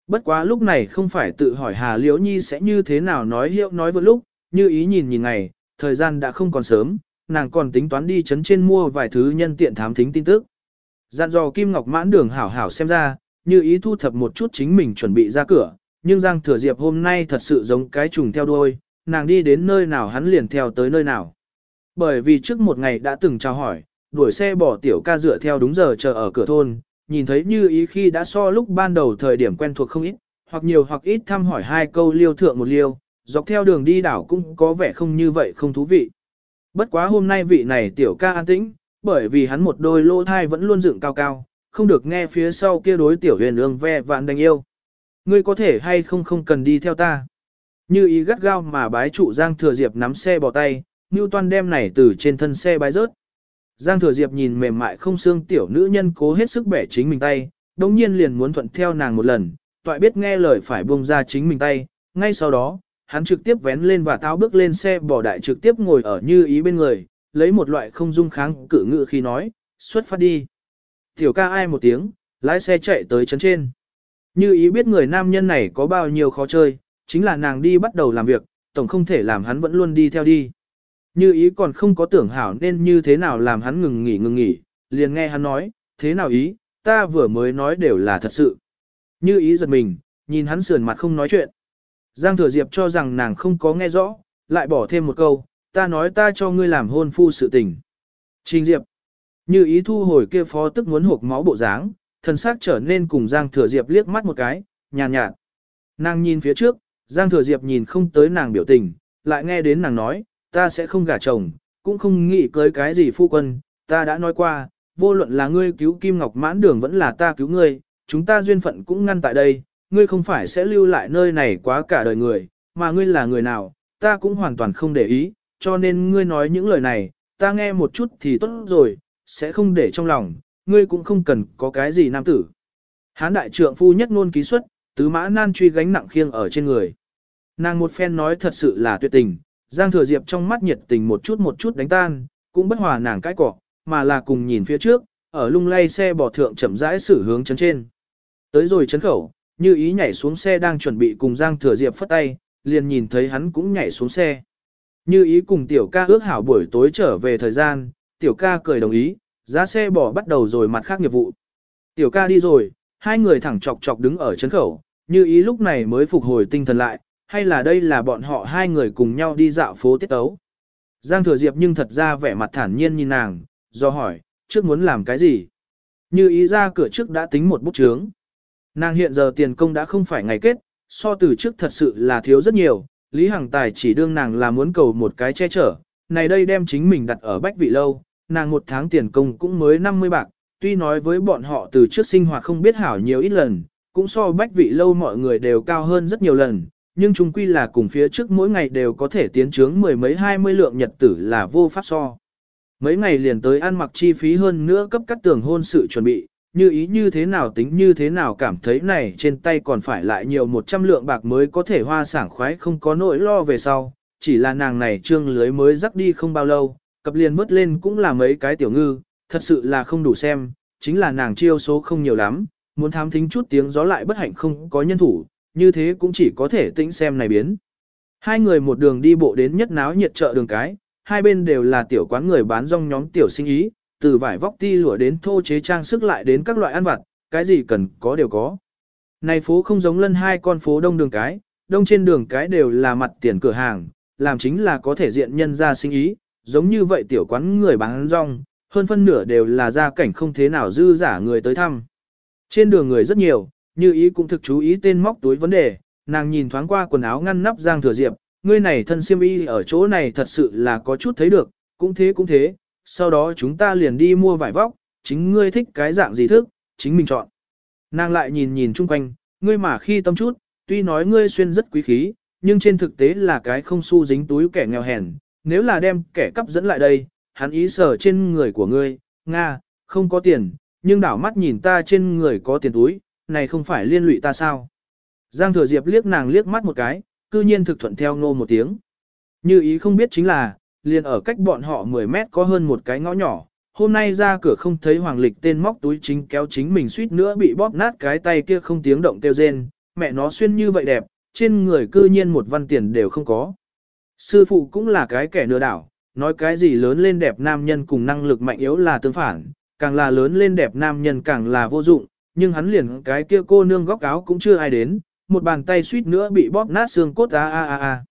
Speaker 1: Bất quá lúc này không phải tự hỏi Hà Liễu Nhi sẽ như thế nào nói hiệu nói vừa lúc, như ý nhìn nhìn ngày, thời gian đã không còn sớm, nàng còn tính toán đi chấn trên mua vài thứ nhân tiện thám thính tin tức. Dặn dò Kim Ngọc mãn đường hảo hảo xem ra, như ý thu thập một chút chính mình chuẩn bị ra cửa, nhưng Giang Thừa Diệp hôm nay thật sự giống cái trùng theo đuôi, nàng đi đến nơi nào hắn liền theo tới nơi nào. Bởi vì trước một ngày đã từng chào hỏi, đuổi xe bỏ tiểu ca dựa theo đúng giờ chờ ở cửa thôn, nhìn thấy như ý khi đã so lúc ban đầu thời điểm quen thuộc không ít, hoặc nhiều hoặc ít thăm hỏi hai câu liêu thượng một liêu, dọc theo đường đi đảo cũng có vẻ không như vậy không thú vị. Bất quá hôm nay vị này tiểu ca an tĩnh, bởi vì hắn một đôi lỗ thai vẫn luôn dựng cao cao, không được nghe phía sau kia đối tiểu huyền ương ve vạn đánh yêu. Ngươi có thể hay không không cần đi theo ta. Như ý gắt gao mà bái trụ Giang Thừa Diệp nắm xe bỏ tay, Toan đem này từ trên thân xe bái rớt. Giang Thừa Diệp nhìn mềm mại không xương tiểu nữ nhân cố hết sức bẻ chính mình tay, đồng nhiên liền muốn thuận theo nàng một lần, toại biết nghe lời phải buông ra chính mình tay, ngay sau đó, hắn trực tiếp vén lên và tháo bước lên xe bỏ đại trực tiếp ngồi ở như ý bên người, lấy một loại không dung kháng cự ngự khi nói, xuất phát đi. Tiểu ca ai một tiếng, lái xe chạy tới chấn trên. Như ý biết người nam nhân này có bao nhiêu khó chơi, chính là nàng đi bắt đầu làm việc, tổng không thể làm hắn vẫn luôn đi theo đi. Như ý còn không có tưởng hảo nên như thế nào làm hắn ngừng nghỉ ngừng nghỉ, liền nghe hắn nói, thế nào ý, ta vừa mới nói đều là thật sự. Như ý giật mình, nhìn hắn sườn mặt không nói chuyện. Giang Thừa Diệp cho rằng nàng không có nghe rõ, lại bỏ thêm một câu, ta nói ta cho ngươi làm hôn phu sự tình. Trình Diệp, như ý thu hồi kia phó tức muốn hộp máu bộ dáng, thân xác trở nên cùng Giang Thừa Diệp liếc mắt một cái, nhàn nhạt, nhạt. Nàng nhìn phía trước, Giang Thừa Diệp nhìn không tới nàng biểu tình, lại nghe đến nàng nói, ta sẽ không gả chồng, cũng không nghĩ cưới cái gì phu quân, ta đã nói qua, vô luận là ngươi cứu Kim Ngọc mãn đường vẫn là ta cứu ngươi, chúng ta duyên phận cũng ngăn tại đây, ngươi không phải sẽ lưu lại nơi này quá cả đời người, mà ngươi là người nào, ta cũng hoàn toàn không để ý, cho nên ngươi nói những lời này, ta nghe một chút thì tốt rồi, sẽ không để trong lòng, ngươi cũng không cần có cái gì nam tử. Hán đại trượng phu nhất ngôn ký xuất, tứ mã nan truy gánh nặng khiêng ở trên người. Nàng một phen nói thật sự là tuyệt tình, Giang Thừa Diệp trong mắt nhiệt tình một chút một chút đánh tan, cũng bất hòa nàng cái cỏ, mà là cùng nhìn phía trước, ở lung lay xe bò thượng chậm rãi xử hướng chấn trên. Tới rồi chấn khẩu, như ý nhảy xuống xe đang chuẩn bị cùng Giang Thừa Diệp phất tay, liền nhìn thấy hắn cũng nhảy xuống xe. Như ý cùng tiểu ca ước hảo buổi tối trở về thời gian, tiểu ca cười đồng ý, giá xe bò bắt đầu rồi mặt khác nghiệp vụ. Tiểu ca đi rồi, hai người thẳng chọc chọc đứng ở chấn khẩu, như ý lúc này mới phục hồi tinh thần lại, hay là đây là bọn họ hai người cùng nhau đi dạo phố tiết tấu. Giang Thừa Diệp nhưng thật ra vẻ mặt thản nhiên nhìn nàng, do hỏi, trước muốn làm cái gì? Như ý ra cửa trước đã tính một bút chướng. Nàng hiện giờ tiền công đã không phải ngày kết, so từ trước thật sự là thiếu rất nhiều, Lý Hằng Tài chỉ đương nàng là muốn cầu một cái che chở, này đây đem chính mình đặt ở bách vị lâu, nàng một tháng tiền công cũng mới 50 bạc, tuy nói với bọn họ từ trước sinh hoạt không biết hảo nhiều ít lần, cũng so bách vị lâu mọi người đều cao hơn rất nhiều lần, nhưng chúng quy là cùng phía trước mỗi ngày đều có thể tiến trướng mười mấy hai mươi lượng nhật tử là vô pháp so. Mấy ngày liền tới ăn mặc chi phí hơn nữa cấp cắt tường hôn sự chuẩn bị, như ý như thế nào tính như thế nào cảm thấy này trên tay còn phải lại nhiều 100 lượng bạc mới có thể hoa sảng khoái không có nỗi lo về sau, chỉ là nàng này trương lưới mới rắc đi không bao lâu, cập liền vớt lên cũng là mấy cái tiểu ngư, thật sự là không đủ xem, chính là nàng chiêu số không nhiều lắm, muốn thám thính chút tiếng gió lại bất hạnh không có nhân thủ, như thế cũng chỉ có thể tĩnh xem này biến. Hai người một đường đi bộ đến nhất náo nhiệt chợ đường cái, hai bên đều là tiểu quán người bán rong nhóm tiểu sinh ý, từ vải vóc ti lụa đến thô chế trang sức lại đến các loại ăn vặt, cái gì cần có đều có. Này phố không giống lân hai con phố đông đường cái, đông trên đường cái đều là mặt tiền cửa hàng, làm chính là có thể diện nhân ra sinh ý, giống như vậy tiểu quán người bán rong, hơn phân nửa đều là gia cảnh không thế nào dư giả người tới thăm. Trên đường người rất nhiều, như ý cũng thực chú ý tên móc túi vấn đề, nàng nhìn thoáng qua quần áo ngăn nắp Giang Thừa Diệp, ngươi này thân siêm y ở chỗ này thật sự là có chút thấy được, cũng thế cũng thế, sau đó chúng ta liền đi mua vải vóc, chính ngươi thích cái dạng gì thức, chính mình chọn. Nàng lại nhìn nhìn chung quanh, ngươi mà khi tâm chút, tuy nói ngươi xuyên rất quý khí, nhưng trên thực tế là cái không xu dính túi kẻ nghèo hèn, nếu là đem kẻ cắp dẫn lại đây, hắn ý sở trên người của ngươi, Nga, không có tiền, nhưng đảo mắt nhìn ta trên người có tiền túi, này không phải liên lụy ta sao. Giang thừa diệp liếc nàng liếc mắt một cái, cư nhiên thực thuận theo ngô một tiếng. Như ý không biết chính là, liền ở cách bọn họ 10 mét có hơn một cái ngõ nhỏ, hôm nay ra cửa không thấy hoàng lịch tên móc túi chính kéo chính mình suýt nữa bị bóp nát cái tay kia không tiếng động kêu rên, mẹ nó xuyên như vậy đẹp, trên người cư nhiên một văn tiền đều không có. Sư phụ cũng là cái kẻ lừa đảo, nói cái gì lớn lên đẹp nam nhân cùng năng lực mạnh yếu là tương phản, càng là lớn lên đẹp nam nhân càng là vô dụng, nhưng hắn liền cái kia cô nương góc áo cũng chưa ai đến, một bàn tay suýt nữa bị bóp nát xương cốt a a a a.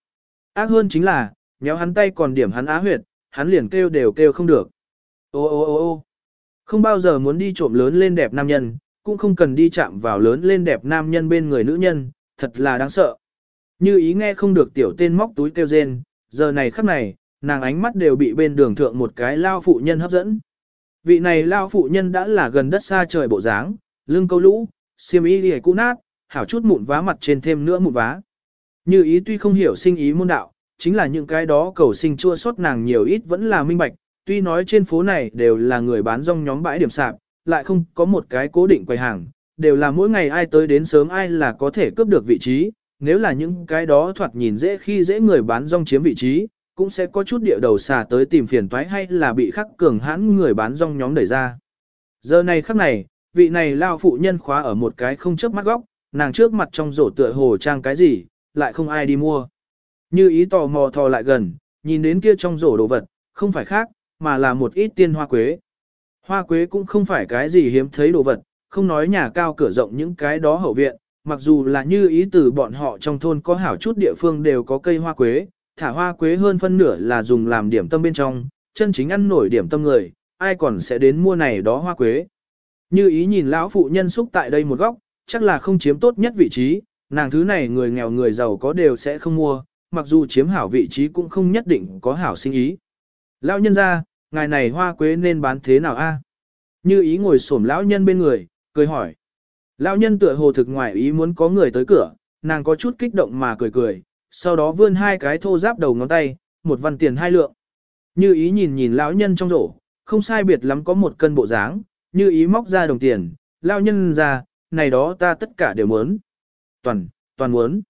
Speaker 1: Ác hơn chính là, nhéo hắn tay còn điểm hắn á huyệt, hắn liền kêu đều kêu không được. Ô ô ô ô không bao giờ muốn đi trộm lớn lên đẹp nam nhân, cũng không cần đi chạm vào lớn lên đẹp nam nhân bên người nữ nhân, thật là đáng sợ. Như ý nghe không được tiểu tên móc túi kêu rên, giờ này khắc này, nàng ánh mắt đều bị bên đường thượng một cái lao phụ nhân hấp dẫn. Vị này lao phụ nhân đã là gần đất xa trời bộ dáng, lưng câu lũ, xiêm y lìa cũ nát, hảo chút mụn vá mặt trên thêm nữa mụn vá. Như ý tuy không hiểu sinh ý môn đạo, chính là những cái đó cầu sinh chua xót nàng nhiều ít vẫn là minh bạch, tuy nói trên phố này đều là người bán rong nhóm bãi điểm sạp, lại không có một cái cố định quầy hàng, đều là mỗi ngày ai tới đến sớm ai là có thể cướp được vị trí, nếu là những cái đó thoạt nhìn dễ khi dễ người bán rong chiếm vị trí, cũng sẽ có chút địa đầu xà tới tìm phiền toái hay là bị khắc cường hãn người bán rong nhóm đẩy ra. Giờ này khắc này, vị này lao phụ nhân khóa ở một cái không chớp mắt góc, nàng trước mặt trong rổ tựa hồ trang cái gì, lại không ai đi mua. Như ý tò mò thò lại gần, nhìn đến kia trong rổ đồ vật, không phải khác, mà là một ít tiên hoa quế. Hoa quế cũng không phải cái gì hiếm thấy đồ vật, không nói nhà cao cửa rộng những cái đó hậu viện, mặc dù là như ý từ bọn họ trong thôn có hảo chút địa phương đều có cây hoa quế, thả hoa quế hơn phân nửa là dùng làm điểm tâm bên trong, chân chính ăn nổi điểm tâm người, ai còn sẽ đến mua này đó hoa quế. Như ý nhìn lão phụ nhân xúc tại đây một góc, chắc là không chiếm tốt nhất vị trí, nàng thứ này người nghèo người giàu có đều sẽ không mua, mặc dù chiếm hảo vị trí cũng không nhất định có hảo sinh ý. Lão nhân ra, ngài này hoa quế nên bán thế nào a? Như ý ngồi xổm lão nhân bên người, cười hỏi. Lão nhân tựa hồ thực ngoài ý muốn có người tới cửa, nàng có chút kích động mà cười cười, sau đó vươn hai cái thô giáp đầu ngón tay, một văn tiền hai lượng. Như ý nhìn nhìn lão nhân trong rổ, không sai biệt lắm có một cân bộ dáng, như ý móc ra đồng tiền, lao nhân ra, này đó ta tất cả đều muốn. Toàn, toàn muốn.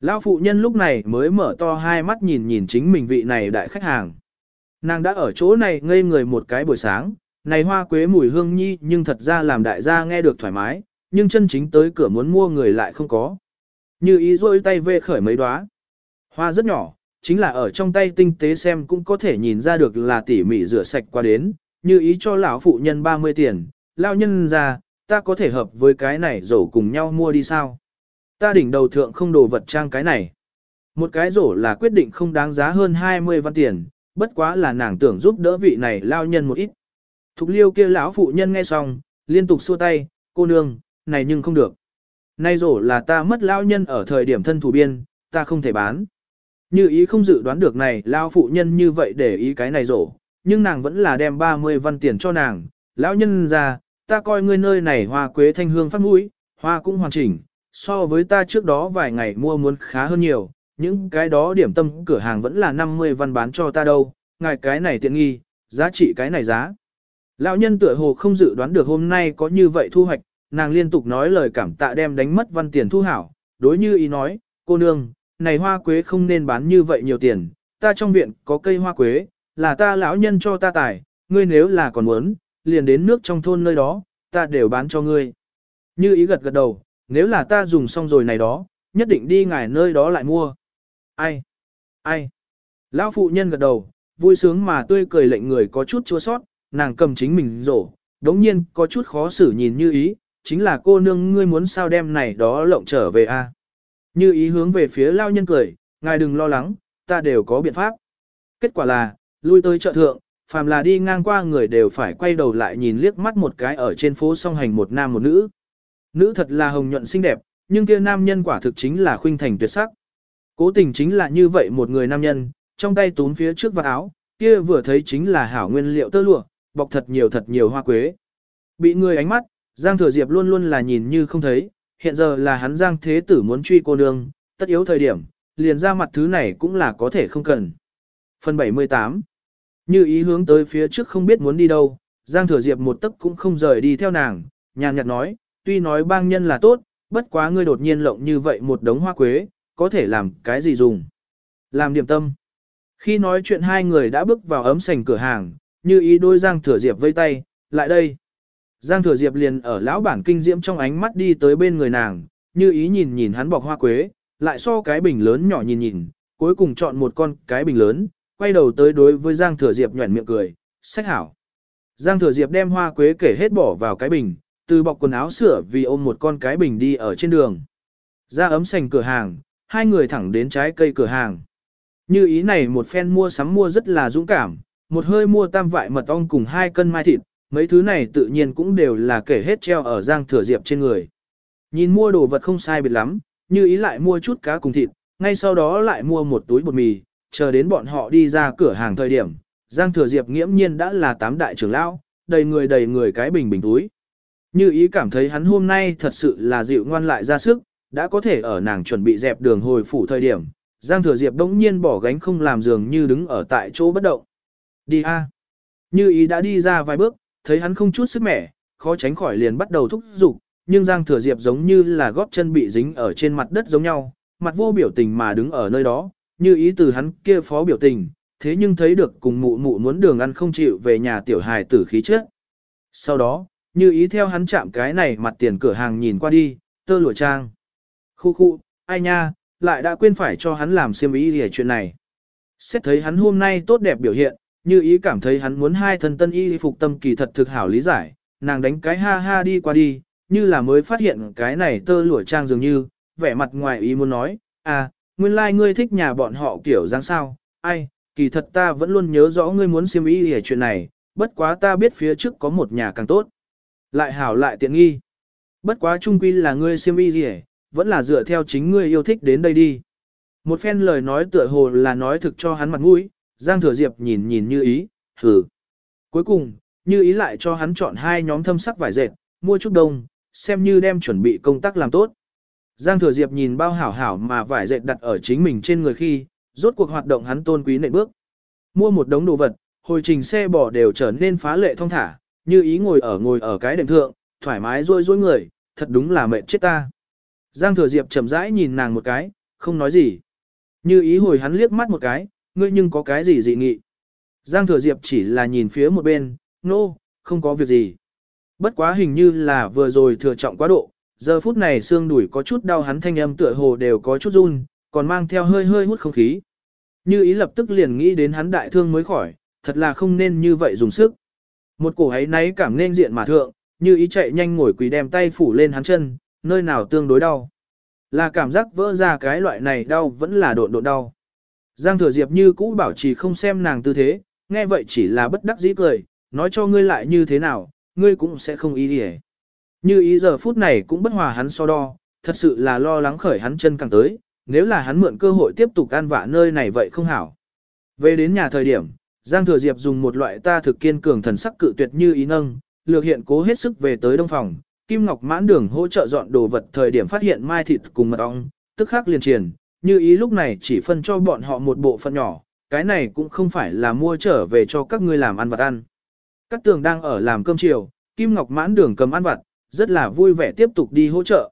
Speaker 1: Lão phụ nhân lúc này mới mở to hai mắt nhìn nhìn chính mình vị này đại khách hàng. Nàng đã ở chỗ này ngây người một cái buổi sáng, này hoa quế mùi hương nhi nhưng thật ra làm đại gia nghe được thoải mái, nhưng chân chính tới cửa muốn mua người lại không có. Như ý rôi tay về khởi mấy đóa. Hoa rất nhỏ, chính là ở trong tay tinh tế xem cũng có thể nhìn ra được là tỉ mỉ rửa sạch qua đến, như ý cho lão phụ nhân 30 tiền, lão nhân ra, ta có thể hợp với cái này rổ cùng nhau mua đi sao? Ta đỉnh đầu thượng không đồ vật trang cái này. Một cái rổ là quyết định không đáng giá hơn 20 văn tiền, bất quá là nàng tưởng giúp đỡ vị này lao nhân một ít. Thục liêu kia lão phụ nhân nghe xong, liên tục xua tay, cô nương, này nhưng không được. Nay rổ là ta mất lao nhân ở thời điểm thân thủ biên, ta không thể bán. Như ý không dự đoán được này, lao phụ nhân như vậy để ý cái này rổ, nhưng nàng vẫn là đem 30 văn tiền cho nàng. Lão nhân ra, ta coi ngươi nơi này hoa quế thanh hương phát mũi, hoa cũng hoàn chỉnh, so với ta trước đó vài ngày mua muốn khá hơn nhiều, những cái đó điểm tâm cửa hàng vẫn là 50 văn bán cho ta đâu, ngài cái này tiện nghi, giá trị cái này giá. Lão nhân tựa hồ không dự đoán được hôm nay có như vậy thu hoạch, nàng liên tục nói lời cảm tạ đem đánh mất văn tiền thu hảo, đối như ý nói, cô nương, này hoa quế không nên bán như vậy nhiều tiền, ta trong viện có cây hoa quế, là ta lão nhân cho ta tải, ngươi nếu là còn muốn, liền đến nước trong thôn nơi đó, ta đều bán cho ngươi. Như ý gật gật đầu, nếu là ta dùng xong rồi này đó, nhất định đi ngài nơi đó lại mua. Ai? Ai? Lão phụ nhân gật đầu, vui sướng mà tươi cười lệnh người có chút chua sót, nàng cầm chính mình rổ, đống nhiên có chút khó xử nhìn như ý, chính là cô nương ngươi muốn sao đem này đó lộng trở về a Như ý hướng về phía lao nhân cười, ngài đừng lo lắng, ta đều có biện pháp. Kết quả là, lui tới chợ thượng, phàm là đi ngang qua người đều phải quay đầu lại nhìn liếc mắt một cái ở trên phố song hành một nam một nữ. Nữ thật là hồng nhuận xinh đẹp, nhưng kia nam nhân quả thực chính là khuynh thành tuyệt sắc. Cố tình chính là như vậy một người nam nhân, trong tay tún phía trước vạt áo, kia vừa thấy chính là hảo nguyên liệu tơ lụa, bọc thật nhiều thật nhiều hoa quế. Bị người ánh mắt, Giang Thừa Diệp luôn luôn là nhìn như không thấy, hiện giờ là hắn Giang Thế Tử muốn truy cô nương, tất yếu thời điểm, liền ra mặt thứ này cũng là có thể không cần. Phần 78 như ý hướng tới phía trước không biết muốn đi đâu, Giang Thừa Diệp một tấc cũng không rời đi theo nàng, nhàn nhạt nói, tuy nói bang nhân là tốt, bất quá ngươi đột nhiên lộng như vậy một đống hoa quế, có thể làm cái gì dùng? Làm điểm tâm. Khi nói chuyện hai người đã bước vào ấm sành cửa hàng, như ý đôi Giang Thừa Diệp vây tay, lại đây. Giang Thừa Diệp liền ở lão bản kinh diễm trong ánh mắt đi tới bên người nàng, như ý nhìn nhìn hắn bọc hoa quế, lại so cái bình lớn nhỏ nhìn nhìn, cuối cùng chọn một con cái bình lớn, quay đầu tới đối với Giang Thừa Diệp nhuẩn miệng cười, sách hảo. Giang Thừa Diệp đem hoa quế kể hết bỏ vào cái bình, từ bọc quần áo sửa vì ôm một con cái bình đi ở trên đường. Ra ấm sành cửa hàng, hai người thẳng đến trái cây cửa hàng. Như ý này một phen mua sắm mua rất là dũng cảm, một hơi mua tam vại mật ong cùng hai cân mai thịt, mấy thứ này tự nhiên cũng đều là kể hết treo ở Giang Thừa Diệp trên người. Nhìn mua đồ vật không sai biệt lắm, như ý lại mua chút cá cùng thịt, ngay sau đó lại mua một túi bột mì, chờ đến bọn họ đi ra cửa hàng thời điểm, Giang Thừa Diệp nghiễm nhiên đã là tám đại trưởng lão, đầy người đầy người cái bình bình túi. Như ý cảm thấy hắn hôm nay thật sự là dịu ngoan lại ra sức, đã có thể ở nàng chuẩn bị dẹp đường hồi phủ thời điểm, Giang Thừa Diệp đống nhiên bỏ gánh không làm giường như đứng ở tại chỗ bất động. Đi a. Như ý đã đi ra vài bước, thấy hắn không chút sức mẻ, khó tránh khỏi liền bắt đầu thúc giục, nhưng Giang Thừa Diệp giống như là góp chân bị dính ở trên mặt đất giống nhau, mặt vô biểu tình mà đứng ở nơi đó, như ý từ hắn kia phó biểu tình, thế nhưng thấy được cùng mụ mụ muốn đường ăn không chịu về nhà tiểu hài tử khí trước. Sau đó, như ý theo hắn chạm cái này mặt tiền cửa hàng nhìn qua đi, tơ lụa trang. Khu khu, ai nha, lại đã quên phải cho hắn làm xiêm ý về chuyện này. Xét thấy hắn hôm nay tốt đẹp biểu hiện, như ý cảm thấy hắn muốn hai thân tân y phục tâm kỳ thật thực hảo lý giải, nàng đánh cái ha ha đi qua đi, như là mới phát hiện cái này tơ lụa trang dường như, vẻ mặt ngoài ý muốn nói, à, nguyên lai like ngươi thích nhà bọn họ kiểu dáng sao, ai, kỳ thật ta vẫn luôn nhớ rõ ngươi muốn xiêm y hề chuyện này, bất quá ta biết phía trước có một nhà càng tốt. Lại hảo lại tiện nghi. Bất quá trung quy là ngươi xiêm y gì vẫn là dựa theo chính ngươi yêu thích đến đây đi. Một phen lời nói tựa hồ là nói thực cho hắn mặt mũi, Giang Thừa Diệp nhìn nhìn như ý, thử. Cuối cùng, như ý lại cho hắn chọn hai nhóm thâm sắc vải dệt, mua chút đông, xem như đem chuẩn bị công tác làm tốt. Giang Thừa Diệp nhìn bao hảo hảo mà vải dệt đặt ở chính mình trên người khi, rốt cuộc hoạt động hắn tôn quý nệ bước. Mua một đống đồ vật, hồi trình xe bò đều trở nên phá lệ thông thả, như ý ngồi ở ngồi ở cái đệm thượng, thoải mái rôi rôi người, thật đúng là mệt chết ta. Giang Thừa Diệp chậm rãi nhìn nàng một cái, không nói gì. Như ý hồi hắn liếc mắt một cái, ngươi nhưng có cái gì dị nghị. Giang Thừa Diệp chỉ là nhìn phía một bên, nô, no, không có việc gì. Bất quá hình như là vừa rồi thừa trọng quá độ, giờ phút này xương đùi có chút đau hắn thanh âm tựa hồ đều có chút run, còn mang theo hơi hơi hút không khí. Như ý lập tức liền nghĩ đến hắn đại thương mới khỏi, thật là không nên như vậy dùng sức. Một cổ ấy náy cảm nên diện mà thượng, như ý chạy nhanh ngồi quỳ đem tay phủ lên hắn chân, nơi nào tương đối đau. Là cảm giác vỡ ra cái loại này đau vẫn là độn độn đau. Giang thừa diệp như cũ bảo trì không xem nàng tư thế, nghe vậy chỉ là bất đắc dĩ cười, nói cho ngươi lại như thế nào, ngươi cũng sẽ không ý đi như ý giờ phút này cũng bất hòa hắn so đo, thật sự là lo lắng khởi hắn chân càng tới, nếu là hắn mượn cơ hội tiếp tục an vạ nơi này vậy không hảo. Về đến nhà thời điểm, Giang Thừa Diệp dùng một loại ta thực kiên cường thần sắc cự tuyệt như ý nâng, lược hiện cố hết sức về tới đông phòng, Kim Ngọc mãn đường hỗ trợ dọn đồ vật thời điểm phát hiện mai thịt cùng mật ong, tức khắc liền triển, như ý lúc này chỉ phân cho bọn họ một bộ phận nhỏ, cái này cũng không phải là mua trở về cho các ngươi làm ăn vặt ăn. Các tường đang ở làm cơm chiều, Kim Ngọc mãn đường cầm ăn vặt, rất là vui vẻ tiếp tục đi hỗ trợ.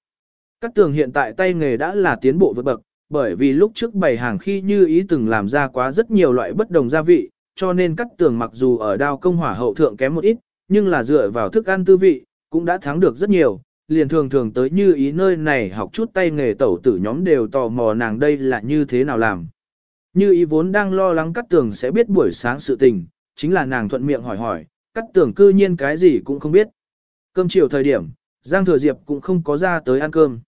Speaker 1: Các tường hiện tại tay nghề đã là tiến bộ vượt bậc, bởi vì lúc trước bày hàng khi như ý từng làm ra quá rất nhiều loại bất đồng gia vị, cho nên các tường mặc dù ở đao công hỏa hậu thượng kém một ít, nhưng là dựa vào thức ăn tư vị, cũng đã thắng được rất nhiều, liền thường thường tới như ý nơi này học chút tay nghề tẩu tử nhóm đều tò mò nàng đây là như thế nào làm. Như ý vốn đang lo lắng cắt tường sẽ biết buổi sáng sự tình, chính là nàng thuận miệng hỏi hỏi, cắt tường cư nhiên cái gì cũng không biết. Cơm chiều thời điểm, Giang Thừa Diệp cũng không có ra tới ăn cơm.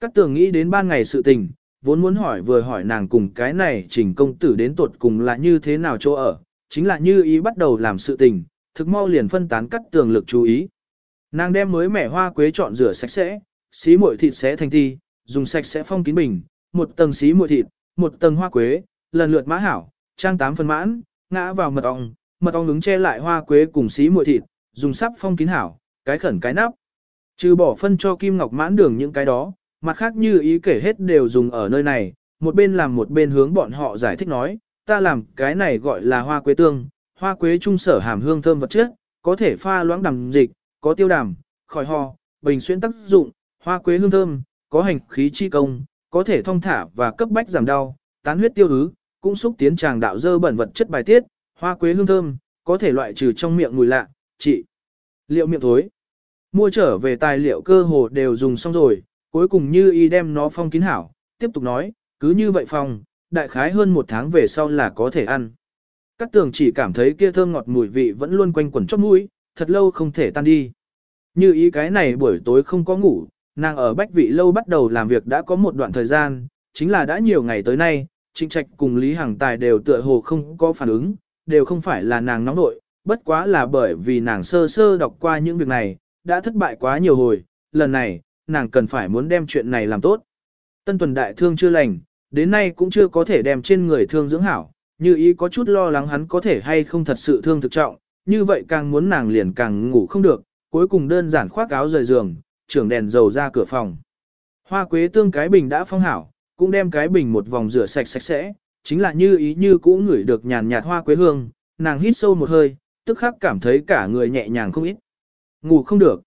Speaker 1: Cắt tường nghĩ đến ban ngày sự tình, vốn muốn hỏi vừa hỏi nàng cùng cái này trình công tử đến tuột cùng là như thế nào chỗ ở, chính là như ý bắt đầu làm sự tình, thực mau liền phân tán cắt tường lực chú ý. Nàng đem mới mẻ hoa quế chọn rửa sạch sẽ, xí muội thịt sẽ thành thi, dùng sạch sẽ phong kín bình, một tầng xí muội thịt, một tầng hoa quế, lần lượt mã hảo, trang tám phần mãn, ngã vào mật ong, mật ong ứng che lại hoa quế cùng xí muội thịt, dùng sắp phong kín hảo, cái khẩn cái nắp. Trừ bỏ phân cho kim ngọc mãn đường những cái đó, mặt khác như ý kể hết đều dùng ở nơi này, một bên làm một bên hướng bọn họ giải thích nói, ta làm cái này gọi là hoa quế tương, hoa quế trung sở hàm hương thơm vật chất, có thể pha loãng đầm dịch, có tiêu đàm, khỏi ho, bình xuyên tác dụng, hoa quế hương thơm, có hành khí chi công, có thể thông thả và cấp bách giảm đau, tán huyết tiêu ứ, cũng xúc tiến tràng đạo dơ bẩn vật chất bài tiết, hoa quế hương thơm, có thể loại trừ trong miệng mùi lạ, trị liệu miệng thối. Mua trở về tài liệu cơ hồ đều dùng xong rồi, cuối cùng như y đem nó phong kín hảo, tiếp tục nói, cứ như vậy phong, đại khái hơn một tháng về sau là có thể ăn. Các tường chỉ cảm thấy kia thơm ngọt mùi vị vẫn luôn quanh quẩn chóp mũi, thật lâu không thể tan đi. Như ý cái này buổi tối không có ngủ, nàng ở bách vị lâu bắt đầu làm việc đã có một đoạn thời gian, chính là đã nhiều ngày tới nay, Trịnh Trạch cùng Lý Hằng Tài đều tựa hồ không có phản ứng, đều không phải là nàng nóng nội, bất quá là bởi vì nàng sơ sơ đọc qua những việc này, đã thất bại quá nhiều hồi, lần này, nàng cần phải muốn đem chuyện này làm tốt. Tân tuần đại thương chưa lành, đến nay cũng chưa có thể đem trên người thương dưỡng hảo, như ý có chút lo lắng hắn có thể hay không thật sự thương thực trọng, như vậy càng muốn nàng liền càng ngủ không được, cuối cùng đơn giản khoác áo rời giường, trưởng đèn dầu ra cửa phòng. Hoa quế tương cái bình đã phong hảo, cũng đem cái bình một vòng rửa sạch sạch sẽ, chính là như ý như cũ ngửi được nhàn nhạt hoa quế hương, nàng hít sâu một hơi, tức khắc cảm thấy cả người nhẹ nhàng không ít. Ngủ không được.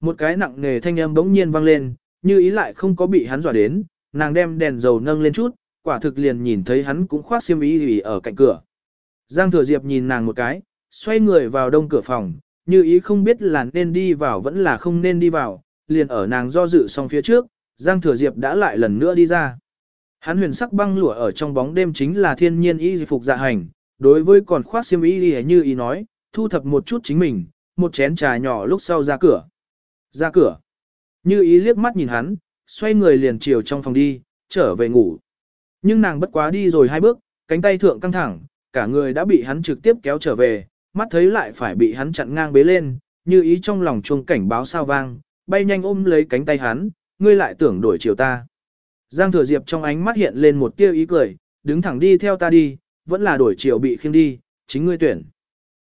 Speaker 1: Một cái nặng nề thanh âm bỗng nhiên vang lên, như ý lại không có bị hắn dọa đến, nàng đem đèn dầu nâng lên chút, quả thực liền nhìn thấy hắn cũng khoác xiêm y ở cạnh cửa. Giang Thừa Diệp nhìn nàng một cái, xoay người vào đông cửa phòng, như ý không biết là nên đi vào vẫn là không nên đi vào, liền ở nàng do dự xong phía trước, Giang Thừa Diệp đã lại lần nữa đi ra. Hắn huyền sắc băng lụa ở trong bóng đêm chính là thiên nhiên y phục dạ hành, đối với còn khoác xiêm y như ý nói, thu thập một chút chính mình, một chén trà nhỏ lúc sau ra cửa. Ra cửa. Như ý liếc mắt nhìn hắn, xoay người liền chiều trong phòng đi, trở về ngủ. Nhưng nàng bất quá đi rồi hai bước, cánh tay thượng căng thẳng, cả người đã bị hắn trực tiếp kéo trở về, mắt thấy lại phải bị hắn chặn ngang bế lên, như ý trong lòng chuông cảnh báo sao vang, bay nhanh ôm lấy cánh tay hắn, ngươi lại tưởng đổi chiều ta. Giang thừa diệp trong ánh mắt hiện lên một tia ý cười, đứng thẳng đi theo ta đi, vẫn là đổi chiều bị khiêng đi, chính ngươi tuyển.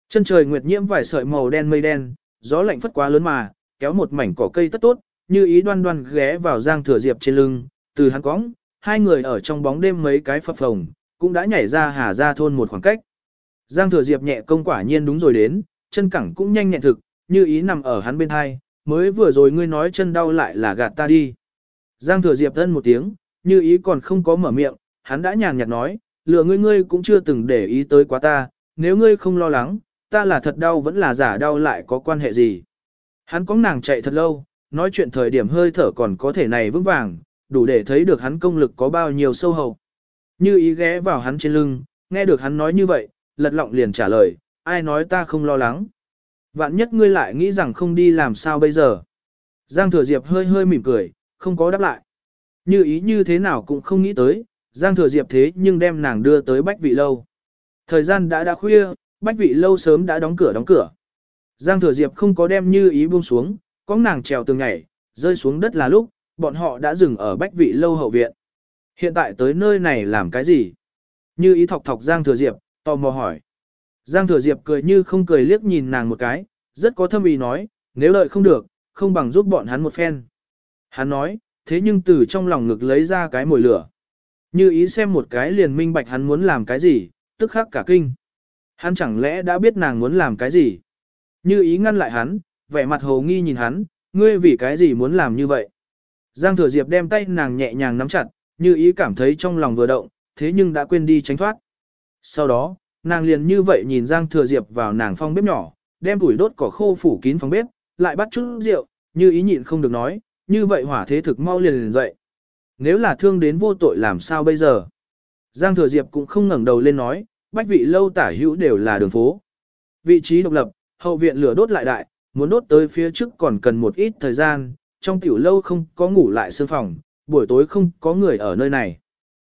Speaker 1: Chân trời nguyệt nhiễm vài sợi màu đen mây đen, gió lạnh phất quá lớn mà, kéo một mảnh cỏ cây tất tốt, như ý đoan đoan ghé vào Giang Thừa Diệp trên lưng, từ hắn cõng, hai người ở trong bóng đêm mấy cái phập phồng, cũng đã nhảy ra hà ra thôn một khoảng cách. Giang Thừa Diệp nhẹ công quả nhiên đúng rồi đến, chân cẳng cũng nhanh nhẹn thực, như ý nằm ở hắn bên hai, mới vừa rồi ngươi nói chân đau lại là gạt ta đi. Giang Thừa Diệp thân một tiếng, như ý còn không có mở miệng, hắn đã nhàn nhạt nói, lừa ngươi ngươi cũng chưa từng để ý tới quá ta, nếu ngươi không lo lắng, ta là thật đau vẫn là giả đau lại có quan hệ gì. Hắn có nàng chạy thật lâu, nói chuyện thời điểm hơi thở còn có thể này vững vàng, đủ để thấy được hắn công lực có bao nhiêu sâu hậu. Như ý ghé vào hắn trên lưng, nghe được hắn nói như vậy, lật lọng liền trả lời, ai nói ta không lo lắng. Vạn nhất ngươi lại nghĩ rằng không đi làm sao bây giờ. Giang Thừa Diệp hơi hơi mỉm cười, không có đáp lại. Như ý như thế nào cũng không nghĩ tới, Giang Thừa Diệp thế nhưng đem nàng đưa tới Bách Vị Lâu. Thời gian đã đã khuya, Bách Vị Lâu sớm đã đóng cửa đóng cửa. Giang Thừa Diệp không có đem như ý buông xuống, có nàng trèo từng nhảy, rơi xuống đất là lúc, bọn họ đã dừng ở Bách Vị Lâu hậu viện. Hiện tại tới nơi này làm cái gì? Như ý thọc thọc Giang Thừa Diệp, tò mò hỏi. Giang Thừa Diệp cười như không cười liếc nhìn nàng một cái, rất có thâm ý nói, nếu lợi không được, không bằng giúp bọn hắn một phen. Hắn nói, thế nhưng từ trong lòng ngực lấy ra cái mồi lửa. Như ý xem một cái liền minh bạch hắn muốn làm cái gì, tức khắc cả kinh. Hắn chẳng lẽ đã biết nàng muốn làm cái gì? Như ý ngăn lại hắn, vẻ mặt hồ nghi nhìn hắn, ngươi vì cái gì muốn làm như vậy? Giang Thừa Diệp đem tay nàng nhẹ nhàng nắm chặt, như ý cảm thấy trong lòng vừa động, thế nhưng đã quên đi tránh thoát. Sau đó, nàng liền như vậy nhìn Giang Thừa Diệp vào nàng phong bếp nhỏ, đem củi đốt cỏ khô phủ kín phòng bếp, lại bắt chút rượu, như ý nhịn không được nói, như vậy hỏa thế thực mau liền liền dậy. Nếu là thương đến vô tội làm sao bây giờ? Giang Thừa Diệp cũng không ngẩng đầu lên nói, bách vị lâu tả hữu đều là đường phố. Vị trí độc lập, hậu viện lửa đốt lại đại, muốn đốt tới phía trước còn cần một ít thời gian, trong tiểu lâu không có ngủ lại sương phòng, buổi tối không có người ở nơi này.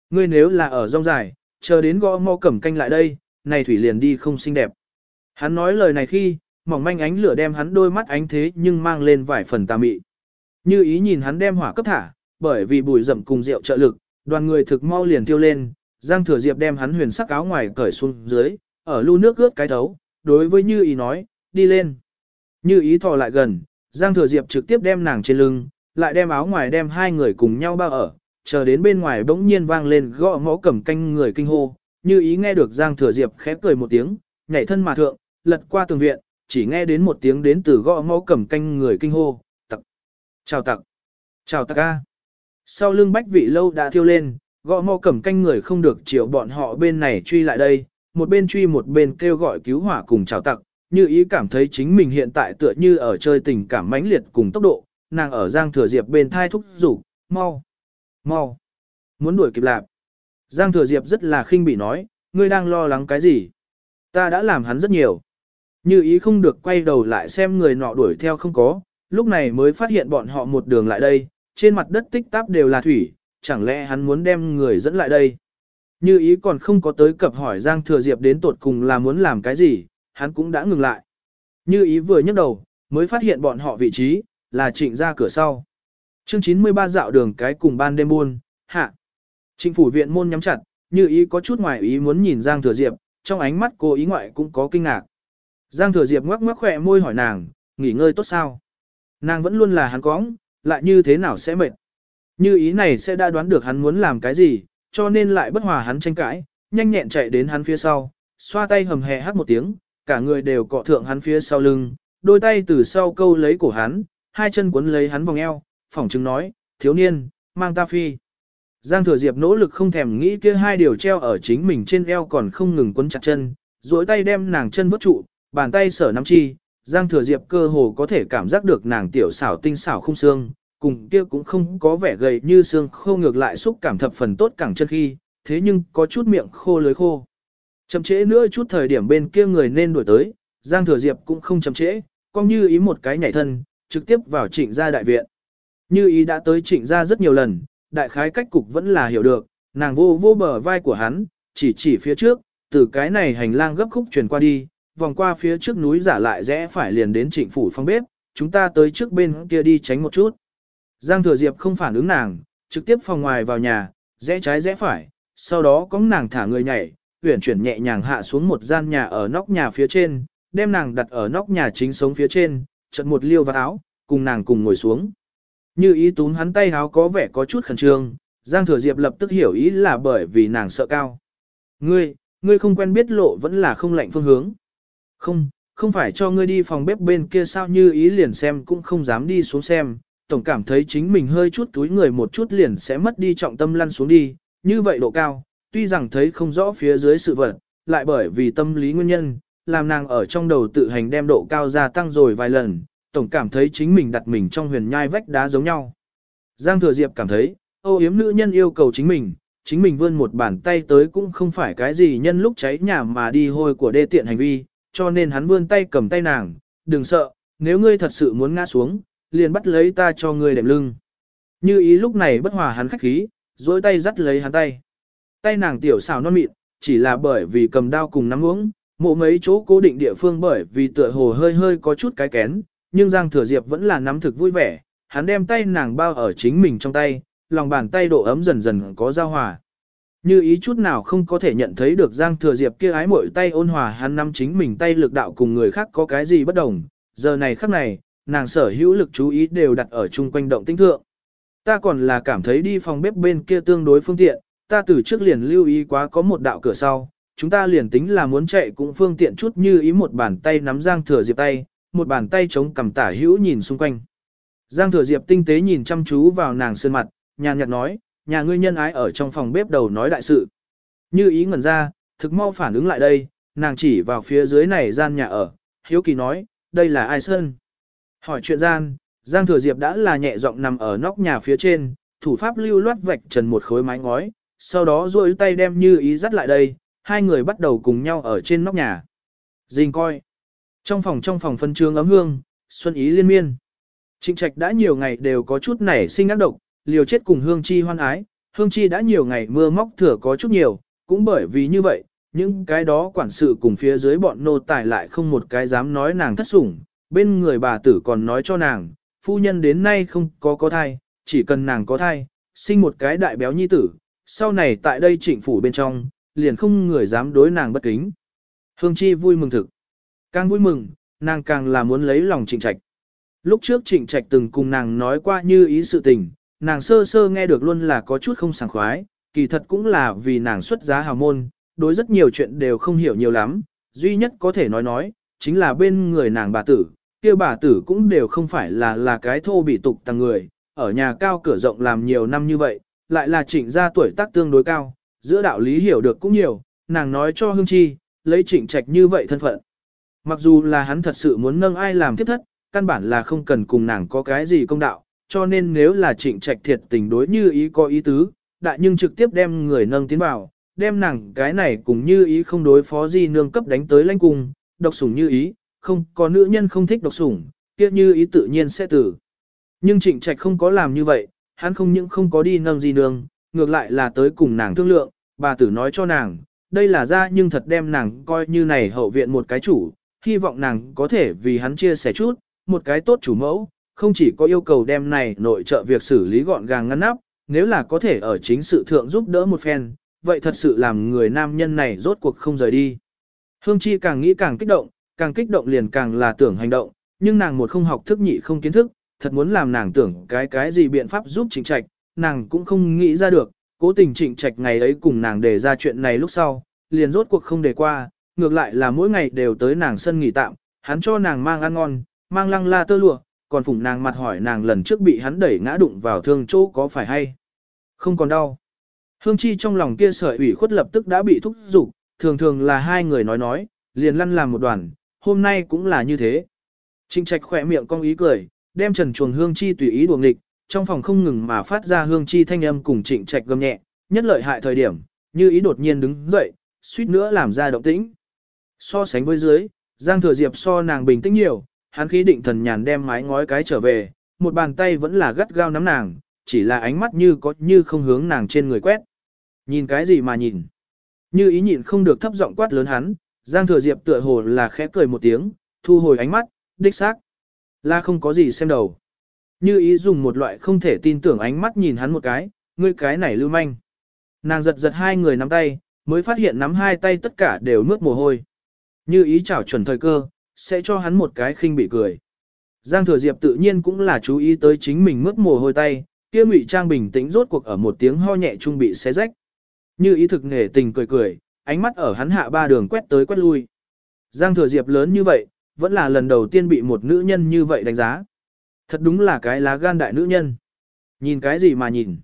Speaker 1: Ngươi nếu là ở rong dài, chờ đến gõ mò cẩm canh lại đây, này thủy liền đi không xinh đẹp. Hắn nói lời này khi, mỏng manh ánh lửa đem hắn đôi mắt ánh thế nhưng mang lên vài phần tà mị. Như ý nhìn hắn đem hỏa cấp thả, bởi vì bùi rậm cùng rượu trợ lực, đoàn người thực mau liền tiêu lên, Giang Thừa Diệp đem hắn huyền sắc áo ngoài cởi xuống dưới, ở lưu nước ướt cái thấu, đối với Như ý nói, đi lên. Như ý thò lại gần, Giang Thừa Diệp trực tiếp đem nàng trên lưng, lại đem áo ngoài đem hai người cùng nhau bao ở, chờ đến bên ngoài bỗng nhiên vang lên gõ mõ cầm canh người kinh hô, như ý nghe được Giang Thừa Diệp khẽ cười một tiếng, nhảy thân mà thượng, lật qua tường viện, chỉ nghe đến một tiếng đến từ gõ mõ cầm canh người kinh hô, tặc, chào tặc, chào tặc a. Sau lưng bách vị lâu đã thiêu lên, gõ mò cầm canh người không được chiều bọn họ bên này truy lại đây, một bên truy một bên kêu gọi cứu hỏa cùng chào tặc, như ý cảm thấy chính mình hiện tại tựa như ở chơi tình cảm mãnh liệt cùng tốc độ, nàng ở Giang Thừa Diệp bên thai thúc rủ, mau, mau, muốn đuổi kịp lạp. Giang Thừa Diệp rất là khinh bị nói, ngươi đang lo lắng cái gì? Ta đã làm hắn rất nhiều. Như ý không được quay đầu lại xem người nọ đuổi theo không có, lúc này mới phát hiện bọn họ một đường lại đây, trên mặt đất tích táp đều là thủy, chẳng lẽ hắn muốn đem người dẫn lại đây? Như ý còn không có tới cập hỏi Giang Thừa Diệp đến tột cùng là muốn làm cái gì, hắn cũng đã ngừng lại. Như ý vừa nhấc đầu, mới phát hiện bọn họ vị trí, là trịnh ra cửa sau. Chương 93 dạo đường cái cùng ban đêm buôn, hạ. Trịnh phủ viện môn nhắm chặt, như ý có chút ngoài ý muốn nhìn Giang Thừa Diệp, trong ánh mắt cô ý ngoại cũng có kinh ngạc. Giang Thừa Diệp ngoắc ngoắc khỏe môi hỏi nàng, nghỉ ngơi tốt sao? Nàng vẫn luôn là hắn cóng, lại như thế nào sẽ mệt? Như ý này sẽ đã đoán được hắn muốn làm cái gì, cho nên lại bất hòa hắn tranh cãi, nhanh nhẹn chạy đến hắn phía sau, xoa tay hầm hè hát một tiếng, cả người đều cọ thượng hắn phía sau lưng, đôi tay từ sau câu lấy cổ hắn, hai chân cuốn lấy hắn vòng eo, phỏng chứng nói, thiếu niên, mang ta phi. Giang thừa diệp nỗ lực không thèm nghĩ kia hai điều treo ở chính mình trên eo còn không ngừng quấn chặt chân, duỗi tay đem nàng chân vớt trụ, bàn tay sở nắm chi, Giang thừa diệp cơ hồ có thể cảm giác được nàng tiểu xảo tinh xảo không xương, cùng kia cũng không có vẻ gầy như xương khô ngược lại xúc cảm thập phần tốt cẳng chân khi, thế nhưng có chút miệng khô lưới khô. Chậm trễ nữa chút thời điểm bên kia người nên đuổi tới, Giang Thừa Diệp cũng không chậm trễ, coi như ý một cái nhảy thân, trực tiếp vào trịnh gia đại viện. Như ý đã tới trịnh gia rất nhiều lần, đại khái cách cục vẫn là hiểu được, nàng vô vô bờ vai của hắn, chỉ chỉ phía trước, từ cái này hành lang gấp khúc truyền qua đi, vòng qua phía trước núi giả lại rẽ phải liền đến trịnh phủ phong bếp, chúng ta tới trước bên kia đi tránh một chút. Giang Thừa Diệp không phản ứng nàng, trực tiếp phòng ngoài vào nhà, rẽ trái rẽ phải, sau đó có nàng thả người nhảy, uyển chuyển nhẹ nhàng hạ xuống một gian nhà ở nóc nhà phía trên, đem nàng đặt ở nóc nhà chính sống phía trên, chật một liêu vào áo, cùng nàng cùng ngồi xuống. Như ý tún hắn tay áo có vẻ có chút khẩn trương, Giang Thừa Diệp lập tức hiểu ý là bởi vì nàng sợ cao. Ngươi, ngươi không quen biết lộ vẫn là không lạnh phương hướng. Không, không phải cho ngươi đi phòng bếp bên kia sao như ý liền xem cũng không dám đi xuống xem, tổng cảm thấy chính mình hơi chút túi người một chút liền sẽ mất đi trọng tâm lăn xuống đi, như vậy độ cao, tuy rằng thấy không rõ phía dưới sự vật, lại bởi vì tâm lý nguyên nhân, làm nàng ở trong đầu tự hành đem độ cao gia tăng rồi vài lần, tổng cảm thấy chính mình đặt mình trong huyền nhai vách đá giống nhau. Giang Thừa Diệp cảm thấy, ô yếm nữ nhân yêu cầu chính mình, chính mình vươn một bàn tay tới cũng không phải cái gì nhân lúc cháy nhà mà đi hôi của đê tiện hành vi, cho nên hắn vươn tay cầm tay nàng, đừng sợ, nếu ngươi thật sự muốn ngã xuống, liền bắt lấy ta cho ngươi đệm lưng. Như ý lúc này bất hòa hắn khách khí, dối tay dắt lấy hắn tay. Tay nàng tiểu xảo non mịn, chỉ là bởi vì cầm đao cùng nắm uống, mộ mấy chỗ cố định địa phương bởi vì tựa hồ hơi hơi có chút cái kén, nhưng Giang Thừa Diệp vẫn là nắm thực vui vẻ, hắn đem tay nàng bao ở chính mình trong tay, lòng bàn tay độ ấm dần dần có giao hòa. Như ý chút nào không có thể nhận thấy được Giang Thừa Diệp kia ái mội tay ôn hòa hắn nắm chính mình tay lực đạo cùng người khác có cái gì bất đồng. Giờ này khắc này, nàng sở hữu lực chú ý đều đặt ở chung quanh động tinh thượng. Ta còn là cảm thấy đi phòng bếp bên kia tương đối phương tiện, ta từ trước liền lưu ý quá có một đạo cửa sau, chúng ta liền tính là muốn chạy cũng phương tiện chút như ý một bàn tay nắm Giang Thừa Diệp tay, một bàn tay chống cầm tả hữu nhìn xung quanh. Giang Thừa Diệp tinh tế nhìn chăm chú vào nàng sơn mặt, nhàn nhạt nói, nhà ngươi nhân ái ở trong phòng bếp đầu nói đại sự. Như ý ngẩn ra, thực mau phản ứng lại đây, nàng chỉ vào phía dưới này gian nhà ở, hiếu kỳ nói, đây là ai sơn? Hỏi chuyện gian, Giang Thừa Diệp đã là nhẹ giọng nằm ở nóc nhà phía trên, thủ pháp lưu loát vạch trần một khối mái ngói, sau đó duỗi tay đem như ý dắt lại đây, hai người bắt đầu cùng nhau ở trên nóc nhà. Dình coi. Trong phòng trong phòng phân trường ấm hương, xuân ý liên miên. Trịnh trạch đã nhiều ngày đều có chút nảy sinh ác độc, liều chết cùng hương chi hoan ái, hương chi đã nhiều ngày mưa móc thừa có chút nhiều, cũng bởi vì như vậy, những cái đó quản sự cùng phía dưới bọn nô tài lại không một cái dám nói nàng thất sủng, bên người bà tử còn nói cho nàng, phu nhân đến nay không có có thai, chỉ cần nàng có thai, sinh một cái đại béo nhi tử, sau này tại đây trịnh phủ bên trong, liền không người dám đối nàng bất kính. Hương Chi vui mừng thực. Càng vui mừng, nàng càng là muốn lấy lòng trịnh trạch. Lúc trước trịnh trạch từng cùng nàng nói qua như ý sự tình, nàng sơ sơ nghe được luôn là có chút không sảng khoái, kỳ thật cũng là vì nàng xuất giá hào môn, đối rất nhiều chuyện đều không hiểu nhiều lắm, duy nhất có thể nói nói, chính là bên người nàng bà tử, kia bà tử cũng đều không phải là là cái thô bị tục tăng người, ở nhà cao cửa rộng làm nhiều năm như vậy, lại là trịnh gia tuổi tác tương đối cao, giữa đạo lý hiểu được cũng nhiều, nàng nói cho Hương Chi, lấy trịnh trạch như vậy thân phận. Mặc dù là hắn thật sự muốn nâng ai làm tiếp thất, căn bản là không cần cùng nàng có cái gì công đạo, cho nên nếu là trịnh trạch thiệt tình đối như ý có ý tứ, đại nhưng trực tiếp đem người nâng tiến vào, đem nàng cái này cùng như ý không đối phó gì nương cấp đánh tới lãnh cung, độc sủng như ý, không có nữ nhân không thích độc sủng, kia như ý tự nhiên sẽ tử. Nhưng trịnh trạch không có làm như vậy, hắn không những không có đi nâng gì nương, ngược lại là tới cùng nàng thương lượng, bà tử nói cho nàng, đây là ra nhưng thật đem nàng coi như này hậu viện một cái chủ, hy vọng nàng có thể vì hắn chia sẻ chút, một cái tốt chủ mẫu, không chỉ có yêu cầu đem này nội trợ việc xử lý gọn gàng ngăn nắp, nếu là có thể ở chính sự thượng giúp đỡ một phen, vậy thật sự làm người nam nhân này rốt cuộc không rời đi. Hương Chi càng nghĩ càng kích động, càng kích động liền càng là tưởng hành động, nhưng nàng một không học thức nhị không kiến thức, thật muốn làm nàng tưởng cái cái gì biện pháp giúp trịnh trạch, nàng cũng không nghĩ ra được, cố tình trịnh trạch ngày ấy cùng nàng đề ra chuyện này lúc sau, liền rốt cuộc không đề qua, ngược lại là mỗi ngày đều tới nàng sân nghỉ tạm, hắn cho nàng mang ăn ngon, mang lăng la tơ lụa, còn phụng nàng mặt hỏi nàng lần trước bị hắn đẩy ngã đụng vào thương chỗ có phải hay. Không còn đau. Hương Chi trong lòng kia sợi ủy khuất lập tức đã bị thúc giục, thường thường là hai người nói nói, liền lăn làm một đoàn, hôm nay cũng là như thế. Trịnh trạch khỏe miệng cong ý cười, đem trần chuồng Hương Chi tùy ý đuồng nghịch, trong phòng không ngừng mà phát ra Hương Chi thanh âm cùng trịnh trạch gầm nhẹ, nhất lợi hại thời điểm, như ý đột nhiên đứng dậy, suýt nữa làm ra động tĩnh. So sánh với dưới, Giang Thừa Diệp so nàng bình tĩnh nhiều, hắn khí định thần nhàn đem mái ngói cái trở về, một bàn tay vẫn là gắt gao nắm nàng, chỉ là ánh mắt như có như không hướng nàng trên người quét. Nhìn cái gì mà nhìn? Như ý nhịn không được thấp giọng quát lớn hắn, Giang Thừa Diệp tựa hồ là khẽ cười một tiếng, thu hồi ánh mắt, đích xác. Là không có gì xem đầu. Như ý dùng một loại không thể tin tưởng ánh mắt nhìn hắn một cái, ngươi cái này lưu manh. Nàng giật giật hai người nắm tay, mới phát hiện nắm hai tay tất cả đều mướt mồ hôi. Như ý chảo chuẩn thời cơ, sẽ cho hắn một cái khinh bị cười. Giang Thừa Diệp tự nhiên cũng là chú ý tới chính mình mướt mồ hôi tay, kia ngụy trang bình tĩnh rốt cuộc ở một tiếng ho nhẹ trung bị xé rách. Như ý thực nghề tình cười cười, ánh mắt ở hắn hạ ba đường quét tới quét lui. Giang Thừa Diệp lớn như vậy, vẫn là lần đầu tiên bị một nữ nhân như vậy đánh giá. Thật đúng là cái lá gan đại nữ nhân. Nhìn cái gì mà nhìn.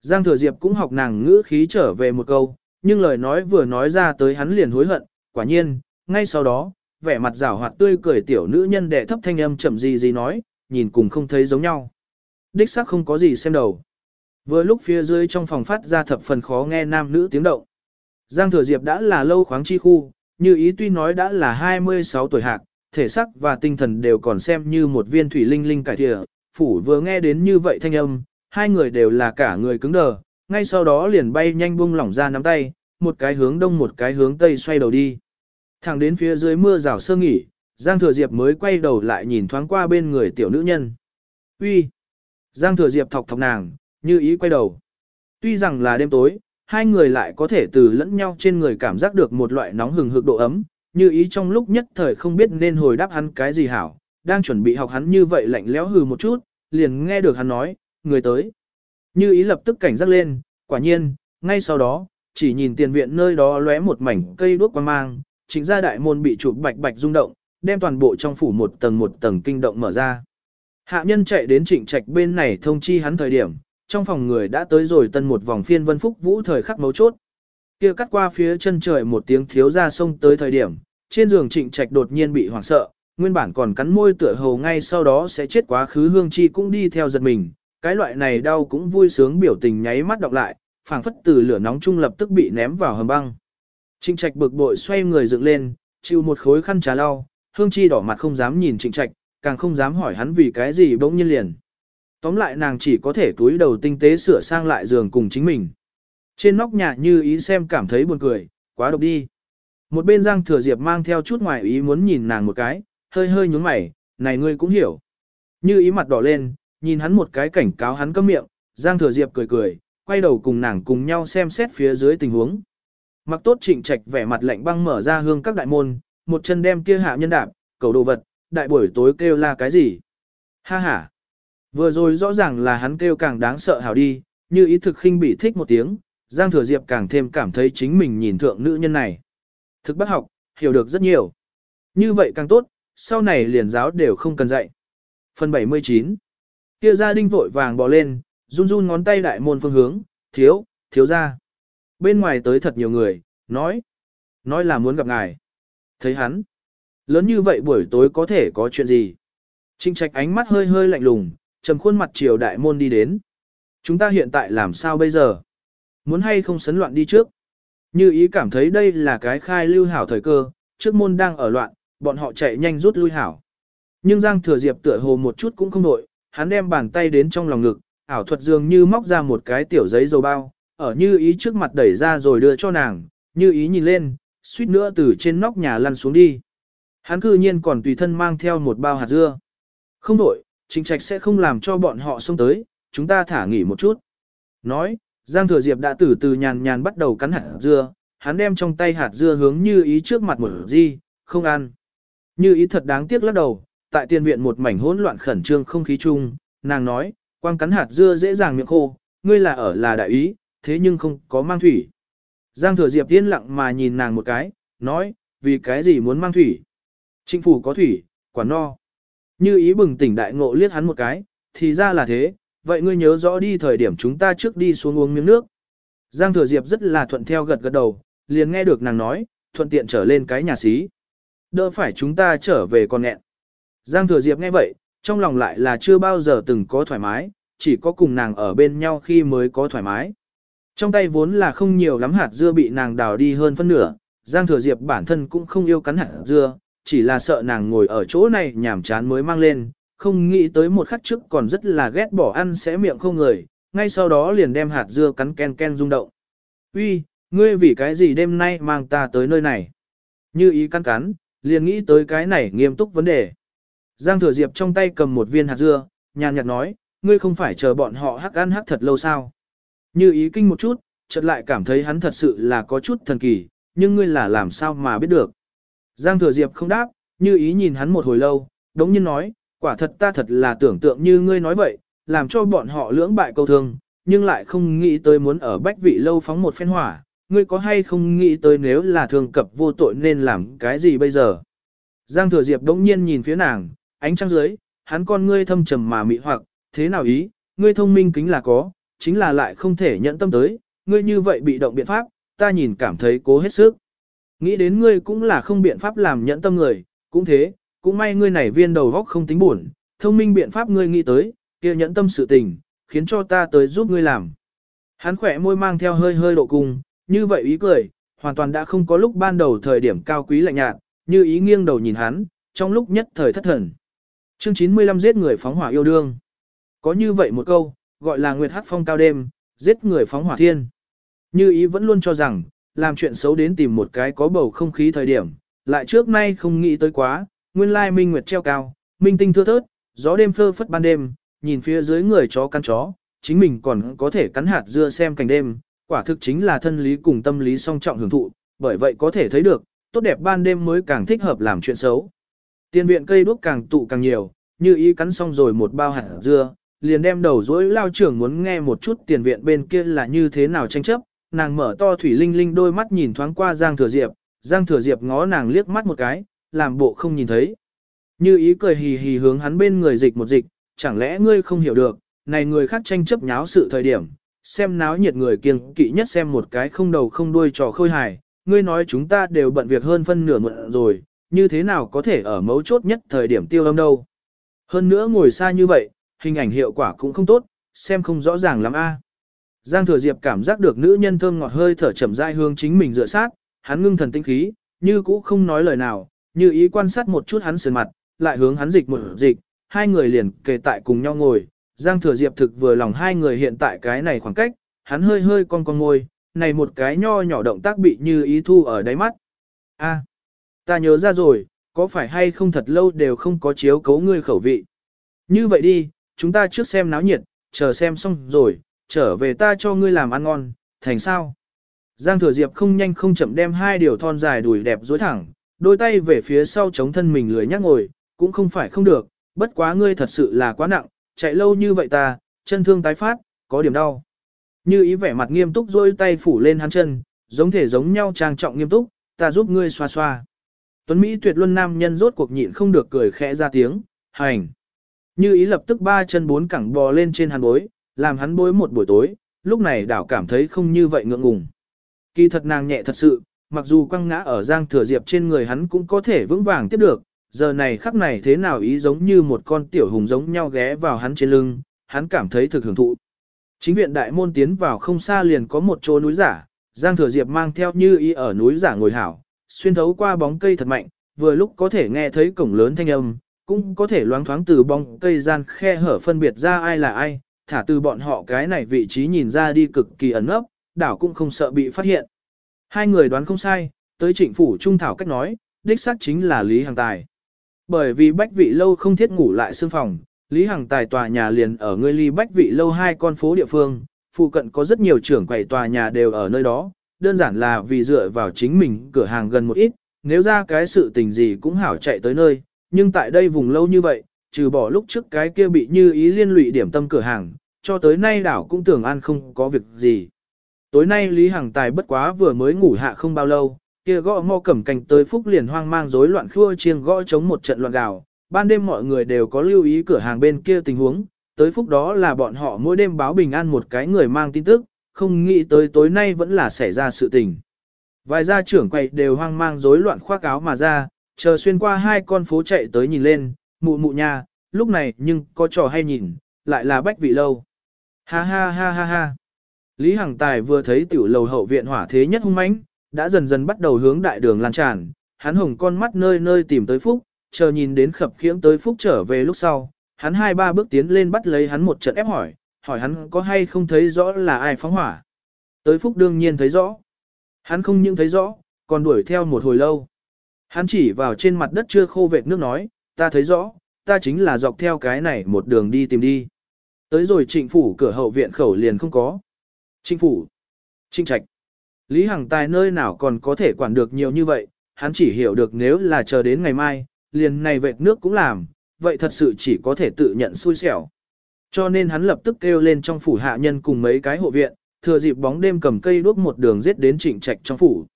Speaker 1: Giang Thừa Diệp cũng học nàng ngữ khí trở về một câu, nhưng lời nói vừa nói ra tới hắn liền hối hận, quả nhiên, ngay sau đó, vẻ mặt rảo hoạt tươi cười tiểu nữ nhân đệ thấp thanh âm chậm gì gì nói, nhìn cùng không thấy giống nhau. Đích xác không có gì xem đầu. Vừa lúc phía dưới trong phòng phát ra thập phần khó nghe nam nữ tiếng động. Giang Thừa Diệp đã là lâu khoáng chi khu, như ý tuy nói đã là 26 tuổi hạc, thể sắc và tinh thần đều còn xem như một viên thủy linh linh cải thịa, phủ vừa nghe đến như vậy thanh âm, hai người đều là cả người cứng đờ, ngay sau đó liền bay nhanh buông lỏng ra nắm tay, một cái hướng đông một cái hướng tây xoay đầu đi. Thẳng đến phía dưới mưa rào sơ nghỉ, Giang Thừa Diệp mới quay đầu lại nhìn thoáng qua bên người tiểu nữ nhân. Uy, Giang Thừa Diệp thọc thọc nàng, Như ý quay đầu. Tuy rằng là đêm tối, hai người lại có thể từ lẫn nhau trên người cảm giác được một loại nóng hừng hực độ ấm, như ý trong lúc nhất thời không biết nên hồi đáp hắn cái gì hảo, đang chuẩn bị học hắn như vậy lạnh lẽo hừ một chút, liền nghe được hắn nói, người tới. Như ý lập tức cảnh giác lên, quả nhiên, ngay sau đó, chỉ nhìn tiền viện nơi đó lóe một mảnh cây đuốc quang mang, trịnh gia đại môn bị chụp bạch bạch rung động, đem toàn bộ trong phủ một tầng một tầng kinh động mở ra. Hạ nhân chạy đến trịnh trạch bên này thông chi hắn thời điểm, trong phòng người đã tới rồi tân một vòng phiên vân phúc vũ thời khắc mấu chốt. Kia cắt qua phía chân trời một tiếng thiếu ra sông tới thời điểm, trên giường trịnh trạch đột nhiên bị hoảng sợ, nguyên bản còn cắn môi tựa hồ ngay sau đó sẽ chết quá khứ hương chi cũng đi theo giật mình, cái loại này đau cũng vui sướng biểu tình nháy mắt đọc lại, phảng phất từ lửa nóng trung lập tức bị ném vào hầm băng. Trịnh trạch bực bội xoay người dựng lên, chịu một khối khăn trà lau, hương chi đỏ mặt không dám nhìn trịnh trạch, càng không dám hỏi hắn vì cái gì bỗng nhiên liền. Tóm lại nàng chỉ có thể túi đầu tinh tế sửa sang lại giường cùng chính mình. Trên nóc nhà như ý xem cảm thấy buồn cười, quá độc đi. Một bên Giang Thừa Diệp mang theo chút ngoài ý muốn nhìn nàng một cái, hơi hơi nhúng mày, này ngươi cũng hiểu. Như ý mặt đỏ lên, nhìn hắn một cái cảnh cáo hắn cấm miệng, Giang Thừa Diệp cười cười, quay đầu cùng nàng cùng nhau xem xét phía dưới tình huống. Mặc tốt trịnh trạch vẻ mặt lạnh băng mở ra hương các đại môn, một chân đem kia hạ nhân đạp, cầu đồ vật, đại buổi tối kêu là cái gì? Ha ha! Vừa rồi rõ ràng là hắn kêu càng đáng sợ hảo đi, như ý thực khinh bị thích một tiếng, Giang Thừa Diệp càng thêm cảm thấy chính mình nhìn thượng nữ nhân này. Thực bác học, hiểu được rất nhiều. Như vậy càng tốt, sau này liền giáo đều không cần dạy. Phần 79 Kia gia đinh vội vàng bò lên, run run ngón tay đại môn phương hướng, thiếu, thiếu ra. Bên ngoài tới thật nhiều người, nói. Nói là muốn gặp ngài. Thấy hắn. Lớn như vậy buổi tối có thể có chuyện gì? Trinh trạch ánh mắt hơi hơi lạnh lùng, trầm khuôn mặt chiều đại môn đi đến. Chúng ta hiện tại làm sao bây giờ? Muốn hay không sấn loạn đi trước? Như ý cảm thấy đây là cái khai lưu hảo thời cơ, trước môn đang ở loạn, bọn họ chạy nhanh rút lui hảo. Nhưng Giang Thừa Diệp tựa hồ một chút cũng không nổi, hắn đem bàn tay đến trong lòng ngực, ảo thuật dường như móc ra một cái tiểu giấy dầu bao, ở như ý trước mặt đẩy ra rồi đưa cho nàng, như ý nhìn lên, suýt nữa từ trên nóc nhà lăn xuống đi. Hắn cư nhiên còn tùy thân mang theo một bao hạt dưa. Không đổi, Trình Trạch sẽ không làm cho bọn họ xông tới, chúng ta thả nghỉ một chút. Nói, Giang Thừa Diệp đã từ từ nhàn nhàn bắt đầu cắn hạt dưa, hắn đem trong tay hạt dưa hướng như ý trước mặt một di, không ăn. Như ý thật đáng tiếc lắc đầu, tại tiền viện một mảnh hỗn loạn khẩn trương không khí chung, nàng nói, quang cắn hạt dưa dễ dàng miệng khô, ngươi là ở là đại ý, thế nhưng không có mang thủy. Giang Thừa Diệp yên lặng mà nhìn nàng một cái, nói, vì cái gì muốn mang thủy? Chính phủ có thủy, quả no. Như ý bừng tỉnh đại ngộ liếc hắn một cái, thì ra là thế, vậy ngươi nhớ rõ đi thời điểm chúng ta trước đi xuống uống miếng nước. Giang Thừa Diệp rất là thuận theo gật gật đầu, liền nghe được nàng nói, thuận tiện trở lên cái nhà xí. Đỡ phải chúng ta trở về con nghẹn. Giang Thừa Diệp nghe vậy, trong lòng lại là chưa bao giờ từng có thoải mái, chỉ có cùng nàng ở bên nhau khi mới có thoải mái. Trong tay vốn là không nhiều lắm hạt dưa bị nàng đào đi hơn phân nửa, Giang Thừa Diệp bản thân cũng không yêu cắn hạt dưa, chỉ là sợ nàng ngồi ở chỗ này nhảm chán mới mang lên, không nghĩ tới một khắc trước còn rất là ghét bỏ ăn sẽ miệng không người, ngay sau đó liền đem hạt dưa cắn ken ken rung động. Uy, ngươi vì cái gì đêm nay mang ta tới nơi này? Như ý cắn cắn, liền nghĩ tới cái này nghiêm túc vấn đề. Giang Thừa Diệp trong tay cầm một viên hạt dưa, nhàn nhạt nói, ngươi không phải chờ bọn họ hắc ăn hắc thật lâu sao? Như ý kinh một chút, chợt lại cảm thấy hắn thật sự là có chút thần kỳ, nhưng ngươi là làm sao mà biết được. Giang Thừa Diệp không đáp, như ý nhìn hắn một hồi lâu, đống nhiên nói, quả thật ta thật là tưởng tượng như ngươi nói vậy, làm cho bọn họ lưỡng bại câu thương, nhưng lại không nghĩ tới muốn ở bách vị lâu phóng một phen hỏa, ngươi có hay không nghĩ tới nếu là thường cập vô tội nên làm cái gì bây giờ. Giang Thừa Diệp đống nhiên nhìn phía nàng, ánh trăng dưới, hắn con ngươi thâm trầm mà mị hoặc, thế nào ý, ngươi thông minh kính là có, chính là lại không thể nhận tâm tới, ngươi như vậy bị động biện pháp, ta nhìn cảm thấy cố hết sức. Nghĩ đến ngươi cũng là không biện pháp làm nhẫn tâm người, cũng thế, cũng may ngươi này viên đầu góc không tính buồn, thông minh biện pháp ngươi nghĩ tới, kia nhẫn tâm sự tình, khiến cho ta tới giúp ngươi làm. Hắn khỏe môi mang theo hơi hơi độ cung, như vậy ý cười, hoàn toàn đã không có lúc ban đầu thời điểm cao quý lạnh nhạt, như ý nghiêng đầu nhìn hắn, trong lúc nhất thời thất thần. Chương 95 giết người phóng hỏa yêu đương. Có như vậy một câu, gọi là nguyệt hát phong cao đêm, giết người phóng hỏa thiên. Như ý vẫn luôn cho rằng, làm chuyện xấu đến tìm một cái có bầu không khí thời điểm, lại trước nay không nghĩ tới quá, nguyên lai minh nguyệt treo cao, minh tinh thưa thớt, gió đêm phơ phất ban đêm, nhìn phía dưới người chó căn chó, chính mình còn có thể cắn hạt dưa xem cảnh đêm, quả thực chính là thân lý cùng tâm lý song trọng hưởng thụ, bởi vậy có thể thấy được, tốt đẹp ban đêm mới càng thích hợp làm chuyện xấu. Tiên viện cây đuốc càng tụ càng nhiều, như ý cắn xong rồi một bao hạt dưa, liền đem đầu dối lao trưởng muốn nghe một chút tiền viện bên kia là như thế nào tranh chấp, nàng mở to thủy linh linh đôi mắt nhìn thoáng qua Giang Thừa Diệp, Giang Thừa Diệp ngó nàng liếc mắt một cái, làm bộ không nhìn thấy. Như ý cười hì hì hướng hắn bên người dịch một dịch, chẳng lẽ ngươi không hiểu được, này người khác tranh chấp nháo sự thời điểm, xem náo nhiệt người kiêng kỵ nhất xem một cái không đầu không đuôi trò khôi hài, ngươi nói chúng ta đều bận việc hơn phân nửa muộn rồi, như thế nào có thể ở mấu chốt nhất thời điểm tiêu âm đâu. Hơn nữa ngồi xa như vậy, hình ảnh hiệu quả cũng không tốt, xem không rõ ràng lắm a. Giang Thừa Diệp cảm giác được nữ nhân thơm ngọt hơi thở chậm rãi hương chính mình dựa sát, hắn ngưng thần tinh khí, như cũ không nói lời nào, như ý quan sát một chút hắn sườn mặt, lại hướng hắn dịch một dịch, hai người liền kề tại cùng nhau ngồi. Giang Thừa Diệp thực vừa lòng hai người hiện tại cái này khoảng cách, hắn hơi hơi con con ngồi, này một cái nho nhỏ động tác bị như ý thu ở đáy mắt. A, ta nhớ ra rồi, có phải hay không thật lâu đều không có chiếu cấu ngươi khẩu vị. Như vậy đi, chúng ta trước xem náo nhiệt, chờ xem xong rồi, trở về ta cho ngươi làm ăn ngon, thành sao? Giang Thừa Diệp không nhanh không chậm đem hai điều thon dài đùi đẹp dối thẳng, đôi tay về phía sau chống thân mình lười nhắc ngồi, cũng không phải không được, bất quá ngươi thật sự là quá nặng, chạy lâu như vậy ta, chân thương tái phát, có điểm đau. Như ý vẻ mặt nghiêm túc duỗi tay phủ lên hắn chân, giống thể giống nhau trang trọng nghiêm túc, ta giúp ngươi xoa xoa. Tuấn Mỹ tuyệt luân nam nhân rốt cuộc nhịn không được cười khẽ ra tiếng, hành. Như ý lập tức ba chân bốn cẳng bò lên trên hắn bối, làm hắn bối một buổi tối, lúc này đảo cảm thấy không như vậy ngượng ngùng. Kỳ thật nàng nhẹ thật sự, mặc dù quăng ngã ở giang thừa diệp trên người hắn cũng có thể vững vàng tiếp được, giờ này khắc này thế nào ý giống như một con tiểu hùng giống nhau ghé vào hắn trên lưng, hắn cảm thấy thực hưởng thụ. Chính viện đại môn tiến vào không xa liền có một chỗ núi giả, giang thừa diệp mang theo như ý ở núi giả ngồi hảo, xuyên thấu qua bóng cây thật mạnh, vừa lúc có thể nghe thấy cổng lớn thanh âm, cũng có thể loáng thoáng từ bóng cây gian khe hở phân biệt ra ai là ai, thả từ bọn họ cái này vị trí nhìn ra đi cực kỳ ẩn ấp, đảo cũng không sợ bị phát hiện. Hai người đoán không sai, tới trịnh phủ trung thảo cách nói, đích xác chính là Lý Hằng Tài. Bởi vì bách vị lâu không thiết ngủ lại xương phòng, Lý Hằng Tài tòa nhà liền ở người ly bách vị lâu hai con phố địa phương, phụ cận có rất nhiều trưởng quầy tòa nhà đều ở nơi đó, đơn giản là vì dựa vào chính mình cửa hàng gần một ít, nếu ra cái sự tình gì cũng hảo chạy tới nơi, nhưng tại đây vùng lâu như vậy, trừ bỏ lúc trước cái kia bị như ý liên lụy điểm tâm cửa hàng, cho tới nay đảo cũng tưởng an không có việc gì. Tối nay Lý Hằng Tài bất quá vừa mới ngủ hạ không bao lâu, kia gõ mò cẩm cành tới phúc liền hoang mang rối loạn khua chiêng gõ chống một trận loạn gào. Ban đêm mọi người đều có lưu ý cửa hàng bên kia tình huống, tới phúc đó là bọn họ mỗi đêm báo bình an một cái người mang tin tức, không nghĩ tới tối nay vẫn là xảy ra sự tình. Vài gia trưởng quầy đều hoang mang rối loạn khoác áo mà ra, chờ xuyên qua hai con phố chạy tới nhìn lên, mụ mụ nha, lúc này nhưng có trò hay nhìn, lại là bách vị lâu. Ha ha ha ha ha. Lý Hằng Tài vừa thấy tiểu lầu hậu viện hỏa thế nhất hung mãnh, đã dần dần bắt đầu hướng đại đường lan tràn, hắn hồng con mắt nơi nơi tìm tới Phúc, chờ nhìn đến khập khiễng tới Phúc trở về lúc sau, hắn hai ba bước tiến lên bắt lấy hắn một trận ép hỏi, hỏi hắn có hay không thấy rõ là ai phóng hỏa. Tới Phúc đương nhiên thấy rõ. Hắn không những thấy rõ, còn đuổi theo một hồi lâu. Hắn chỉ vào trên mặt đất chưa khô vệt nước nói, ta thấy rõ, ta chính là dọc theo cái này một đường đi tìm đi. Tới rồi trịnh phủ cửa hậu viện khẩu liền không có. Trịnh phủ, trịnh trạch. Lý Hằng Tài nơi nào còn có thể quản được nhiều như vậy, hắn chỉ hiểu được nếu là chờ đến ngày mai, liền này vệt nước cũng làm, vậy thật sự chỉ có thể tự nhận xui xẻo. Cho nên hắn lập tức kêu lên trong phủ hạ nhân cùng mấy cái hộ viện, thừa dịp bóng đêm cầm cây đuốc một đường giết đến trịnh trạch trong phủ.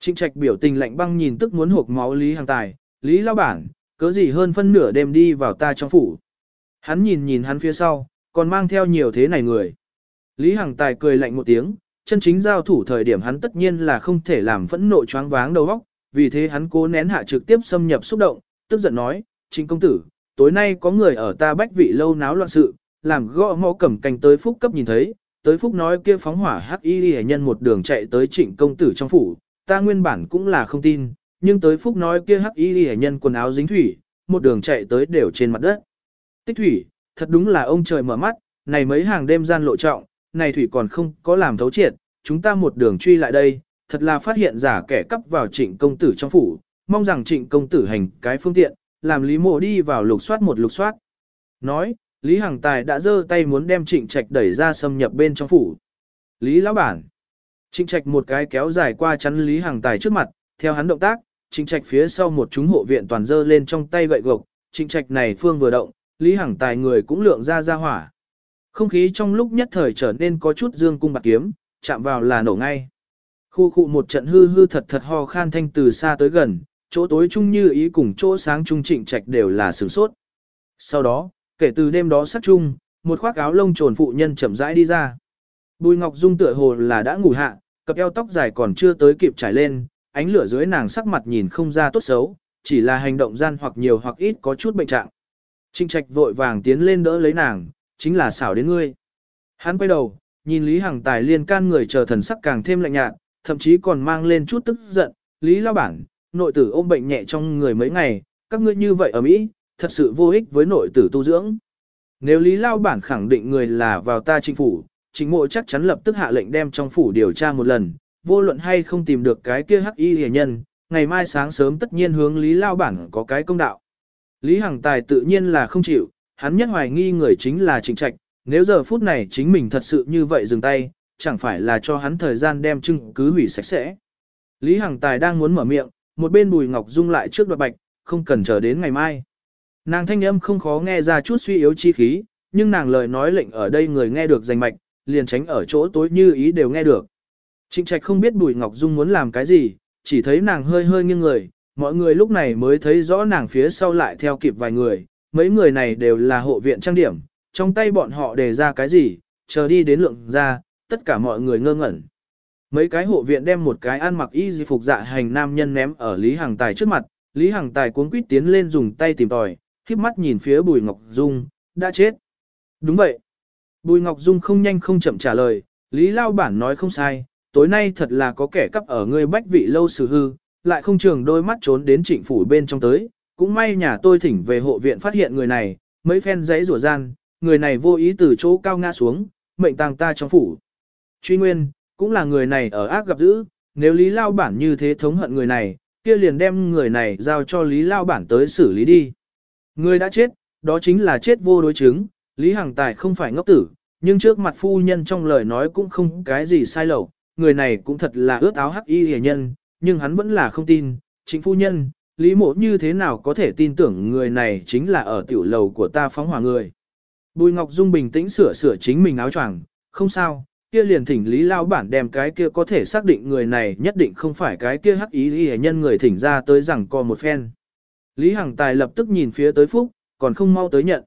Speaker 1: Trịnh trạch biểu tình lạnh băng nhìn tức muốn hộp máu Lý Hằng Tài, Lý Lao Bản, cớ gì hơn phân nửa đêm đi vào ta trong phủ. Hắn nhìn nhìn hắn phía sau, còn mang theo nhiều thế này người. Lý Hằng Tài cười lạnh một tiếng, chân chính giao thủ thời điểm hắn tất nhiên là không thể làm phẫn nộ choáng váng đầu óc, vì thế hắn cố nén hạ trực tiếp xâm nhập xúc động, tức giận nói, Trịnh công tử, tối nay có người ở ta bách vị lâu náo loạn sự, làm gõ mõ cầm canh tới phúc cấp nhìn thấy, tới phúc nói kia phóng hỏa hắc y hệ nhân một đường chạy tới trịnh công tử trong phủ, ta nguyên bản cũng là không tin, nhưng tới phúc nói kia hắc y hệ nhân quần áo dính thủy, một đường chạy tới đều trên mặt đất. Tích thủy, thật đúng là ông trời mở mắt, này mấy hàng đêm gian lộ trọng, này thủy còn không có làm thấu triệt, chúng ta một đường truy lại đây, thật là phát hiện giả kẻ cắp vào trịnh công tử trong phủ, mong rằng trịnh công tử hành cái phương tiện, làm lý mộ đi vào lục soát một lục soát. Nói, Lý Hằng Tài đã giơ tay muốn đem Trịnh Trạch đẩy ra xâm nhập bên trong phủ. Lý lão bản. Trịnh Trạch một cái kéo dài qua chắn Lý Hằng Tài trước mặt, theo hắn động tác, Trịnh Trạch phía sau một chúng hộ viện toàn dơ lên trong tay gậy gộc, Trịnh Trạch này phương vừa động, Lý Hằng Tài người cũng lượng ra ra hỏa. Không khí trong lúc nhất thời trở nên có chút dương cung bạc kiếm, chạm vào là nổ ngay. Khu khu một trận hư hư thật thật ho khan thanh từ xa tới gần, chỗ tối chung như ý cùng chỗ sáng trung trịnh trạch đều là sửng sốt. Sau đó, kể từ đêm đó sắc chung, một khoác áo lông trồn phụ nhân chậm rãi đi ra. Bùi Ngọc Dung tựa hồ là đã ngủ hạ, cặp eo tóc dài còn chưa tới kịp trải lên, ánh lửa dưới nàng sắc mặt nhìn không ra tốt xấu, chỉ là hành động gian hoặc nhiều hoặc ít có chút bệnh trạng. Trinh Trạch vội vàng tiến lên đỡ lấy nàng, chính là xảo đến ngươi. Hắn quay đầu, nhìn Lý Hằng Tài liên can người chờ thần sắc càng thêm lạnh nhạt, thậm chí còn mang lên chút tức giận, Lý Lao Bản, nội tử ôm bệnh nhẹ trong người mấy ngày, các ngươi như vậy ở Mỹ, thật sự vô ích với nội tử tu dưỡng. Nếu Lý Lao Bản khẳng định người là vào ta chính phủ, chính mộ chắc chắn lập tức hạ lệnh đem trong phủ điều tra một lần, vô luận hay không tìm được cái kia hắc y hề nhân, ngày mai sáng sớm tất nhiên hướng Lý Lao Bản có cái công đạo. Lý Hằng Tài tự nhiên là không chịu, hắn nhất hoài nghi người chính là Trịnh Trạch, nếu giờ phút này chính mình thật sự như vậy dừng tay, chẳng phải là cho hắn thời gian đem chứng cứ hủy sạch sẽ. Lý Hằng Tài đang muốn mở miệng, một bên Bùi Ngọc Dung lại trước đoạt bạch, không cần chờ đến ngày mai. Nàng thanh âm không khó nghe ra chút suy yếu chi khí, nhưng nàng lời nói lệnh ở đây người nghe được danh mạch, liền tránh ở chỗ tối như ý đều nghe được. Trịnh Trạch không biết Bùi Ngọc Dung muốn làm cái gì, chỉ thấy nàng hơi hơi nghiêng người, mọi người lúc này mới thấy rõ nàng phía sau lại theo kịp vài người, mấy người này đều là hộ viện trang điểm, trong tay bọn họ đề ra cái gì, chờ đi đến lượng ra, tất cả mọi người ngơ ngẩn. Mấy cái hộ viện đem một cái ăn mặc y di phục dạ hành nam nhân ném ở Lý Hằng Tài trước mặt, Lý Hằng Tài cuống quýt tiến lên dùng tay tìm tòi, khiếp mắt nhìn phía Bùi Ngọc Dung, đã chết. Đúng vậy. Bùi Ngọc Dung không nhanh không chậm trả lời, Lý Lao Bản nói không sai, tối nay thật là có kẻ cắp ở ngươi bách vị lâu xử hư, lại không trường đôi mắt trốn đến trịnh phủ bên trong tới, cũng may nhà tôi thỉnh về hộ viện phát hiện người này, mấy phen giấy rủa gian, người này vô ý từ chỗ cao ngã xuống, mệnh tàng ta trong phủ. Truy nguyên, cũng là người này ở ác gặp dữ, nếu Lý Lao Bản như thế thống hận người này, kia liền đem người này giao cho Lý Lao Bản tới xử lý đi. Người đã chết, đó chính là chết vô đối chứng, Lý Hằng Tài không phải ngốc tử, nhưng trước mặt phu nhân trong lời nói cũng không cái gì sai lầu, người này cũng thật là ướt áo hắc y hề nhân, nhưng hắn vẫn là không tin, chính phu nhân, Lý mộ như thế nào có thể tin tưởng người này chính là ở tiểu lầu của ta phóng hỏa người. Bùi Ngọc Dung bình tĩnh sửa sửa chính mình áo choàng, không sao, kia liền thỉnh Lý Lao Bản đem cái kia có thể xác định người này nhất định không phải cái kia hắc ý hề nhân người thỉnh ra tới rằng co một phen. Lý Hằng Tài lập tức nhìn phía tới Phúc, còn không mau tới nhận.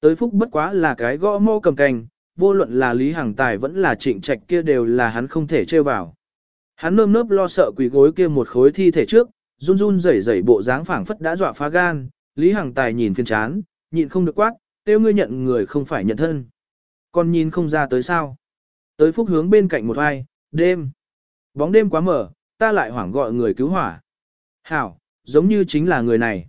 Speaker 1: Tới Phúc bất quá là cái gõ mô cầm cành, vô luận là Lý Hằng Tài vẫn là trịnh trạch kia đều là hắn không thể trêu vào. Hắn nơm nớp lo sợ quỳ gối kia một khối thi thể trước, run run rẩy rẩy bộ dáng phảng phất đã dọa phá gan, Lý Hằng Tài nhìn phiền chán, nhịn không được quát, tiêu ngươi nhận người không phải nhận thân. Còn nhìn không ra tới sao. Tới phúc hướng bên cạnh một ai, đêm. Bóng đêm quá mở, ta lại hoảng gọi người cứu hỏa. Hảo, giống như chính là người này.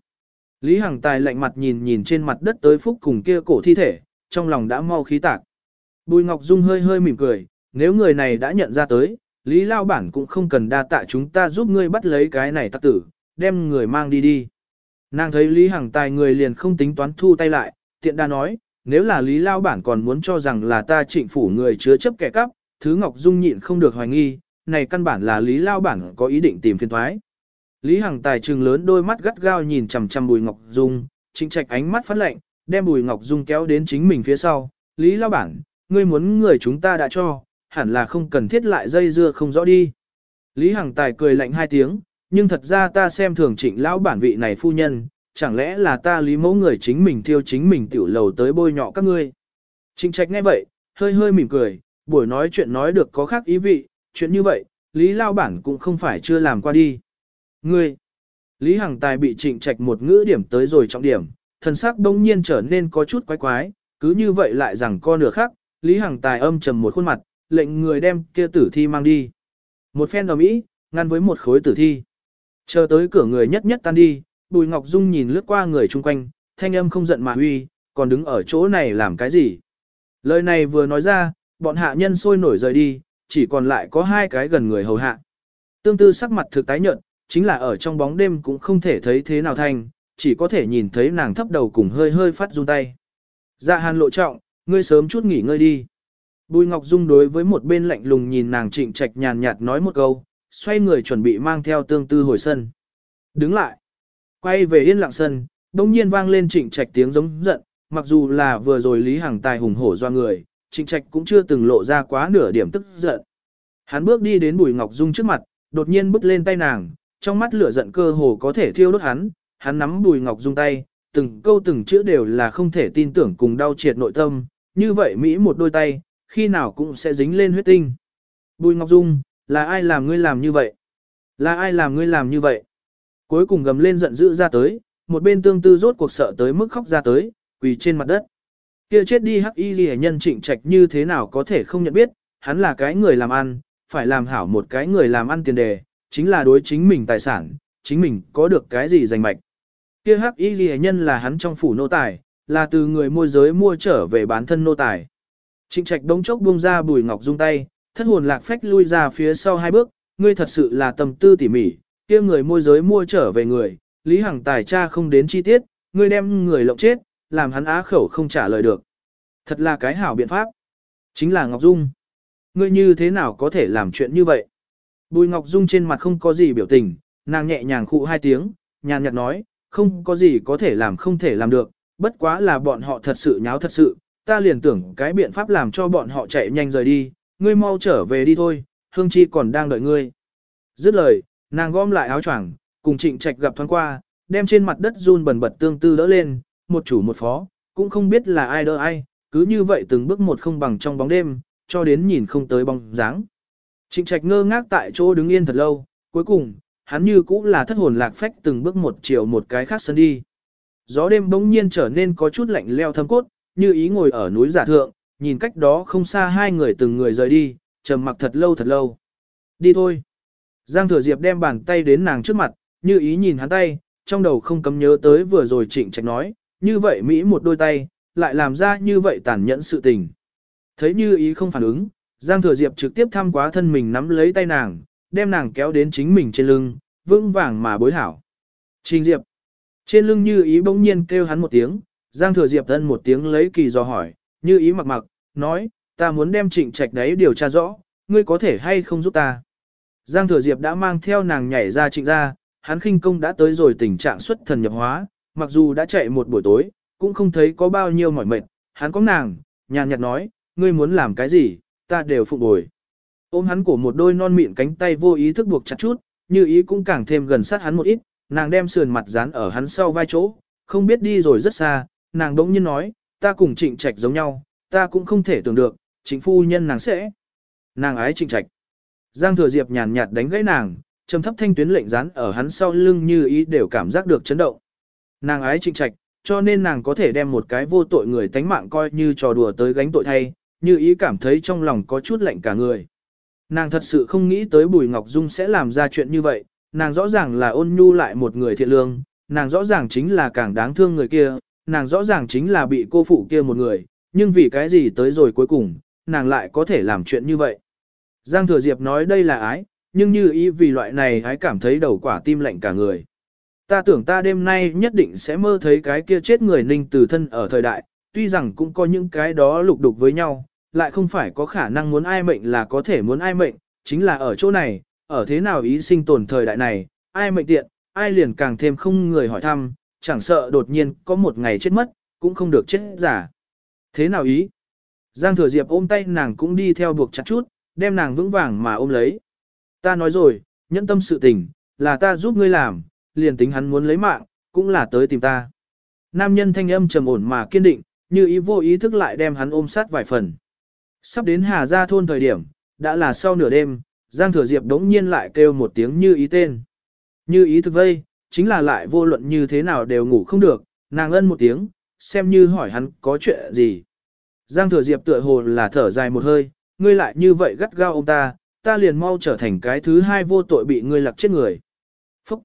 Speaker 1: Lý Hằng Tài lạnh mặt nhìn nhìn trên mặt đất tới phúc cùng kia cổ thi thể, trong lòng đã mau khí tạc. Bùi Ngọc Dung hơi hơi mỉm cười, nếu người này đã nhận ra tới, Lý Lao Bản cũng không cần đa tạ chúng ta giúp ngươi bắt lấy cái này tắc tử, đem người mang đi đi. Nàng thấy Lý Hằng Tài người liền không tính toán thu tay lại, tiện đa nói, nếu là Lý Lao Bản còn muốn cho rằng là ta trịnh phủ người chứa chấp kẻ cắp, thứ Ngọc Dung nhịn không được hoài nghi, này căn bản là Lý Lao Bản có ý định tìm phiên thoái. Lý Hằng Tài trừng lớn đôi mắt gắt gao nhìn chằm chằm Bùi Ngọc Dung, trịnh trạch ánh mắt phát lệnh, đem Bùi Ngọc Dung kéo đến chính mình phía sau. Lý Lao Bản, ngươi muốn người chúng ta đã cho, hẳn là không cần thiết lại dây dưa không rõ đi. Lý Hằng Tài cười lạnh hai tiếng, nhưng thật ra ta xem thường trịnh lão bản vị này phu nhân, chẳng lẽ là ta lý mẫu người chính mình thiêu chính mình tiểu lầu tới bôi nhọ các ngươi. Trịnh trạch nghe vậy, hơi hơi mỉm cười, buổi nói chuyện nói được có khác ý vị, chuyện như vậy, lý lao bản cũng không phải chưa làm qua đi. Ngươi, lý hằng tài bị trịnh trạch một ngữ điểm tới rồi trọng điểm, thần sắc đông nhiên trở nên có chút quái quái, cứ như vậy lại rằng con nửa khác, lý hằng tài âm trầm một khuôn mặt, lệnh người đem kia tử thi mang đi. Một phen đồng ý, ngăn với một khối tử thi. Chờ tới cửa người nhất nhất tan đi, Bùi Ngọc Dung nhìn lướt qua người chung quanh, thanh âm không giận mà huy, còn đứng ở chỗ này làm cái gì. Lời này vừa nói ra, bọn hạ nhân sôi nổi rời đi, chỉ còn lại có hai cái gần người hầu hạ. Tương tư sắc mặt thực tái nhợt, chính là ở trong bóng đêm cũng không thể thấy thế nào thanh, chỉ có thể nhìn thấy nàng thấp đầu cùng hơi hơi phát run tay. Dạ hàn lộ trọng, ngươi sớm chút nghỉ ngơi đi. Bùi Ngọc Dung đối với một bên lạnh lùng nhìn nàng trịnh trạch nhàn nhạt nói một câu, xoay người chuẩn bị mang theo tương tư hồi sân. Đứng lại, quay về yên lặng sân, đông nhiên vang lên trịnh trạch tiếng giống giận, mặc dù là vừa rồi Lý Hằng Tài hùng hổ do người, trịnh trạch cũng chưa từng lộ ra quá nửa điểm tức giận. Hắn bước đi đến Bùi Ngọc Dung trước mặt, đột nhiên bước lên tay nàng, trong mắt lửa giận cơ hồ có thể thiêu đốt hắn, hắn nắm Bùi Ngọc Dung tay, từng câu từng chữ đều là không thể tin tưởng cùng đau triệt nội tâm, như vậy Mỹ một đôi tay, khi nào cũng sẽ dính lên huyết tinh. Bùi Ngọc Dung, là ai làm ngươi làm như vậy? Là ai làm ngươi làm như vậy? Cuối cùng gầm lên giận dữ ra tới, một bên tương tư rốt cuộc sợ tới mức khóc ra tới, quỳ trên mặt đất. Kia chết đi hắc y ghi nhân trịnh trạch như thế nào có thể không nhận biết, hắn là cái người làm ăn, phải làm hảo một cái người làm ăn tiền đề, chính là đối chính mình tài sản, chính mình có được cái gì giành mạch. Kia hắc y ghi nhân là hắn trong phủ nô tài, là từ người môi giới mua trở về bán thân nô tài. Trịnh trạch đống chốc buông ra bùi ngọc dung tay, thất hồn lạc phách lui ra phía sau hai bước, ngươi thật sự là tâm tư tỉ mỉ, kia người môi giới mua trở về người, Lý Hằng tài cha không đến chi tiết, ngươi đem người lộng chết, làm hắn á khẩu không trả lời được. Thật là cái hảo biện pháp. Chính là Ngọc Dung. Ngươi như thế nào có thể làm chuyện như vậy? Bùi Ngọc Dung trên mặt không có gì biểu tình, nàng nhẹ nhàng khụ hai tiếng, nhàn nhạt nói, không có gì có thể làm không thể làm được, bất quá là bọn họ thật sự nháo thật sự, ta liền tưởng cái biện pháp làm cho bọn họ chạy nhanh rời đi, ngươi mau trở về đi thôi, Hương Chi còn đang đợi ngươi. Dứt lời, nàng gom lại áo choàng, cùng Trịnh Trạch gặp thoáng qua, đem trên mặt đất run bẩn bật tương tư đỡ lên, một chủ một phó, cũng không biết là ai đỡ ai, cứ như vậy từng bước một không bằng trong bóng đêm, cho đến nhìn không tới bóng dáng. Trịnh Trạch ngơ ngác tại chỗ đứng yên thật lâu, cuối cùng, hắn như cũng là thất hồn lạc phách từng bước một chiều một cái khác sân đi. Gió đêm bỗng nhiên trở nên có chút lạnh leo thâm cốt, như ý ngồi ở núi giả thượng, nhìn cách đó không xa hai người từng người rời đi, trầm mặc thật lâu thật lâu. Đi thôi. Giang thừa diệp đem bàn tay đến nàng trước mặt, như ý nhìn hắn tay, trong đầu không cấm nhớ tới vừa rồi trịnh trạch nói, như vậy Mỹ một đôi tay, lại làm ra như vậy tàn nhẫn sự tình. Thấy như ý không phản ứng, Giang thừa diệp trực tiếp thăm quá thân mình nắm lấy tay nàng, đem nàng kéo đến chính mình trên lưng, vững vàng mà bối hảo. Trình diệp. Trên lưng như ý bỗng nhiên kêu hắn một tiếng, Giang thừa diệp thân một tiếng lấy kỳ do hỏi, như ý mặc mặc, nói, ta muốn đem trịnh trạch đấy điều tra rõ, ngươi có thể hay không giúp ta. Giang thừa diệp đã mang theo nàng nhảy ra trịnh ra, hắn khinh công đã tới rồi tình trạng xuất thần nhập hóa, mặc dù đã chạy một buổi tối, cũng không thấy có bao nhiêu mỏi mệt, hắn có nàng, nhàn nhạt nói, ngươi muốn làm cái gì, ta đều phục bồi. Ôm hắn cổ một đôi non mịn cánh tay vô ý thức buộc chặt chút, như ý cũng càng thêm gần sát hắn một ít, nàng đem sườn mặt dán ở hắn sau vai chỗ, không biết đi rồi rất xa, nàng đống nhiên nói, ta cùng trịnh trạch giống nhau, ta cũng không thể tưởng được, chính phu nhân nàng sẽ. Nàng ái trịnh trạch. Giang thừa diệp nhàn nhạt đánh gãy nàng, trầm thấp thanh tuyến lệnh dán ở hắn sau lưng như ý đều cảm giác được chấn động. Nàng ái trịnh trạch, cho nên nàng có thể đem một cái vô tội người tánh mạng coi như trò đùa tới gánh tội thay, như ý cảm thấy trong lòng có chút lạnh cả người. Nàng thật sự không nghĩ tới Bùi Ngọc Dung sẽ làm ra chuyện như vậy, nàng rõ ràng là ôn nhu lại một người thiện lương, nàng rõ ràng chính là càng đáng thương người kia, nàng rõ ràng chính là bị cô phụ kia một người, nhưng vì cái gì tới rồi cuối cùng, nàng lại có thể làm chuyện như vậy. Giang Thừa Diệp nói đây là ái, nhưng như ý vì loại này ái cảm thấy đầu quả tim lạnh cả người. Ta tưởng ta đêm nay nhất định sẽ mơ thấy cái kia chết người ninh từ thân ở thời đại, tuy rằng cũng có những cái đó lục đục với nhau, lại không phải có khả năng muốn ai mệnh là có thể muốn ai mệnh, chính là ở chỗ này, ở thế nào ý sinh tồn thời đại này, ai mệnh tiện, ai liền càng thêm không người hỏi thăm, chẳng sợ đột nhiên có một ngày chết mất, cũng không được chết giả. Thế nào ý? Giang thừa diệp ôm tay nàng cũng đi theo buộc chặt chút, đem nàng vững vàng mà ôm lấy. Ta nói rồi, nhẫn tâm sự tình, là ta giúp ngươi làm, liền tính hắn muốn lấy mạng, cũng là tới tìm ta. Nam nhân thanh âm trầm ổn mà kiên định, như ý vô ý thức lại đem hắn ôm sát vài phần. Sắp đến Hà Gia thôn thời điểm, đã là sau nửa đêm, Giang Thừa Diệp đống nhiên lại kêu một tiếng như ý tên. Như ý thực vây, chính là lại vô luận như thế nào đều ngủ không được, nàng ân một tiếng, xem như hỏi hắn có chuyện gì. Giang Thừa Diệp tựa hồ là thở dài một hơi, ngươi lại như vậy gắt gao ông ta, ta liền mau trở thành cái thứ hai vô tội bị ngươi lặc chết người. Phúc!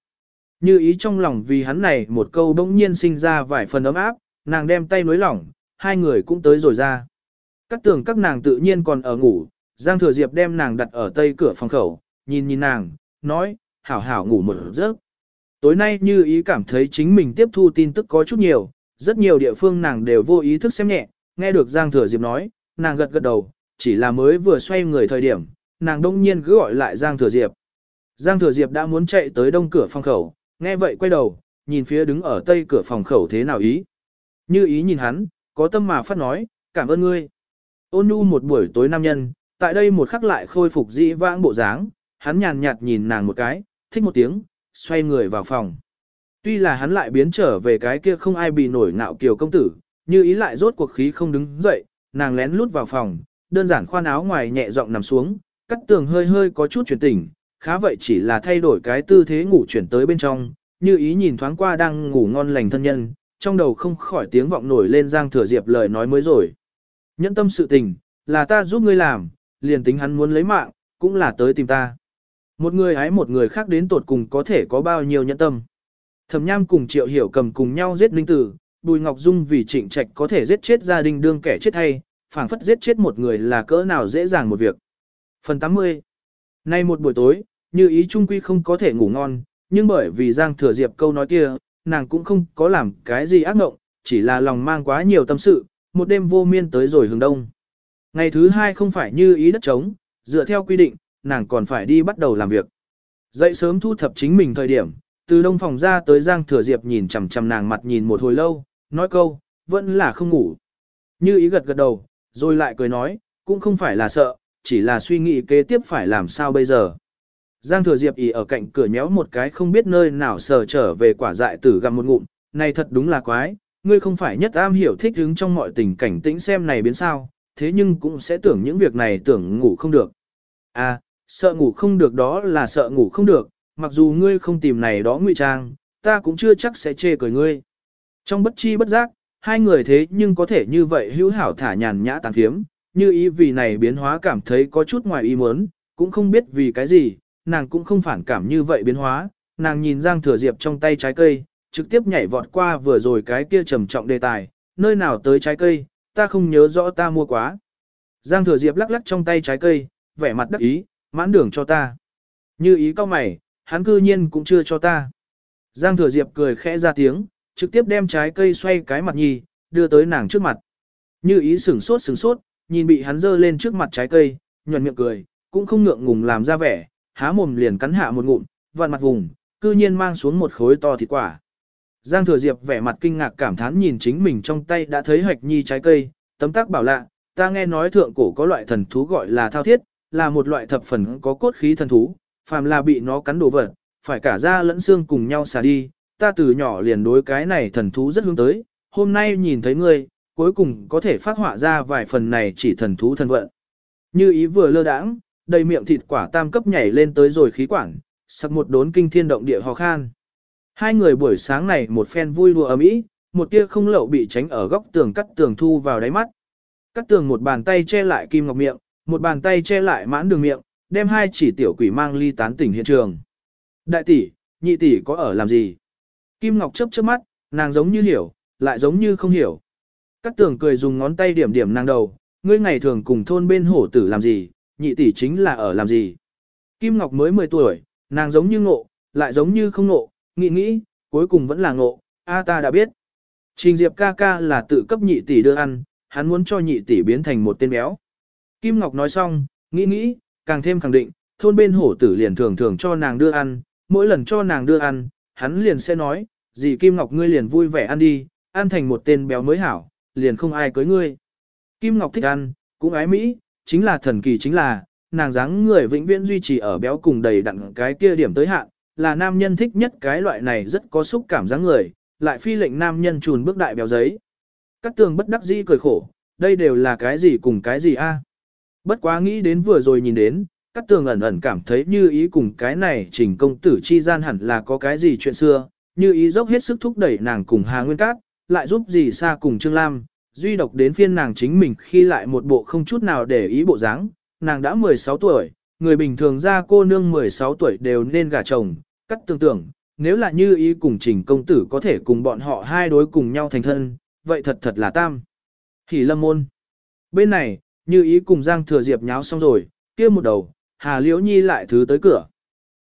Speaker 1: Như ý trong lòng vì hắn này một câu bỗng nhiên sinh ra vài phần ấm áp, nàng đem tay nối lỏng, hai người cũng tới rồi ra. Các tường các nàng tự nhiên còn ở ngủ, Giang Thừa Diệp đem nàng đặt ở tây cửa phòng khẩu, nhìn nhìn nàng, nói, hảo hảo ngủ một giấc. Tối nay như ý cảm thấy chính mình tiếp thu tin tức có chút nhiều, rất nhiều địa phương nàng đều vô ý thức xem nhẹ, nghe được Giang Thừa Diệp nói, nàng gật gật đầu, chỉ là mới vừa xoay người thời điểm, nàng đông nhiên cứ gọi lại Giang Thừa Diệp. Giang Thừa Diệp đã muốn chạy tới đông cửa phòng khẩu, nghe vậy quay đầu, nhìn phía đứng ở tây cửa phòng khẩu thế nào ý. Như ý nhìn hắn, có tâm mà phát nói, cảm ơn ngươi. Ôn nhu một buổi tối nam nhân, tại đây một khắc lại khôi phục dĩ vãng bộ dáng, hắn nhàn nhạt nhìn nàng một cái, thích một tiếng, xoay người vào phòng. Tuy là hắn lại biến trở về cái kia không ai bị nổi ngạo kiều công tử, như ý lại rốt cuộc khí không đứng dậy, nàng lén lút vào phòng, đơn giản khoan áo ngoài nhẹ giọng nằm xuống, cắt tường hơi hơi có chút chuyển tỉnh, khá vậy chỉ là thay đổi cái tư thế ngủ chuyển tới bên trong, như ý nhìn thoáng qua đang ngủ ngon lành thân nhân, trong đầu không khỏi tiếng vọng nổi lên Giang Thừa Diệp lời nói mới rồi. Nhẫn tâm sự tình, là ta giúp ngươi làm, liền tính hắn muốn lấy mạng, cũng là tới tìm ta. Một người hái một người khác đến tột cùng có thể có bao nhiêu nhẫn tâm. Thẩm Nham cùng Triệu Hiểu cầm cùng nhau giết Ninh Tử, Bùi Ngọc Dung vì Trịnh Trạch có thể giết chết gia đình đương kẻ chết hay, phảng phất giết chết một người là cỡ nào dễ dàng một việc. Phần 80 Nay một buổi tối, như ý trung quy không có thể ngủ ngon, nhưng bởi vì Giang Thừa Diệp câu nói kia, nàng cũng không có làm cái gì ác ngộng, chỉ là lòng mang quá nhiều tâm sự, một đêm vô miên tới rồi hướng đông. Ngày thứ hai không phải như ý đất trống, dựa theo quy định, nàng còn phải đi bắt đầu làm việc. Dậy sớm thu thập chính mình thời điểm, từ đông phòng ra tới Giang Thừa Diệp nhìn chằm chằm nàng mặt nhìn một hồi lâu, nói câu, vẫn là không ngủ. Như ý gật gật đầu, rồi lại cười nói, cũng không phải là sợ, chỉ là suy nghĩ kế tiếp phải làm sao bây giờ. Giang Thừa Diệp ỉ ở cạnh cửa nhéo một cái không biết nơi nào sờ trở về quả dại tử gặm một ngụm, này thật đúng là quái, ngươi không phải nhất am hiểu thích hứng trong mọi tình cảnh tĩnh xem này biến sao, thế nhưng cũng sẽ tưởng những việc này tưởng ngủ không được. À, sợ ngủ không được đó là sợ ngủ không được, mặc dù ngươi không tìm này đó ngụy trang, ta cũng chưa chắc sẽ chê cười ngươi. Trong bất chi bất giác, hai người thế nhưng có thể như vậy hữu hảo thả nhàn nhã tàn phiếm, như ý vì này biến hóa cảm thấy có chút ngoài ý muốn, cũng không biết vì cái gì, nàng cũng không phản cảm như vậy biến hóa, nàng nhìn Giang Thừa Diệp trong tay trái cây, trực tiếp nhảy vọt qua vừa rồi cái kia trầm trọng đề tài, nơi nào tới trái cây, ta không nhớ rõ ta mua quá. Giang Thừa Diệp lắc lắc trong tay trái cây, vẻ mặt đắc ý, mãn đường cho ta. Như ý cao mày, hắn cư nhiên cũng chưa cho ta. Giang Thừa Diệp cười khẽ ra tiếng, trực tiếp đem trái cây xoay cái mặt nhì, đưa tới nàng trước mặt. Như ý sửng sốt sửng sốt, nhìn bị hắn dơ lên trước mặt trái cây, nhuận miệng cười, cũng không ngượng ngùng làm ra vẻ, há mồm liền cắn hạ một ngụm, vặn mặt vùng, cư nhiên mang xuống một khối to thịt quả. Giang Thừa Diệp vẻ mặt kinh ngạc cảm thán nhìn chính mình trong tay đã thấy hoạch nhi trái cây, tấm tác bảo lạ, ta nghe nói thượng cổ có loại thần thú gọi là thao thiết, là một loại thập phần có cốt khí thần thú, phàm là bị nó cắn đổ vật, phải cả da lẫn xương cùng nhau xả đi, ta từ nhỏ liền đối cái này thần thú rất hướng tới, hôm nay nhìn thấy ngươi, cuối cùng có thể phát họa ra vài phần này chỉ thần thú thân vận. Như ý vừa lơ đãng, đầy miệng thịt quả tam cấp nhảy lên tới rồi khí quản, sặc một đốn kinh thiên động địa ho khan. Hai người buổi sáng này một phen vui đùa ầm ĩ, một tia không lậu bị tránh ở góc tường cắt tường thu vào đáy mắt. Cắt tường một bàn tay che lại kim ngọc miệng, một bàn tay che lại mãn đường miệng, đem hai chỉ tiểu quỷ mang ly tán tỉnh hiện trường. Đại tỷ, nhị tỷ có ở làm gì? Kim Ngọc chớp chớp mắt, nàng giống như hiểu, lại giống như không hiểu. Cắt tường cười dùng ngón tay điểm điểm nàng đầu, ngươi ngày thường cùng thôn bên hổ tử làm gì, nhị tỷ chính là ở làm gì. Kim Ngọc mới 10 tuổi, nàng giống như ngộ, lại giống như không ngộ, nghĩ nghĩ, cuối cùng vẫn là ngộ, a ta đã biết. Trình Diệp ca ca là tự cấp nhị tỷ đưa ăn, hắn muốn cho nhị tỷ biến thành một tên béo. Kim Ngọc nói xong, nghĩ nghĩ, càng thêm khẳng định, thôn bên hổ tử liền thường thường cho nàng đưa ăn, mỗi lần cho nàng đưa ăn, hắn liền sẽ nói, dì Kim Ngọc ngươi liền vui vẻ ăn đi, ăn thành một tên béo mới hảo, liền không ai cưới ngươi. Kim Ngọc thích ăn, cũng ái Mỹ, chính là thần kỳ chính là, nàng dáng người vĩnh viễn duy trì ở béo cùng đầy đặn cái kia điểm tới hạn, là nam nhân thích nhất cái loại này rất có xúc cảm dáng người, lại phi lệnh nam nhân trùn bước đại béo giấy. Các tường bất đắc dĩ cười khổ, đây đều là cái gì cùng cái gì a? À? Bất quá nghĩ đến vừa rồi nhìn đến, các tường ẩn ẩn cảm thấy như ý cùng cái này trình công tử chi gian hẳn là có cái gì chuyện xưa, như ý dốc hết sức thúc đẩy nàng cùng Hà Nguyên Cát, lại giúp gì xa cùng Trương Lam, duy độc đến phiên nàng chính mình khi lại một bộ không chút nào để ý bộ dáng, nàng đã 16 tuổi, người bình thường ra cô nương 16 tuổi đều nên gả chồng, cắt tưởng tưởng, nếu là như ý cùng trình công tử có thể cùng bọn họ hai đối cùng nhau thành thân, vậy thật thật là tam. Hỷ lâm môn. Bên này, như ý cùng Giang Thừa Diệp nháo xong rồi, kia một đầu, Hà Liễu Nhi lại thứ tới cửa.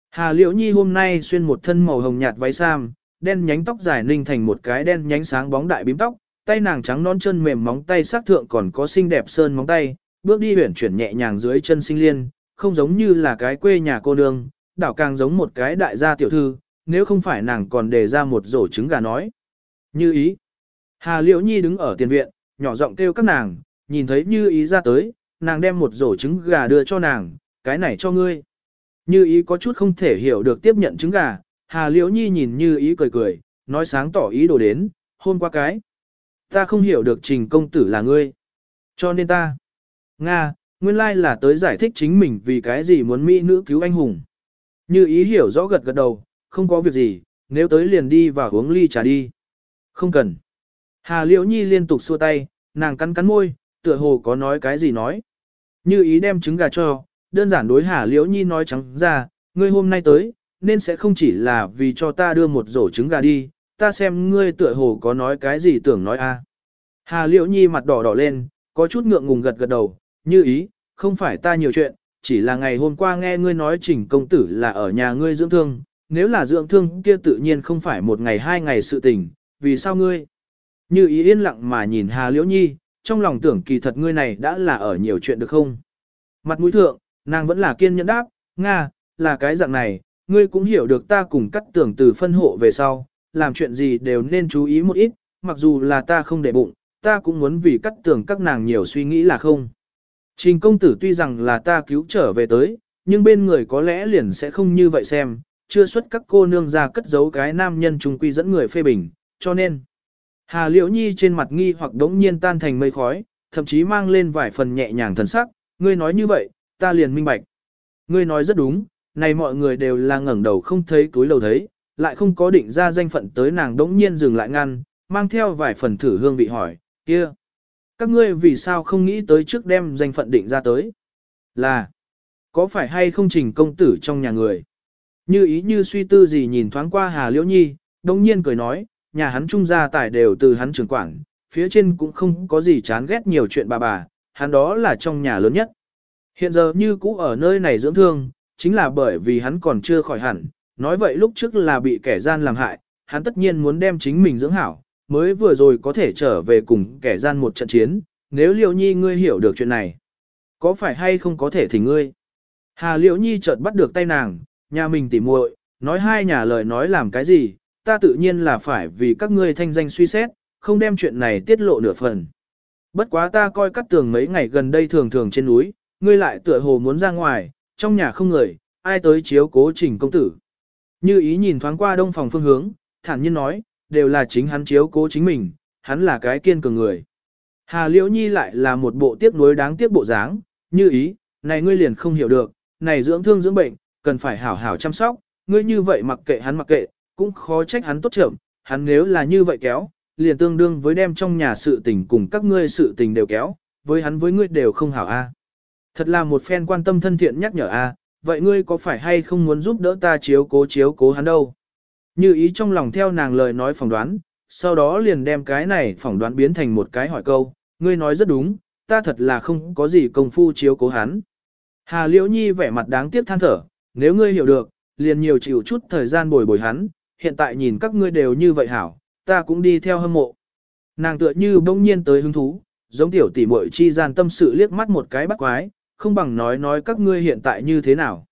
Speaker 1: Hà Liễu Nhi hôm nay xuyên một thân màu hồng nhạt váy sam, đen nhánh tóc dài ninh thành một cái đen nhánh sáng bóng đại bím tóc, tay nàng trắng non chân mềm móng tay sắc thượng còn có xinh đẹp sơn móng tay, bước đi huyển chuyển nhẹ nhàng dưới chân sinh liên, không giống như là cái quê nhà cô nương, đảo càng giống một cái đại gia tiểu thư, nếu không phải nàng còn đề ra một rổ trứng gà nói. Như ý. Hà Liễu Nhi đứng ở tiền viện, nhỏ giọng kêu các nàng, nhìn thấy như ý ra tới, nàng đem một rổ trứng gà đưa cho nàng, cái này cho ngươi. Như ý có chút không thể hiểu được tiếp nhận trứng gà, Hà Liễu Nhi nhìn như ý cười cười, nói sáng tỏ ý đồ đến, hôn qua cái. Ta không hiểu được trình công tử là ngươi. Cho nên ta. Nga, nguyên lai là tới giải thích chính mình vì cái gì muốn mỹ nữ cứu anh hùng. Như ý hiểu rõ gật gật đầu, không có việc gì, nếu tới liền đi và uống ly trà đi. Không cần. Hà Liễu Nhi liên tục xua tay, nàng cắn cắn môi, tựa hồ có nói cái gì nói. Như ý đem trứng gà cho, đơn giản đối Hà Liễu Nhi nói trắng ra, ngươi hôm nay tới, nên sẽ không chỉ là vì cho ta đưa một rổ trứng gà đi, ta xem ngươi tựa hồ có nói cái gì tưởng nói a. Hà Liễu Nhi mặt đỏ đỏ lên, có chút ngượng ngùng gật gật đầu, như ý, không phải ta nhiều chuyện, chỉ là ngày hôm qua nghe ngươi nói trình công tử là ở nhà ngươi dưỡng thương, nếu là dưỡng thương kia tự nhiên không phải một ngày hai ngày sự tình, vì sao ngươi? Như ý yên lặng mà nhìn Hà Liễu Nhi, trong lòng tưởng kỳ thật ngươi này đã là ở nhiều chuyện được không? Mặt mũi thượng, nàng vẫn là kiên nhẫn đáp, Nga, là cái dạng này, ngươi cũng hiểu được ta cùng cắt tưởng từ phân hộ về sau, làm chuyện gì đều nên chú ý một ít, mặc dù là ta không để bụng, ta cũng muốn vì cắt tưởng các nàng nhiều suy nghĩ là không. Trình công tử tuy rằng là ta cứu trở về tới, nhưng bên người có lẽ liền sẽ không như vậy xem, chưa xuất các cô nương ra cất giấu cái nam nhân trung quy dẫn người phê bình, cho nên. Hà Liễu Nhi trên mặt nghi hoặc đống nhiên tan thành mây khói, thậm chí mang lên vài phần nhẹ nhàng thần sắc, ngươi nói như vậy, ta liền minh bạch. Ngươi nói rất đúng, này mọi người đều là ngẩng đầu không thấy túi lầu thấy, lại không có định ra danh phận tới nàng đống nhiên dừng lại ngăn, mang theo vài phần thử hương vị hỏi, kia. Các ngươi vì sao không nghĩ tới trước đem danh phận định ra tới? Là, có phải hay không trình công tử trong nhà người? Như ý như suy tư gì nhìn thoáng qua Hà Liễu Nhi, đồng nhiên cười nói, nhà hắn trung gia tài đều từ hắn trưởng quản, phía trên cũng không có gì chán ghét nhiều chuyện bà bà, hắn đó là trong nhà lớn nhất. Hiện giờ như cũ ở nơi này dưỡng thương, chính là bởi vì hắn còn chưa khỏi hẳn, nói vậy lúc trước là bị kẻ gian làm hại, hắn tất nhiên muốn đem chính mình dưỡng hảo, mới vừa rồi có thể trở về cùng kẻ gian một trận chiến, nếu Liễu Nhi ngươi hiểu được chuyện này, có phải hay không có thể thì ngươi? Hà Liễu Nhi chợt bắt được tay nàng, nhà mình tỉ muội, nói hai nhà lời nói làm cái gì, ta tự nhiên là phải vì các ngươi thanh danh suy xét, không đem chuyện này tiết lộ nửa phần. Bất quá ta coi cắt tường mấy ngày gần đây thường thường trên núi, ngươi lại tựa hồ muốn ra ngoài, trong nhà không người, ai tới chiếu cố trình công tử. Như ý nhìn thoáng qua đông phòng phương hướng, thản nhiên nói, đều là chính hắn chiếu cố chính mình, hắn là cái kiên cường người. Hà Liễu Nhi lại là một bộ tiếc nuối đáng tiếc bộ dáng, như ý, này ngươi liền không hiểu được, này dưỡng thương dưỡng bệnh, cần phải hảo hảo chăm sóc, ngươi như vậy mặc kệ hắn mặc kệ, cũng khó trách hắn tốt trưởng, hắn nếu là như vậy kéo, liền tương đương với đem trong nhà sự tình cùng các ngươi sự tình đều kéo, với hắn với ngươi đều không hảo a. Thật là một phen quan tâm thân thiện nhắc nhở a, vậy ngươi có phải hay không muốn giúp đỡ ta chiếu cố chiếu cố hắn đâu? Như ý trong lòng theo nàng lời nói phỏng đoán, sau đó liền đem cái này phỏng đoán biến thành một cái hỏi câu, ngươi nói rất đúng, ta thật là không có gì công phu chiếu cố hắn. Hà Liễu Nhi vẻ mặt đáng tiếc than thở, nếu ngươi hiểu được, liền nhiều chịu chút thời gian bồi bồi hắn, hiện tại nhìn các ngươi đều như vậy hảo, ta cũng đi theo hâm mộ. Nàng tựa như bỗng nhiên tới hứng thú, giống tiểu tỷ muội chi gian tâm sự liếc mắt một cái bắt quái, không bằng nói nói các ngươi hiện tại như thế nào.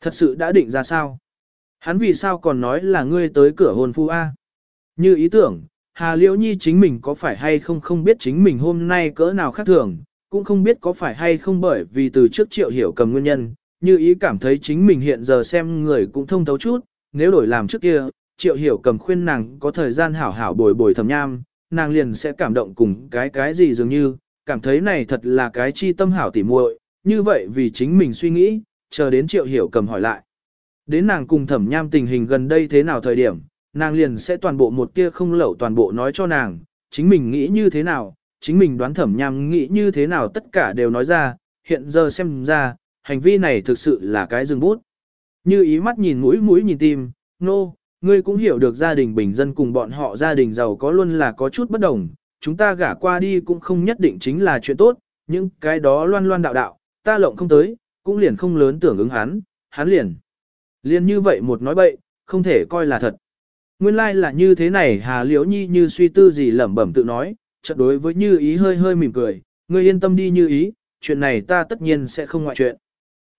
Speaker 1: Thật sự đã định ra sao? Hắn vì sao còn nói là ngươi tới cửa hôn phu A? Như ý tưởng, Hà Liễu Nhi chính mình có phải hay không không biết chính mình hôm nay cỡ nào khác thường, cũng không biết có phải hay không bởi vì từ trước triệu hiểu cầm nguyên nhân, như ý cảm thấy chính mình hiện giờ xem người cũng thông thấu chút, nếu đổi làm trước kia, triệu hiểu cầm khuyên nàng có thời gian hảo hảo bồi bồi thầm nham, nàng liền sẽ cảm động cùng cái cái gì dường như, cảm thấy này thật là cái chi tâm hảo tỉ muội, như vậy vì chính mình suy nghĩ, chờ đến triệu hiểu cầm hỏi lại. Đến nàng cùng thẩm nham tình hình gần đây thế nào thời điểm, nàng liền sẽ toàn bộ một tia không lẩu toàn bộ nói cho nàng, chính mình nghĩ như thế nào, chính mình đoán thẩm nham nghĩ như thế nào tất cả đều nói ra, hiện giờ xem ra, hành vi này thực sự là cái rừng bút. Như ý mắt nhìn mũi mũi nhìn tim, nô, no, ngươi cũng hiểu được gia đình bình dân cùng bọn họ gia đình giàu có luôn là có chút bất đồng, chúng ta gả qua đi cũng không nhất định chính là chuyện tốt, nhưng cái đó loan loan đạo đạo, ta lộng không tới, cũng liền không lớn tưởng ứng hắn, hắn liền liên như vậy một nói bậy, không thể coi là thật. Nguyên lai like là như thế này Hà Liễu Nhi như suy tư gì lẩm bẩm tự nói, chợt đối với Như Ý hơi hơi mỉm cười, ngươi yên tâm đi Như Ý, chuyện này ta tất nhiên sẽ không ngoại chuyện.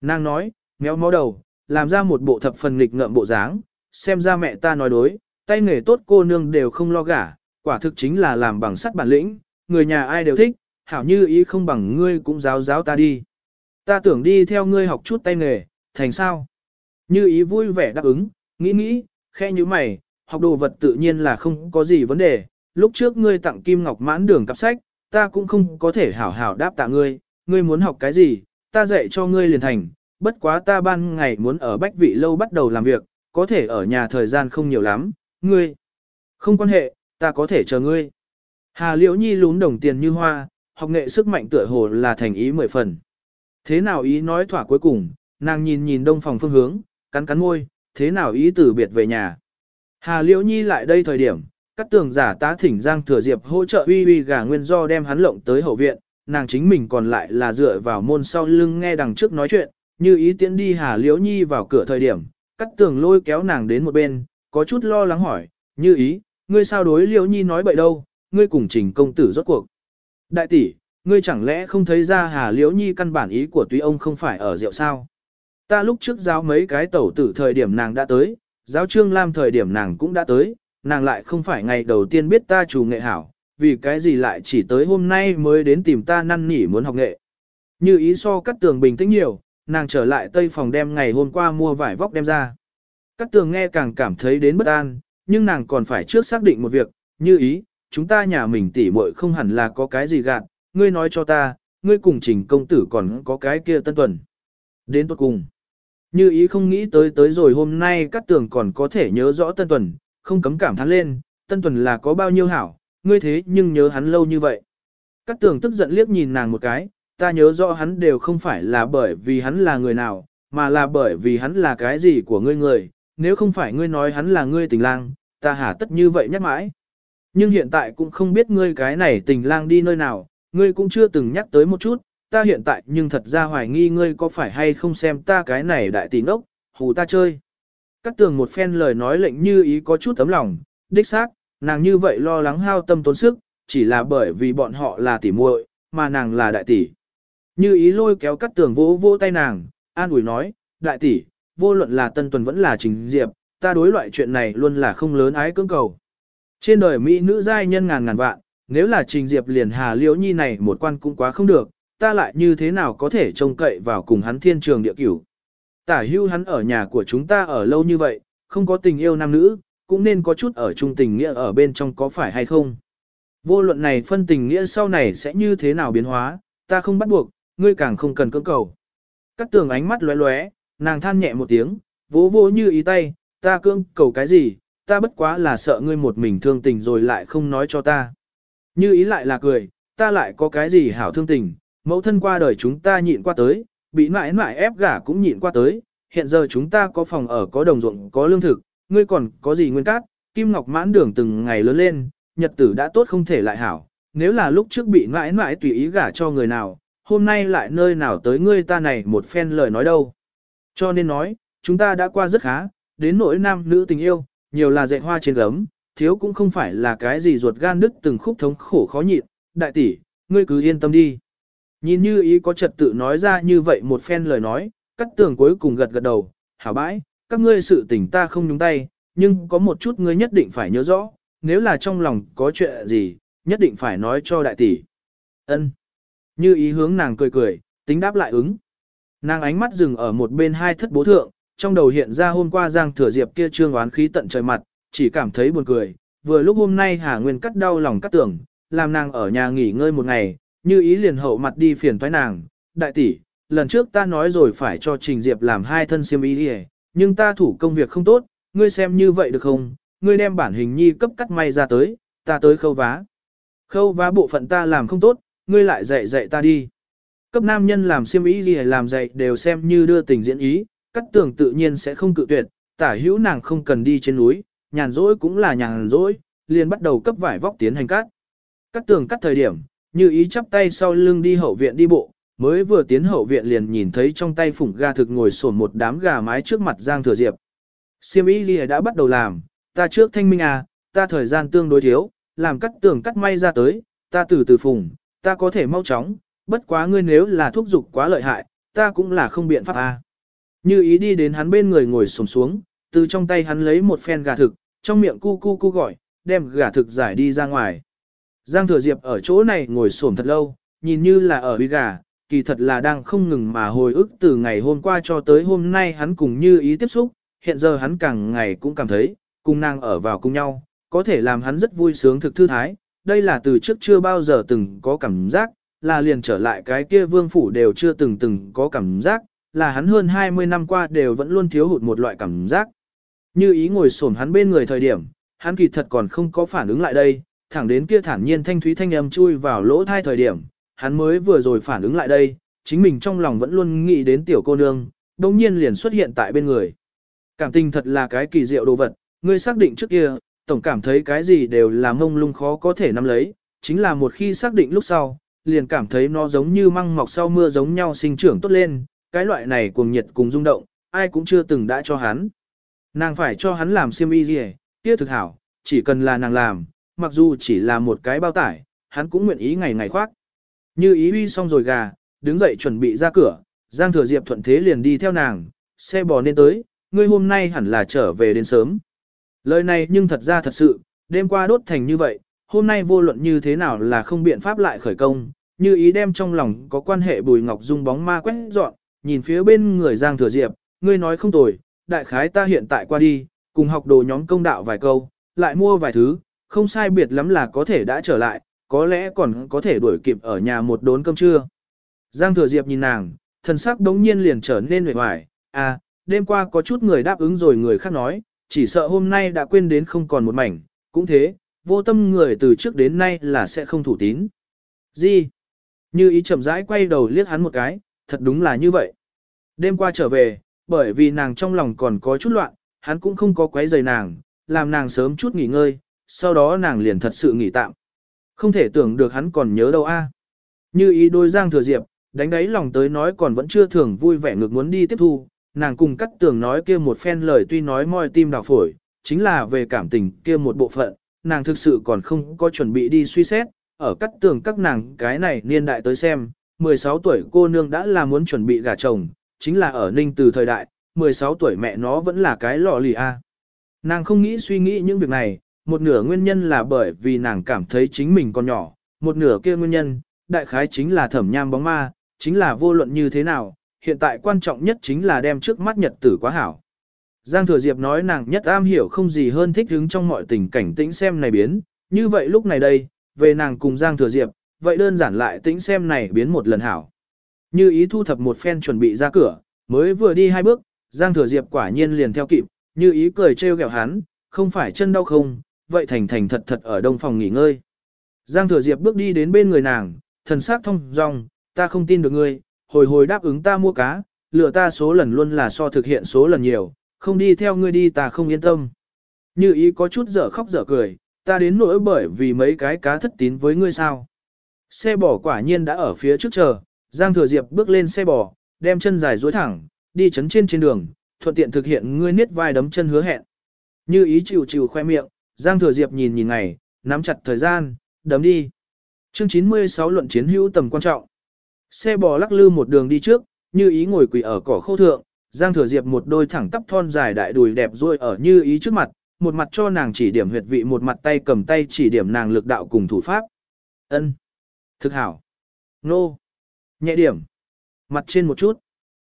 Speaker 1: Nàng nói, méo mó đầu, làm ra một bộ thập phần nghịch ngợm bộ dáng, xem ra mẹ ta nói đối, tay nghề tốt cô nương đều không lo gả, quả thực chính là làm bằng sắt bản lĩnh, người nhà ai đều thích, hảo như ý không bằng ngươi cũng giáo giáo ta đi. Ta tưởng đi theo ngươi học chút tay nghề, thành sao? Như ý vui vẻ đáp ứng, nghĩ nghĩ, khe như mày, học đồ vật tự nhiên là không có gì vấn đề, lúc trước ngươi tặng Kim Ngọc mãn đường cặp sách, ta cũng không có thể hảo hảo đáp tạ ngươi, ngươi muốn học cái gì, ta dạy cho ngươi liền thành, bất quá ta ban ngày muốn ở bách vị lâu bắt đầu làm việc, có thể ở nhà thời gian không nhiều lắm, ngươi. Không quan hệ, ta có thể chờ ngươi. Hà Liễu Nhi lún đồng tiền như hoa, học nghệ sức mạnh tựa hồ là thành ý mười phần. Thế nào ý nói thỏa cuối cùng, nàng nhìn nhìn đông phòng phương hướng, cắn cắn môi, thế nào ý từ biệt về nhà. Hà Liễu Nhi lại đây thời điểm, các tường giả tá thỉnh Giang Thừa Diệp hỗ trợ uy uy gà nguyên do đem hắn lộng tới hậu viện, nàng chính mình còn lại là dựa vào môn sau lưng nghe đằng trước nói chuyện, như ý tiễn đi Hà Liễu Nhi vào cửa thời điểm, cắt tường lôi kéo nàng đến một bên, có chút lo lắng hỏi, như ý, ngươi sao đối Liễu Nhi nói bậy đâu, ngươi cùng trình công tử rốt cuộc. Đại tỷ, ngươi chẳng lẽ không thấy ra Hà Liễu Nhi căn bản ý của tuy ông không phải ở rượu sao? Ta lúc trước giáo mấy cái tẩu tử thời điểm nàng đã tới, giáo trương lam thời điểm nàng cũng đã tới, nàng lại không phải ngày đầu tiên biết ta chủ nghệ hảo, vì cái gì lại chỉ tới hôm nay mới đến tìm ta năn nỉ muốn học nghệ. Như ý so cắt tường bình tĩnh nhiều, nàng trở lại tây phòng đem ngày hôm qua mua vải vóc đem ra. Cắt tường nghe càng cảm thấy đến bất an, nhưng nàng còn phải trước xác định một việc, như ý, chúng ta nhà mình tỉ muội không hẳn là có cái gì gạt, ngươi nói cho ta, ngươi cùng trình công tử còn có cái kia tân tuần. Đến tốt cùng. Như ý không nghĩ tới tới rồi hôm nay các tường còn có thể nhớ rõ tân tuần, không cấm cảm thán lên, tân tuần là có bao nhiêu hảo, ngươi thế nhưng nhớ hắn lâu như vậy. Các tường tức giận liếc nhìn nàng một cái, ta nhớ rõ hắn đều không phải là bởi vì hắn là người nào, mà là bởi vì hắn là cái gì của ngươi người, nếu không phải ngươi nói hắn là ngươi tình lang, ta hả tất như vậy nhắc mãi. Nhưng hiện tại cũng không biết ngươi cái này tình lang đi nơi nào, ngươi cũng chưa từng nhắc tới một chút, ta hiện tại nhưng thật ra hoài nghi ngươi có phải hay không xem ta cái này đại tỷ ngốc, hù ta chơi. Cắt tường một phen lời nói lệnh như ý có chút tấm lòng, đích xác, nàng như vậy lo lắng hao tâm tốn sức, chỉ là bởi vì bọn họ là tỷ muội, mà nàng là đại tỷ. Như ý lôi kéo cắt tường vỗ vỗ tay nàng, an ủi nói, đại tỷ, vô luận là tân tuần vẫn là trình diệp, ta đối loại chuyện này luôn là không lớn ái cưỡng cầu. Trên đời Mỹ nữ giai nhân ngàn ngàn vạn, nếu là trình diệp liền hà liễu nhi này một quan cũng quá không được, ta lại như thế nào có thể trông cậy vào cùng hắn thiên trường địa cửu. Tả hưu hắn ở nhà của chúng ta ở lâu như vậy, không có tình yêu nam nữ, cũng nên có chút ở chung tình nghĩa ở bên trong có phải hay không. Vô luận này phân tình nghĩa sau này sẽ như thế nào biến hóa, ta không bắt buộc, ngươi càng không cần cưỡng cầu. Cắt tường ánh mắt lóe lóe, nàng than nhẹ một tiếng, vỗ vỗ như ý tay, ta cưỡng cầu cái gì, ta bất quá là sợ ngươi một mình thương tình rồi lại không nói cho ta. Như ý lại là cười, ta lại có cái gì hảo thương tình, mẫu thân qua đời chúng ta nhịn qua tới, bị mãi mãi ép gả cũng nhịn qua tới, hiện giờ chúng ta có phòng ở có đồng ruộng có lương thực, ngươi còn có gì nguyên cát, kim ngọc mãn đường từng ngày lớn lên, nhật tử đã tốt không thể lại hảo, nếu là lúc trước bị mãi mãi tùy ý gả cho người nào, hôm nay lại nơi nào tới ngươi ta này một phen lời nói đâu. Cho nên nói, chúng ta đã qua rất khá, đến nỗi nam nữ tình yêu, nhiều là dạy hoa trên gấm, thiếu cũng không phải là cái gì ruột gan đứt từng khúc thống khổ khó nhịn, đại tỷ, ngươi cứ yên tâm đi. Nhìn như ý có trật tự nói ra như vậy một phen lời nói, cắt tường cuối cùng gật gật đầu, hảo bãi, các ngươi sự tình ta không nhúng tay, nhưng có một chút ngươi nhất định phải nhớ rõ, nếu là trong lòng có chuyện gì, nhất định phải nói cho đại tỷ. Ân. Như ý hướng nàng cười cười, tính đáp lại ứng. Nàng ánh mắt dừng ở một bên hai thất bố thượng, trong đầu hiện ra hôm qua Giang Thừa Diệp kia trương oán khí tận trời mặt, chỉ cảm thấy buồn cười. Vừa lúc hôm nay Hà Nguyên cắt đau lòng cắt tưởng, làm nàng ở nhà nghỉ ngơi một ngày, như ý liền hậu mặt đi phiền toái nàng, đại tỷ, lần trước ta nói rồi phải cho Trình Diệp làm hai thân xiêm y đi nhưng ta thủ công việc không tốt, ngươi xem như vậy được không, ngươi đem bản hình nhi cấp cắt may ra tới, ta tới khâu vá. Khâu vá bộ phận ta làm không tốt, ngươi lại dạy dạy ta đi. Cấp nam nhân làm xiêm y gì làm dạy đều xem như đưa tình diễn ý, cắt tưởng tự nhiên sẽ không cự tuyệt, tả hữu nàng không cần đi trên núi, nhàn rỗi cũng là nhàn rỗi, liền bắt đầu cấp vải vóc tiến hành cắt. Cắt tường cắt thời điểm, như ý chắp tay sau lưng đi hậu viện đi bộ, mới vừa tiến hậu viện liền nhìn thấy trong tay phủng ga thực ngồi sổn một đám gà mái trước mặt Giang Thừa Diệp. Siêm ý gì đã bắt đầu làm, ta trước thanh minh à, ta thời gian tương đối thiếu, làm cắt tường cắt may ra tới, ta từ từ phùng, ta có thể mau chóng, bất quá ngươi nếu là thúc giục quá lợi hại, ta cũng là không biện pháp à. Như ý đi đến hắn bên người ngồi xổm xuống, từ trong tay hắn lấy một phen gà thực, trong miệng cu cu cu gọi, đem gà thực giải đi ra ngoài. Giang Thừa Diệp ở chỗ này ngồi xổm thật lâu, nhìn như là ở uy gà, kỳ thật là đang không ngừng mà hồi ức từ ngày hôm qua cho tới hôm nay hắn cùng như ý tiếp xúc, hiện giờ hắn càng ngày cũng cảm thấy, cùng nàng ở vào cùng nhau, có thể làm hắn rất vui sướng thực thư thái, đây là từ trước chưa bao giờ từng có cảm giác, là liền trở lại cái kia vương phủ đều chưa từng từng có cảm giác, là hắn hơn 20 năm qua đều vẫn luôn thiếu hụt một loại cảm giác. Như ý ngồi xổm hắn bên người thời điểm, hắn kỳ thật còn không có phản ứng lại đây, thẳng đến kia thản nhiên thanh thúy thanh âm chui vào lỗ thai thời điểm, hắn mới vừa rồi phản ứng lại đây, chính mình trong lòng vẫn luôn nghĩ đến tiểu cô nương, đồng nhiên liền xuất hiện tại bên người. Cảm tình thật là cái kỳ diệu đồ vật, ngươi xác định trước kia, tổng cảm thấy cái gì đều là mông lung khó có thể nắm lấy, chính là một khi xác định lúc sau, liền cảm thấy nó giống như măng mọc sau mưa giống nhau sinh trưởng tốt lên, cái loại này cuồng nhiệt cùng rung động, ai cũng chưa từng đã cho hắn. Nàng phải cho hắn làm xiêm y gì, kia thực hảo, chỉ cần là nàng làm, mặc dù chỉ là một cái bao tải, hắn cũng nguyện ý ngày ngày khoác. Như ý uy xong rồi gà, đứng dậy chuẩn bị ra cửa, Giang Thừa Diệp thuận thế liền đi theo nàng, xe bò nên tới, ngươi hôm nay hẳn là trở về đến sớm. Lời này nhưng thật ra thật sự, đêm qua đốt thành như vậy, hôm nay vô luận như thế nào là không biện pháp lại khởi công, như ý đem trong lòng có quan hệ bùi ngọc dung bóng ma quét dọn, nhìn phía bên người Giang Thừa Diệp, ngươi nói không tồi, đại khái ta hiện tại qua đi, cùng học đồ nhóm công đạo vài câu, lại mua vài thứ, không sai biệt lắm là có thể đã trở lại, có lẽ còn có thể đuổi kịp ở nhà một đốn cơm trưa. Giang Thừa Diệp nhìn nàng, thần sắc đống nhiên liền trở nên vẻ vải, à, đêm qua có chút người đáp ứng rồi người khác nói, chỉ sợ hôm nay đã quên đến không còn một mảnh, cũng thế, vô tâm người từ trước đến nay là sẽ không thủ tín. Gì? Như ý chậm rãi quay đầu liếc hắn một cái, thật đúng là như vậy. Đêm qua trở về, bởi vì nàng trong lòng còn có chút loạn, hắn cũng không có quấy rầy nàng, làm nàng sớm chút nghỉ ngơi, sau đó nàng liền thật sự nghỉ tạm. Không thể tưởng được hắn còn nhớ đâu a. Như ý đôi Giang Thừa Diệp, đánh đáy lòng tới nói còn vẫn chưa thường vui vẻ ngược muốn đi tiếp thu, nàng cùng cắt tường nói kia một phen lời tuy nói moi tim đào phổi, chính là về cảm tình kia một bộ phận, nàng thực sự còn không có chuẩn bị đi suy xét, ở cắt tường các nàng cái này niên đại tới xem, 16 tuổi cô nương đã là muốn chuẩn bị gả chồng, chính là ở ninh từ thời đại, 16 tuổi mẹ nó vẫn là cái lọ lì a. Nàng không nghĩ suy nghĩ những việc này, một nửa nguyên nhân là bởi vì nàng cảm thấy chính mình còn nhỏ, một nửa kia nguyên nhân, đại khái chính là thẩm nham bóng ma, chính là vô luận như thế nào, hiện tại quan trọng nhất chính là đem trước mắt nhật tử quá hảo. Giang Thừa Diệp nói nàng nhất am hiểu không gì hơn thích hứng trong mọi tình cảnh tĩnh xem này biến, như vậy lúc này đây, về nàng cùng Giang Thừa Diệp, vậy đơn giản lại tĩnh xem này biến một lần hảo. Như ý thu thập một phen chuẩn bị ra cửa, mới vừa đi hai bước, Giang Thừa Diệp quả nhiên liền theo kịp, như ý cười trêu ghẹo hắn, không phải chân đau không, vậy thành thành thật thật ở đông phòng nghỉ ngơi. Giang Thừa Diệp bước đi đến bên người nàng, thần sắc thông dong, ta không tin được ngươi, hồi hồi đáp ứng ta mua cá, lừa ta số lần luôn là so thực hiện số lần nhiều, không đi theo ngươi đi ta không yên tâm. Như ý có chút dở khóc dở cười, ta đến nỗi bởi vì mấy cái cá thất tín với ngươi sao. Xe bò quả nhiên đã ở phía trước chờ, Giang Thừa Diệp bước lên xe bò, đem chân dài duỗi thẳng, đi chấn trên trên đường, thuận tiện thực hiện ngươi niết vai đấm chân hứa hẹn. Như ý chịu chịu khoe miệng, Giang Thừa Diệp nhìn nhìn ngày, nắm chặt thời gian, đấm đi. Chương 96 luận chiến hữu tầm quan trọng. Xe bò lắc lư một đường đi trước, như ý ngồi quỳ ở cỏ khô thượng, Giang Thừa Diệp một đôi thẳng tắp thon dài đại đùi đẹp ruôi ở như ý trước mặt, một mặt cho nàng chỉ điểm huyệt vị một mặt tay cầm tay chỉ điểm nàng lực đạo cùng thủ pháp. Ân, Thực hảo. Nô. Nhẹ điểm. Mặt trên một chút.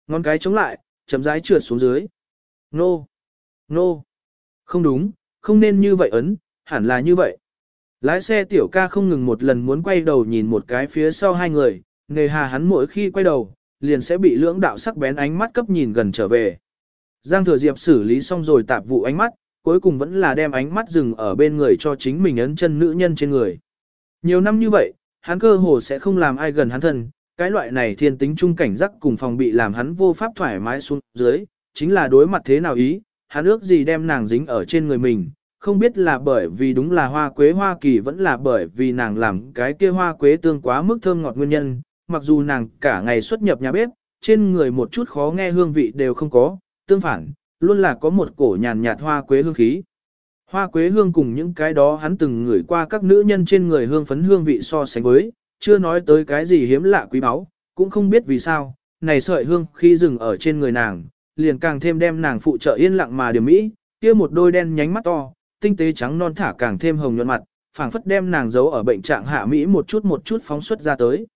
Speaker 1: Ngón cái chống lại, chấm rãi trượt xuống dưới. Nô. Nô. Không đúng, không nên như vậy ấn, hẳn là như vậy. Lái xe tiểu ca không ngừng một lần muốn quay đầu nhìn một cái phía sau hai người, nề hà hắn mỗi khi quay đầu, liền sẽ bị lưỡng đạo sắc bén ánh mắt cấp nhìn gần trở về. Giang Thừa Diệp xử lý xong rồi tạp vụ ánh mắt, cuối cùng vẫn là đem ánh mắt dừng ở bên người cho chính mình ấn chân nữ nhân trên người. Nhiều năm như vậy, hắn cơ hồ sẽ không làm ai gần hắn thân, cái loại này thiên tính trung cảnh giác cùng phòng bị làm hắn vô pháp thoải mái xuống dưới, chính là đối mặt thế nào ý, hắn ước gì đem nàng dính ở trên người mình, không biết là bởi vì đúng là hoa quế Hoa Kỳ vẫn là bởi vì nàng làm cái kia hoa quế tương quá mức thơm ngọt nguyên nhân, mặc dù nàng cả ngày xuất nhập nhà bếp, trên người một chút khó nghe hương vị đều không có, tương phản, luôn là có một cổ nhàn nhạt hoa quế hương khí. Hoa quế hương cùng những cái đó hắn từng ngửi qua các nữ nhân trên người hương phấn hương vị so sánh với, chưa nói tới cái gì hiếm lạ quý báu, cũng không biết vì sao, này sợi hương khi dừng ở trên người nàng, liền càng thêm đem nàng phụ trợ yên lặng mà điểm mỹ, kia một đôi đen nhánh mắt to, tinh tế trắng non thả càng thêm hồng nhuận mặt, phảng phất đem nàng giấu ở bệnh trạng hạ mỹ một chút một chút phóng xuất ra tới.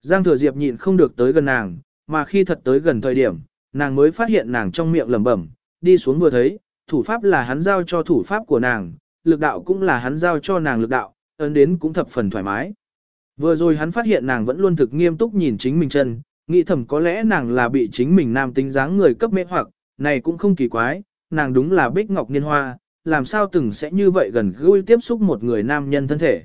Speaker 1: Giang Thừa Diệp nhịn không được tới gần nàng, mà khi thật tới gần thời điểm, nàng mới phát hiện nàng trong miệng lẩm bẩm, đi xuống vừa thấy, thủ pháp là hắn giao cho thủ pháp của nàng, lực đạo cũng là hắn giao cho nàng lực đạo, ấn đến cũng thập phần thoải mái. Vừa rồi hắn phát hiện nàng vẫn luôn thực nghiêm túc nhìn chính mình chân, nghĩ thầm có lẽ nàng là bị chính mình nam tính dáng người cấp mê hoặc, này cũng không kỳ quái, nàng đúng là bích ngọc niên hoa, làm sao từng sẽ như vậy gần gũi tiếp xúc một người nam nhân thân thể.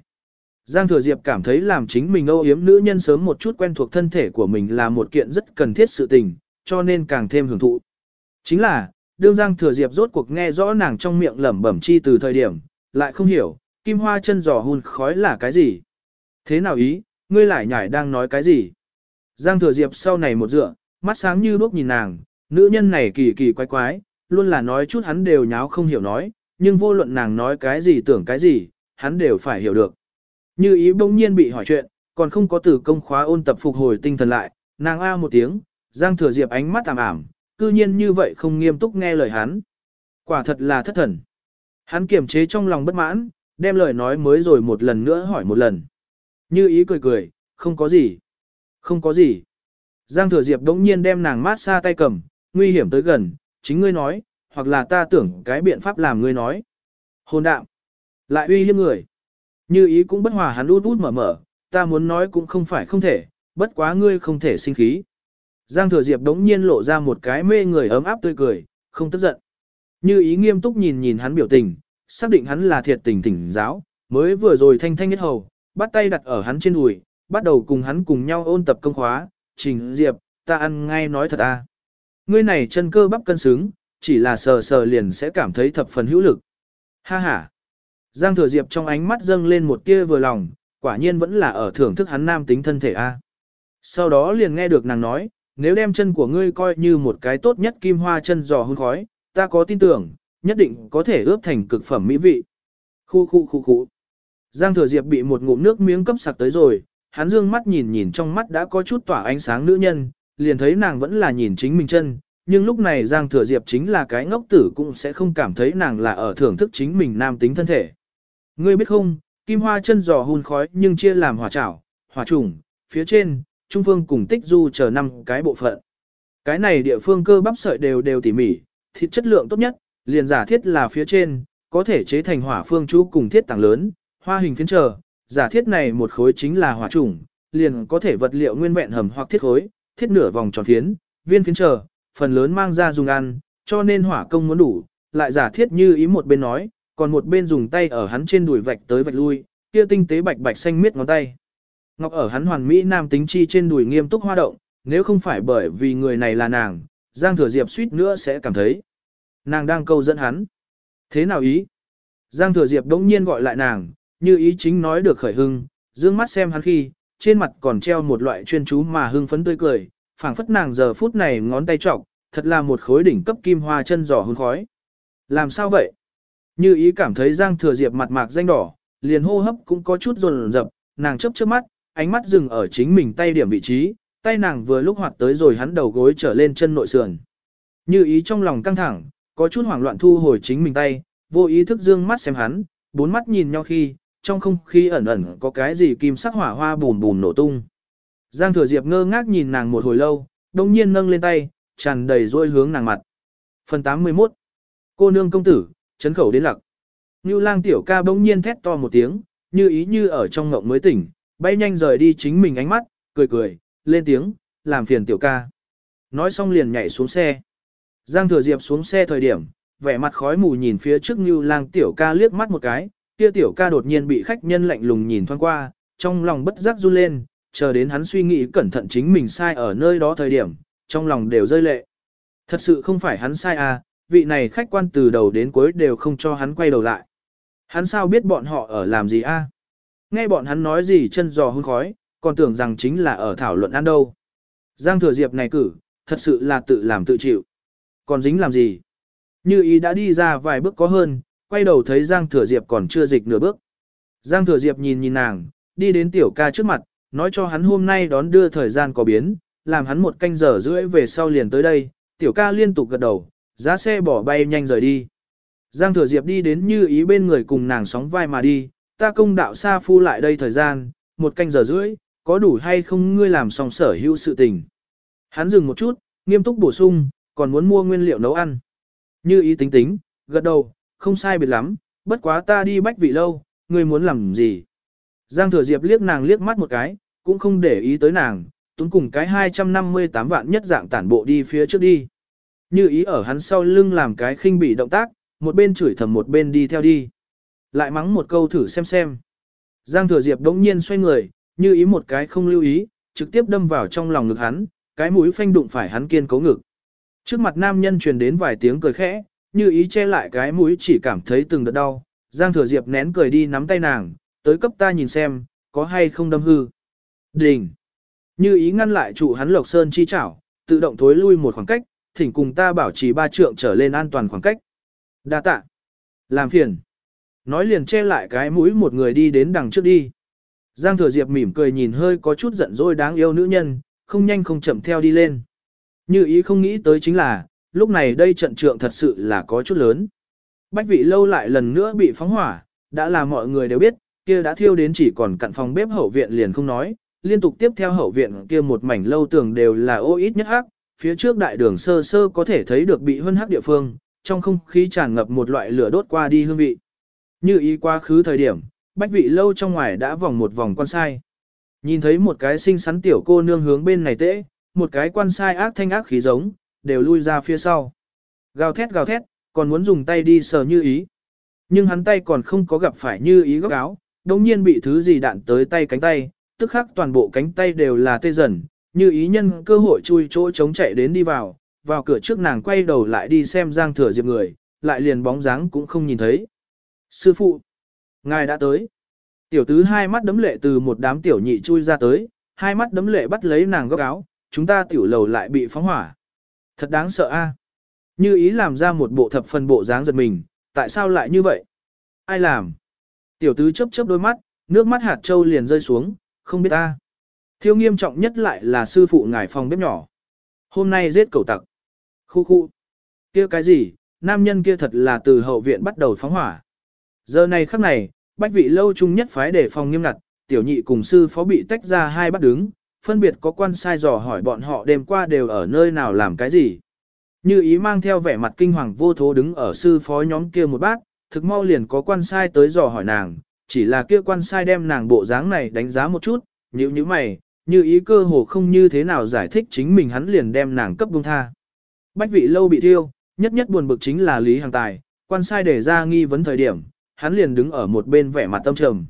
Speaker 1: Giang Thừa Diệp cảm thấy làm chính mình âu yếm nữ nhân sớm một chút quen thuộc thân thể của mình là một kiện rất cần thiết sự tình, cho nên càng thêm hưởng thụ. Chính là, đương Giang Thừa Diệp rốt cuộc nghe rõ nàng trong miệng lẩm bẩm chi từ thời điểm, lại không hiểu, kim hoa chân giò hun khói là cái gì. Thế nào ý, ngươi lại nhảy đang nói cái gì? Giang Thừa Diệp sau này một dựa, mắt sáng như đuốc nhìn nàng, nữ nhân này kỳ kỳ quái quái, luôn là nói chút hắn đều nháo không hiểu nói, nhưng vô luận nàng nói cái gì tưởng cái gì, hắn đều phải hiểu được. Như ý bỗng nhiên bị hỏi chuyện, còn không có từ công khóa ôn tập phục hồi tinh thần lại, nàng a một tiếng, Giang Thừa Diệp ánh mắt ảm ảm, cư nhiên như vậy không nghiêm túc nghe lời hắn. Quả thật là thất thần. Hắn kiềm chế trong lòng bất mãn, đem lời nói mới rồi một lần nữa hỏi một lần. Như ý cười cười, không có gì. Không có gì. Giang Thừa Diệp đống nhiên đem nàng mát xa tay cầm, nguy hiểm tới gần, chính ngươi nói, hoặc là ta tưởng cái biện pháp làm ngươi nói. Hồn đạm. Lại uy hiếp người. Như ý cũng bất hòa hắn út út mở mở, ta muốn nói cũng không phải không thể, bất quá ngươi không thể sinh khí. Giang Thừa Diệp đống nhiên lộ ra một cái mê người ấm áp tươi cười, không tức giận. Như ý nghiêm túc nhìn nhìn hắn biểu tình, xác định hắn là thiệt tình thỉnh giáo, mới vừa rồi thanh thanh nhất hầu, bắt tay đặt ở hắn trên đùi, bắt đầu cùng hắn cùng nhau ôn tập công khóa, trình Diệp, ta ăn ngay nói thật à Ngươi này chân cơ bắp cân xứng, chỉ là sờ sờ liền sẽ cảm thấy thập phần hữu lực. Ha ha. Giang Thừa Diệp trong ánh mắt dâng lên một tia vừa lòng, quả nhiên vẫn là ở thưởng thức hắn nam tính thân thể a. Sau đó liền nghe được nàng nói, nếu đem chân của ngươi coi như một cái tốt nhất kim hoa chân giò hương khói, ta có tin tưởng, nhất định có thể ướp thành cực phẩm mỹ vị. Khu khu khu khu. Giang Thừa Diệp bị một ngụm nước miếng cấp sặc tới rồi, hắn dương mắt nhìn nhìn trong mắt đã có chút tỏa ánh sáng nữ nhân, liền thấy nàng vẫn là nhìn chính mình chân, nhưng lúc này Giang Thừa Diệp chính là cái ngốc tử cũng sẽ không cảm thấy nàng là ở thưởng thức chính mình nam tính thân thể. Ngươi biết không, kim hoa chân giò hun khói nhưng chia làm hỏa chảo, hỏa trùng, phía trên, trung phương cùng tích du chờ năm cái bộ phận. Cái này địa phương cơ bắp sợi đều đều tỉ mỉ, thịt chất lượng tốt nhất, liền giả thiết là phía trên, có thể chế thành hỏa phương chú cùng thiết tảng lớn, hoa hình phiến chờ, giả thiết này một khối chính là hỏa trùng, liền có thể vật liệu nguyên vẹn hầm hoặc thiết khối, thiết nửa vòng tròn phiến, viên phiến chờ, phần lớn mang ra dùng ăn, cho nên hỏa công muốn đủ, lại giả thiết như ý một bên nói, còn một bên dùng tay ở hắn trên đùi vạch tới vạch lui, kia tinh tế bạch bạch xanh miết ngón tay. Ngọc ở hắn hoàn mỹ nam tính chi trên đùi nghiêm túc hoa động, nếu không phải bởi vì người này là nàng, Giang Thừa Diệp suýt nữa sẽ cảm thấy. Nàng đang câu dẫn hắn. Thế nào ý? Giang Thừa Diệp đống nhiên gọi lại nàng, như ý chính nói được khởi hưng, dương mắt xem hắn khi, trên mặt còn treo một loại chuyên chú mà hưng phấn tươi cười, phảng phất nàng giờ phút này ngón tay trọc, thật là một khối đỉnh cấp kim hoa chân giò hôn khói. Làm sao vậy? Như ý cảm thấy Giang Thừa Diệp mặt mạc danh đỏ, liền hô hấp cũng có chút rồn rập, nàng chớp chớp mắt, ánh mắt dừng ở chính mình tay điểm vị trí, tay nàng vừa lúc hoạt tới rồi hắn đầu gối trở lên chân nội sườn. Như ý trong lòng căng thẳng, có chút hoảng loạn thu hồi chính mình tay, vô ý thức dương mắt xem hắn, bốn mắt nhìn nhau khi, trong không khí ẩn ẩn có cái gì kim sắc hỏa hoa bùn bùn nổ tung. Giang Thừa Diệp ngơ ngác nhìn nàng một hồi lâu, đồng nhiên nâng lên tay, tràn đầy rôi hướng nàng mặt. Phần 81 Cô nương công tử, chấn khẩu đến lặc. Như lang tiểu ca bỗng nhiên thét to một tiếng, như ý như ở trong ngộng mới tỉnh, bay nhanh rời đi chính mình ánh mắt, cười cười, lên tiếng, làm phiền tiểu ca. Nói xong liền nhảy xuống xe. Giang thừa diệp xuống xe thời điểm, vẻ mặt khói mù nhìn phía trước như lang tiểu ca liếc mắt một cái, kia tiểu ca đột nhiên bị khách nhân lạnh lùng nhìn thoáng qua, trong lòng bất giác run lên, chờ đến hắn suy nghĩ cẩn thận chính mình sai ở nơi đó thời điểm, trong lòng đều rơi lệ. Thật sự không phải hắn sai à, vị này khách quan từ đầu đến cuối đều không cho hắn quay đầu lại. Hắn sao biết bọn họ ở làm gì a? Nghe bọn hắn nói gì chân giò hôn khói, còn tưởng rằng chính là ở thảo luận ăn đâu. Giang thừa diệp này cử, thật sự là tự làm tự chịu. Còn dính làm gì? Như ý đã đi ra vài bước có hơn, quay đầu thấy Giang Thừa Diệp còn chưa dịch nửa bước. Giang Thừa Diệp nhìn nhìn nàng, đi đến tiểu ca trước mặt, nói cho hắn hôm nay đón đưa thời gian có biến, làm hắn một canh giờ rưỡi về sau liền tới đây, tiểu ca liên tục gật đầu, giá xe bỏ bay nhanh rời đi. Giang Thừa Diệp đi đến như ý bên người cùng nàng sóng vai mà đi, ta công đạo xa phu lại đây thời gian, một canh giờ rưỡi, có đủ hay không ngươi làm xong sở hữu sự tình. Hắn dừng một chút, nghiêm túc bổ sung, còn muốn mua nguyên liệu nấu ăn. Như ý tính tính, gật đầu, không sai biệt lắm, bất quá ta đi bách vị lâu, ngươi muốn làm gì. Giang Thừa Diệp liếc nàng liếc mắt một cái, cũng không để ý tới nàng, tuấn cùng cái 258 vạn nhất dạng tản bộ đi phía trước đi. Như ý ở hắn sau lưng làm cái khinh bị động tác, một bên chửi thầm một bên đi theo đi. Lại mắng một câu thử xem xem. Giang Thừa Diệp đống nhiên xoay người, như ý một cái không lưu ý, trực tiếp đâm vào trong lòng ngực hắn, cái mũi phanh đụng phải hắn kiên cố ngực. Trước mặt nam nhân truyền đến vài tiếng cười khẽ, như ý che lại cái mũi chỉ cảm thấy từng đợt đau. Giang Thừa Diệp nén cười đi nắm tay nàng, tới cấp ta nhìn xem, có hay không đâm hư. Đình! Như ý ngăn lại trụ hắn Lộc Sơn chi chảo, tự động thối lui một khoảng cách, thỉnh cùng ta bảo trì ba trượng trở lên an toàn khoảng cách. Đa tạ. Làm phiền. Nói liền che lại cái mũi một người đi đến đằng trước đi. Giang Thừa Diệp mỉm cười nhìn hơi có chút giận dỗi đáng yêu nữ nhân, không nhanh không chậm theo đi lên. Như ý không nghĩ tới chính là, lúc này đây trận trượng thật sự là có chút lớn. Bách vị lâu lại lần nữa bị phóng hỏa, đã là mọi người đều biết, kia đã thiêu đến chỉ còn cặn phòng bếp hậu viện liền không nói, liên tục tiếp theo hậu viện kia một mảnh lâu tường đều là ô ít nhất hắc, phía trước đại đường sơ sơ có thể thấy được bị hân hắc địa phương, trong không khí tràn ngập một loại lửa đốt qua đi hương vị. Như ý quá khứ thời điểm, bách vị lâu trong ngoài đã vòng một vòng quan sai. Nhìn thấy một cái xinh xắn tiểu cô nương hướng bên này tễ, một cái quan sai ác thanh ác khí giống, đều lui ra phía sau. Gào thét gào thét, còn muốn dùng tay đi sờ như ý. Nhưng hắn tay còn không có gặp phải như ý góc áo, đồng nhiên bị thứ gì đạn tới tay cánh tay, tức khắc toàn bộ cánh tay đều là tê dần, như ý nhân cơ hội chui chỗ chống chạy đến đi vào, vào cửa trước nàng quay đầu lại đi xem Giang Thừa Diệp người, lại liền bóng dáng cũng không nhìn thấy. Sư phụ, ngài đã tới. Tiểu tứ hai mắt đấm lệ từ một đám tiểu nhị chui ra tới, hai mắt đấm lệ bắt lấy nàng góc áo, chúng ta tiểu lầu lại bị phóng hỏa. Thật đáng sợ a. Như ý làm ra một bộ thập phần bộ dáng giật mình, tại sao lại như vậy? Ai làm? Tiểu tứ chớp chớp đôi mắt, nước mắt hạt châu liền rơi xuống, không biết ta. Thiêu nghiêm trọng nhất lại là sư phụ ngài phòng bếp nhỏ. Hôm nay giết cầu tặc. Khu khu. kia cái gì, nam nhân kia thật là từ hậu viện bắt đầu phóng hỏa. Giờ này khắc này, bách vị lâu chung nhất phái để phòng nghiêm ngặt, tiểu nhị cùng sư phó bị tách ra hai bắt đứng, phân biệt có quan sai dò hỏi bọn họ đêm qua đều ở nơi nào làm cái gì. Như ý mang theo vẻ mặt kinh hoàng vô thố đứng ở sư phó nhóm kia một bát, thực mau liền có quan sai tới dò hỏi nàng, chỉ là kia quan sai đem nàng bộ dáng này đánh giá một chút, nhíu như mày, như ý cơ hồ không như thế nào giải thích chính mình hắn liền đem nàng cấp buông tha. Bách vị lâu bị thiêu, nhất nhất buồn bực chính là Lý Hàng Tài, quan sai để ra nghi vấn thời điểm, hắn liền đứng ở một bên vẻ mặt tâm trầm.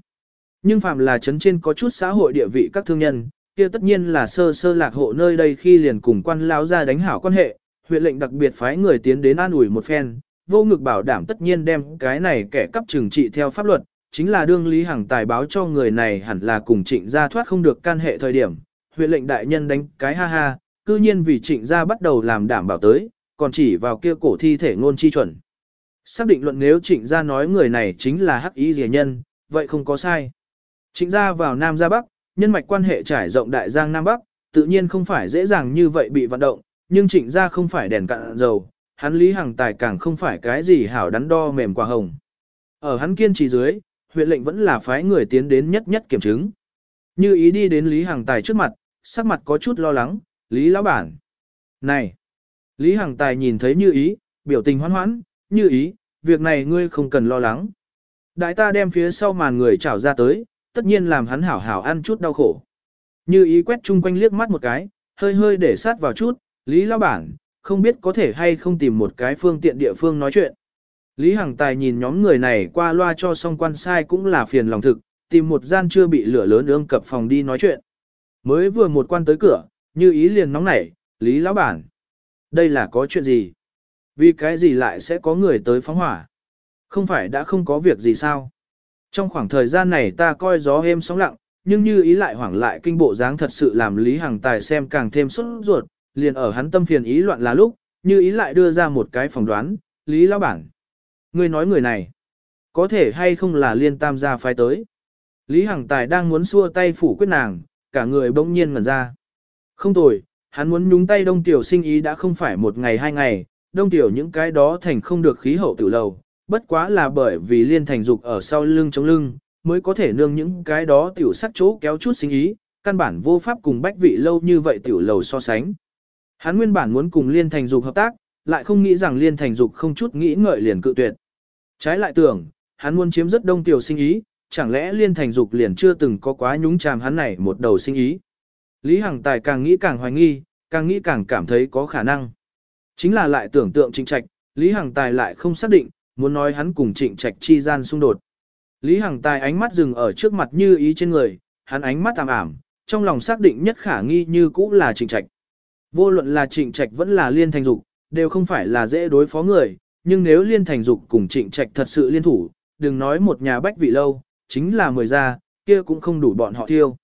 Speaker 1: Nhưng phạm là chấn trên có chút xã hội địa vị các thương nhân, kia tất nhiên là sơ sơ lạc hộ nơi đây khi liền cùng quan lao ra đánh hảo quan hệ, huyện lệnh đặc biệt phái người tiến đến an ủi một phen, vô ngực bảo đảm tất nhiên đem cái này kẻ cấp trừng trị theo pháp luật, chính là đương Lý Hằng tài báo cho người này hẳn là cùng trịnh gia thoát không được can hệ thời điểm, huyện lệnh đại nhân đánh cái ha ha, cư nhiên vì trịnh gia bắt đầu làm đảm bảo tới, còn chỉ vào kia cổ thi thể ngôn chi chuẩn. Xác định luận nếu trịnh gia nói người này chính là hắc ý rìa nhân, vậy không có sai. Trịnh gia vào Nam ra Bắc, nhân mạch quan hệ trải rộng đại giang Nam Bắc, tự nhiên không phải dễ dàng như vậy bị vận động, nhưng trịnh gia không phải đèn cạn dầu, hắn Lý Hằng Tài càng không phải cái gì hảo đắn đo mềm quả hồng. Ở hắn kiên trì dưới, huyện lệnh vẫn là phái người tiến đến nhất nhất kiểm chứng. Như ý đi đến Lý Hằng Tài trước mặt, sắc mặt có chút lo lắng, Lý lão bản. Này! Lý Hằng Tài nhìn thấy như ý, biểu tình hoan hoãn, như ý, việc này ngươi không cần lo lắng. Đại ta đem phía sau màn người trảo ra tới, tất nhiên làm hắn hảo hảo ăn chút đau khổ. Như ý quét chung quanh liếc mắt một cái, hơi hơi để sát vào chút, Lý lão bản, không biết có thể hay không tìm một cái phương tiện địa phương nói chuyện. Lý Hằng Tài nhìn nhóm người này qua loa cho xong quan sai cũng là phiền lòng thực, tìm một gian chưa bị lửa lớn ương cập phòng đi nói chuyện. Mới vừa một quan tới cửa, như ý liền nóng nảy, Lý Lão Bản. Đây là có chuyện gì? Vì cái gì lại sẽ có người tới phóng hỏa? Không phải đã không có việc gì sao? Trong khoảng thời gian này ta coi gió êm sóng lặng, nhưng như ý lại hoảng lại kinh bộ dáng thật sự làm Lý Hằng Tài xem càng thêm sốt ruột, liền ở hắn tâm phiền ý loạn là lúc, như ý lại đưa ra một cái phỏng đoán, Lý Lão Bản. Ngươi nói người này, Có thể hay không là liên tam gia phái tới. Lý Hằng Tài đang muốn xua tay phủ quyết nàng, cả người bỗng nhiên ngẩn ra. Không tồi, hắn muốn nhúng tay đông tiểu sinh ý đã không phải một ngày hai ngày, đông tiểu những cái đó thành không được khí hậu tử lầu, bất quá là bởi vì liên thành dục ở sau lưng chống lưng, mới có thể nương những cái đó tiểu sắc chỗ kéo chút sinh ý, căn bản vô pháp cùng bách vị lâu như vậy tiểu lầu so sánh. Hắn nguyên bản muốn cùng liên thành dục hợp tác, lại không nghĩ rằng liên thành dục không chút nghĩ ngợi liền cự tuyệt. Trái lại tưởng, hắn muốn chiếm rất đông tiểu sinh ý, chẳng lẽ liên thành dục liền chưa từng có quá nhúng chàm hắn này một đầu sinh ý. Lý Hằng Tài càng nghĩ càng hoài nghi, càng nghĩ càng cảm thấy có khả năng. Chính là lại tưởng tượng trịnh trạch, Lý Hằng Tài lại không xác định, muốn nói hắn cùng trịnh trạch chi gian xung đột. Lý Hằng Tài ánh mắt dừng ở trước mặt như ý trên người, hắn ánh mắt tạm ảm, trong lòng xác định nhất khả nghi như cũ là trịnh trạch. Vô luận là trịnh trạch vẫn là liên thành dục, đều không phải là dễ đối phó người, nhưng nếu liên thành dục cùng trịnh trạch thật sự liên thủ, đừng nói một nhà bách vị lâu, chính là mười gia, kia cũng không đủ bọn họ thiêu.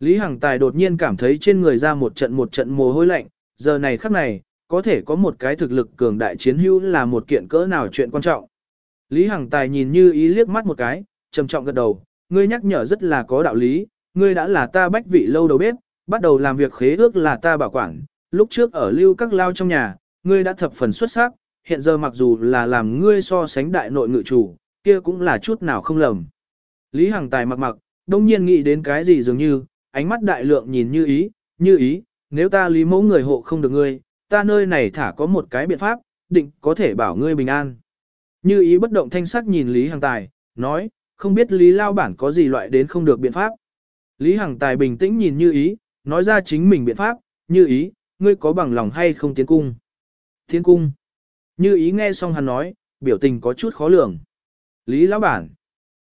Speaker 1: Lý Hằng Tài đột nhiên cảm thấy trên người ra một trận một trận mồ hôi lạnh, giờ này khắc này, có thể có một cái thực lực cường đại chiến hữu là một kiện cỡ nào chuyện quan trọng. Lý Hằng Tài nhìn như ý liếc mắt một cái, trầm trọng gật đầu, ngươi nhắc nhở rất là có đạo lý, ngươi đã là ta bách vị lâu đầu bếp, bắt đầu làm việc khế ước là ta bảo quản, lúc trước ở lưu các lao trong nhà, ngươi đã thập phần xuất sắc, hiện giờ mặc dù là làm ngươi so sánh đại nội ngự chủ, kia cũng là chút nào không lầm. Lý Hằng Tài mặc mặc, đông nhiên nghĩ đến cái gì dường như, ánh mắt đại lượng nhìn như ý, như ý, nếu ta lý mẫu người hộ không được ngươi, ta nơi này thả có một cái biện pháp, định có thể bảo ngươi bình an. Như ý bất động thanh sắc nhìn Lý Hằng Tài, nói, không biết Lý Lao Bản có gì loại đến không được biện pháp. Lý Hằng Tài bình tĩnh nhìn như ý, nói ra chính mình biện pháp, như ý, ngươi có bằng lòng hay không tiến cung. Tiến cung. Như ý nghe xong hắn nói, biểu tình có chút khó lường. Lý Lão Bản.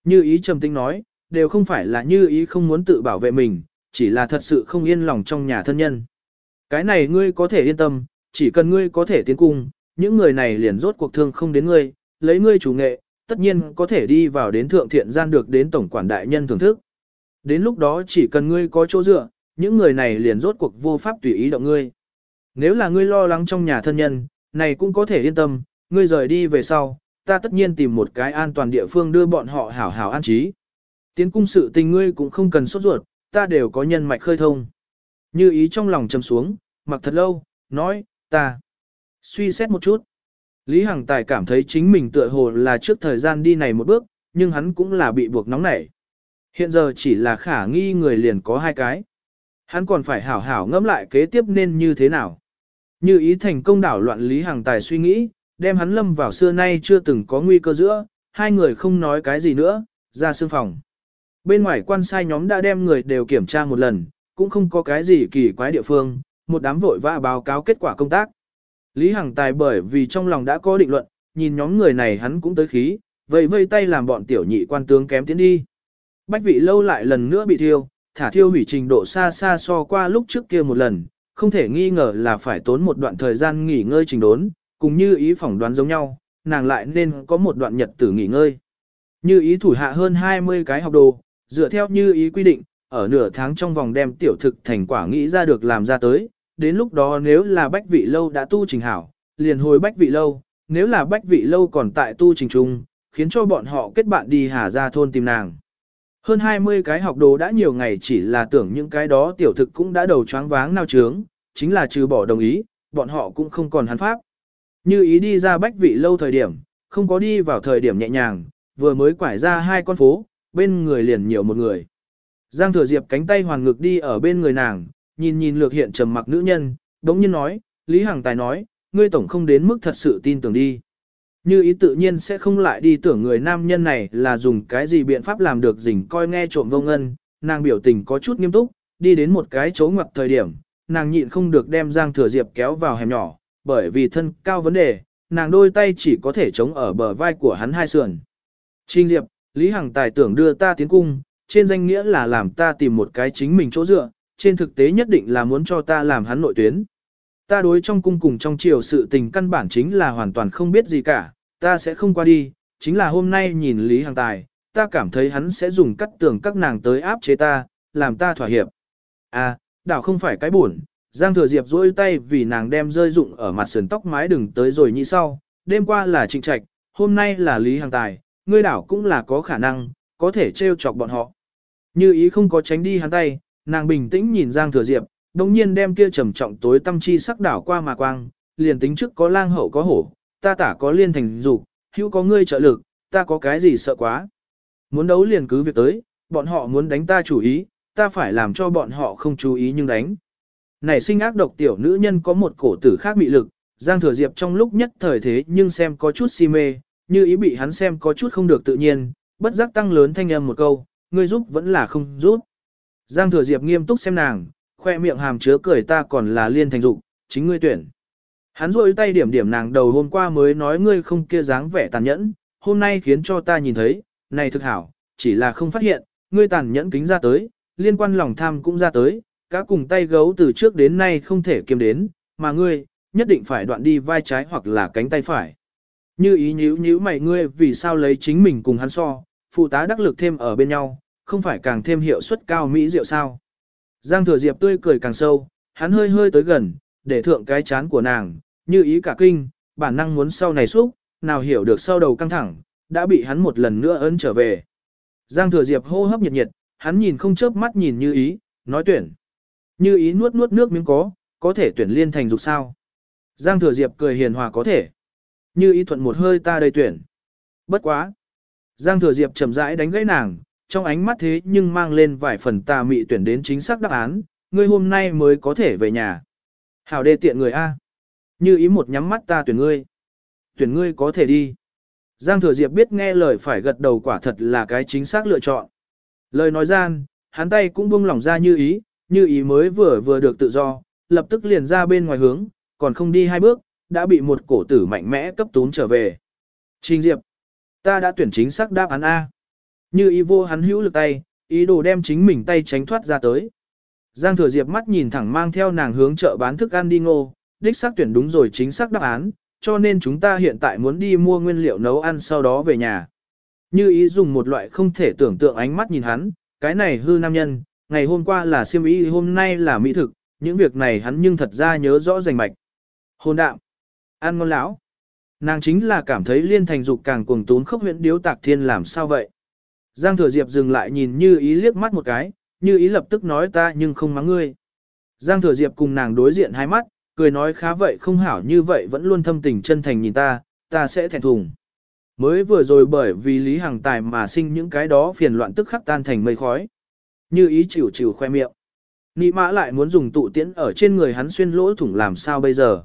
Speaker 1: Như ý trầm tĩnh nói, đều không phải là như ý không muốn tự bảo vệ mình, chỉ là thật sự không yên lòng trong nhà thân nhân. Cái này ngươi có thể yên tâm, chỉ cần ngươi có thể tiến cung, những người này liền rốt cuộc thương không đến ngươi, lấy ngươi chủ nghệ, tất nhiên có thể đi vào đến thượng thiện gian được đến tổng quản đại nhân thưởng thức. Đến lúc đó chỉ cần ngươi có chỗ dựa, những người này liền rốt cuộc vô pháp tùy ý động ngươi. Nếu là ngươi lo lắng trong nhà thân nhân, này cũng có thể yên tâm, ngươi rời đi về sau, ta tất nhiên tìm một cái an toàn địa phương đưa bọn họ hảo hảo an trí. Tiến cung sự tình ngươi cũng không cần sốt ruột, ta đều có nhân mạch khơi thông. Như ý trong lòng trầm xuống, mặc thật lâu, nói, ta. Suy xét một chút. Lý Hằng Tài cảm thấy chính mình tựa hồ là trước thời gian đi này một bước, nhưng hắn cũng là bị buộc nóng nảy. Hiện giờ chỉ là khả nghi người liền có hai cái. Hắn còn phải hảo hảo ngẫm lại kế tiếp nên như thế nào. Như ý thành công đảo loạn Lý Hằng Tài suy nghĩ, đem hắn lâm vào xưa nay chưa từng có nguy cơ giữa, hai người không nói cái gì nữa, ra sương phòng. Bên ngoài quan sai nhóm đã đem người đều kiểm tra một lần, cũng không có cái gì kỳ quái địa phương, một đám vội vã báo cáo kết quả công tác. Lý Hằng Tài bởi vì trong lòng đã có định luận, nhìn nhóm người này hắn cũng tới khí, vậy vây tay làm bọn tiểu nhị quan tướng kém tiến đi. Bách vị lâu lại lần nữa bị thiêu, thả thiêu hủy trình độ xa xa so qua lúc trước kia một lần, không thể nghi ngờ là phải tốn một đoạn thời gian nghỉ ngơi trình đốn, cùng như ý phỏng đoán giống nhau, nàng lại nên có một đoạn nhật tử nghỉ ngơi. Như ý thủ hạ hơn 20 cái học đồ, dựa theo như ý quy định, ở nửa tháng trong vòng đem tiểu thực thành quả nghĩ ra được làm ra tới, đến lúc đó nếu là bách vị lâu đã tu trình hảo, liền hồi bách vị lâu, nếu là bách vị lâu còn tại tu trình trung, khiến cho bọn họ kết bạn đi hà ra thôn tìm nàng. Hơn 20 cái học đồ đã nhiều ngày chỉ là tưởng những cái đó tiểu thực cũng đã đầu choáng váng nao trướng, chính là trừ bỏ đồng ý, bọn họ cũng không còn hắn pháp. Như ý đi ra bách vị lâu thời điểm, không có đi vào thời điểm nhẹ nhàng, vừa mới quải ra hai con phố, bên người liền nhiều một người. Giang thừa diệp cánh tay hoàn ngực đi ở bên người nàng, nhìn nhìn lược hiện trầm mặc nữ nhân, đống nhiên nói, Lý Hằng Tài nói, ngươi tổng không đến mức thật sự tin tưởng đi. Như ý tự nhiên sẽ không lại đi tưởng người nam nhân này là dùng cái gì biện pháp làm được dình coi nghe trộm vô ngân, nàng biểu tình có chút nghiêm túc, đi đến một cái chỗ ngoặt thời điểm, nàng nhịn không được đem Giang Thừa Diệp kéo vào hẻm nhỏ, bởi vì thân cao vấn đề, nàng đôi tay chỉ có thể chống ở bờ vai của hắn hai sườn. Trinh Diệp, Lý Hằng Tài tưởng đưa ta tiến cung, trên danh nghĩa là làm ta tìm một cái chính mình chỗ dựa, trên thực tế nhất định là muốn cho ta làm hắn nội tuyến. Ta đối trong cung cùng trong triều sự tình căn bản chính là hoàn toàn không biết gì cả, ta sẽ không qua đi, chính là hôm nay nhìn Lý Hằng Tài, ta cảm thấy hắn sẽ dùng cắt tường các nàng tới áp chế ta, làm ta thỏa hiệp. À, đảo không phải cái buồn, Giang Thừa Diệp duỗi tay vì nàng đem rơi dụng ở mặt sườn tóc mái đừng tới rồi như sau, đêm qua là trịnh trạch, hôm nay là Lý hàng Tài, ngươi đảo cũng là có khả năng, có thể trêu chọc bọn họ. Như ý không có tránh đi hắn tay, nàng bình tĩnh nhìn Giang Thừa Diệp, đồng nhiên đem kia trầm trọng tối tâm chi sắc đảo qua mà quang, liền tính trước có lang hậu có hổ, ta tả có liên thành dục, hữu có ngươi trợ lực, ta có cái gì sợ quá. Muốn đấu liền cứ việc tới, bọn họ muốn đánh ta chủ ý, ta phải làm cho bọn họ không chú ý nhưng đánh. Nảy sinh ác độc tiểu nữ nhân có một cổ tử khác bị lực, Giang Thừa Diệp trong lúc nhất thời thế nhưng xem có chút si mê, như ý bị hắn xem có chút không được tự nhiên, bất giác tăng lớn thanh âm một câu, ngươi giúp vẫn là không giúp. Giang Thừa Diệp nghiêm túc xem nàng, khoe miệng hàm chứa cười ta còn là liên thành dục, chính ngươi tuyển. Hắn rôi tay điểm điểm nàng đầu hôm qua mới nói ngươi không kia dáng vẻ tàn nhẫn, hôm nay khiến cho ta nhìn thấy, này thực hảo, chỉ là không phát hiện, ngươi tàn nhẫn kính ra tới, liên quan lòng tham cũng ra tới, cá cùng tay gấu từ trước đến nay không thể kiếm đến, mà ngươi, nhất định phải đoạn đi vai trái hoặc là cánh tay phải. Như ý nhíu nhíu mày ngươi vì sao lấy chính mình cùng hắn so, phụ tá đắc lực thêm ở bên nhau, không phải càng thêm hiệu suất cao mỹ diệu sao. Giang thừa diệp tươi cười càng sâu, hắn hơi hơi tới gần, để thượng cái chán của nàng, như ý cả kinh, bản năng muốn sau này xúc, nào hiểu được sau đầu căng thẳng, đã bị hắn một lần nữa ấn trở về. Giang thừa diệp hô hấp nhiệt nhiệt, hắn nhìn không chớp mắt nhìn như ý, nói tuyển. Như ý nuốt nuốt nước miếng có, có thể tuyển liên thành dục sao. Giang thừa diệp cười hiền hòa có thể. Như ý thuận một hơi ta đây tuyển. Bất quá. Giang thừa diệp chậm rãi đánh gãy nàng, trong ánh mắt thế nhưng mang lên vài phần tà mị tuyển đến chính xác đáp án, ngươi hôm nay mới có thể về nhà. Hảo đề tiện người A. Như ý một nhắm mắt ta tuyển ngươi. Tuyển ngươi có thể đi. Giang thừa diệp biết nghe lời phải gật đầu quả thật là cái chính xác lựa chọn. Lời nói gian, hắn tay cũng buông lỏng ra như ý, như ý mới vừa vừa được tự do, lập tức liền ra bên ngoài hướng, còn không đi hai bước, đã bị một cổ tử mạnh mẽ cấp tún trở về. Trình Diệp, ta đã tuyển chính xác đáp án A. Như ý vô hắn hữu lực tay, ý đồ đem chính mình tay tránh thoát ra tới. Giang thừa Diệp mắt nhìn thẳng mang theo nàng hướng chợ bán thức ăn đi ngô, đích xác tuyển đúng rồi chính xác đáp án, cho nên chúng ta hiện tại muốn đi mua nguyên liệu nấu ăn sau đó về nhà. Như ý dùng một loại không thể tưởng tượng ánh mắt nhìn hắn, cái này hư nam nhân, ngày hôm qua là siêm ý hôm nay là mỹ thực, những việc này hắn nhưng thật ra nhớ rõ rành mạch. Hôn đạm, ăn ngon lão. Nàng chính là cảm thấy liên thành dục càng cuồng tún khốc huyện điếu tạc thiên làm sao vậy. Giang thừa diệp dừng lại nhìn như ý liếc mắt một cái, như ý lập tức nói ta nhưng không mắng ngươi. Giang thừa diệp cùng nàng đối diện hai mắt, cười nói khá vậy không hảo như vậy vẫn luôn thâm tình chân thành nhìn ta, ta sẽ thẹn thùng. Mới vừa rồi bởi vì Lý Hằng Tài mà sinh những cái đó phiền loạn tức khắc tan thành mây khói. Như ý chịu chịu khoe miệng. Nị mã lại muốn dùng tụ tiễn ở trên người hắn xuyên lỗ thủng làm sao bây giờ.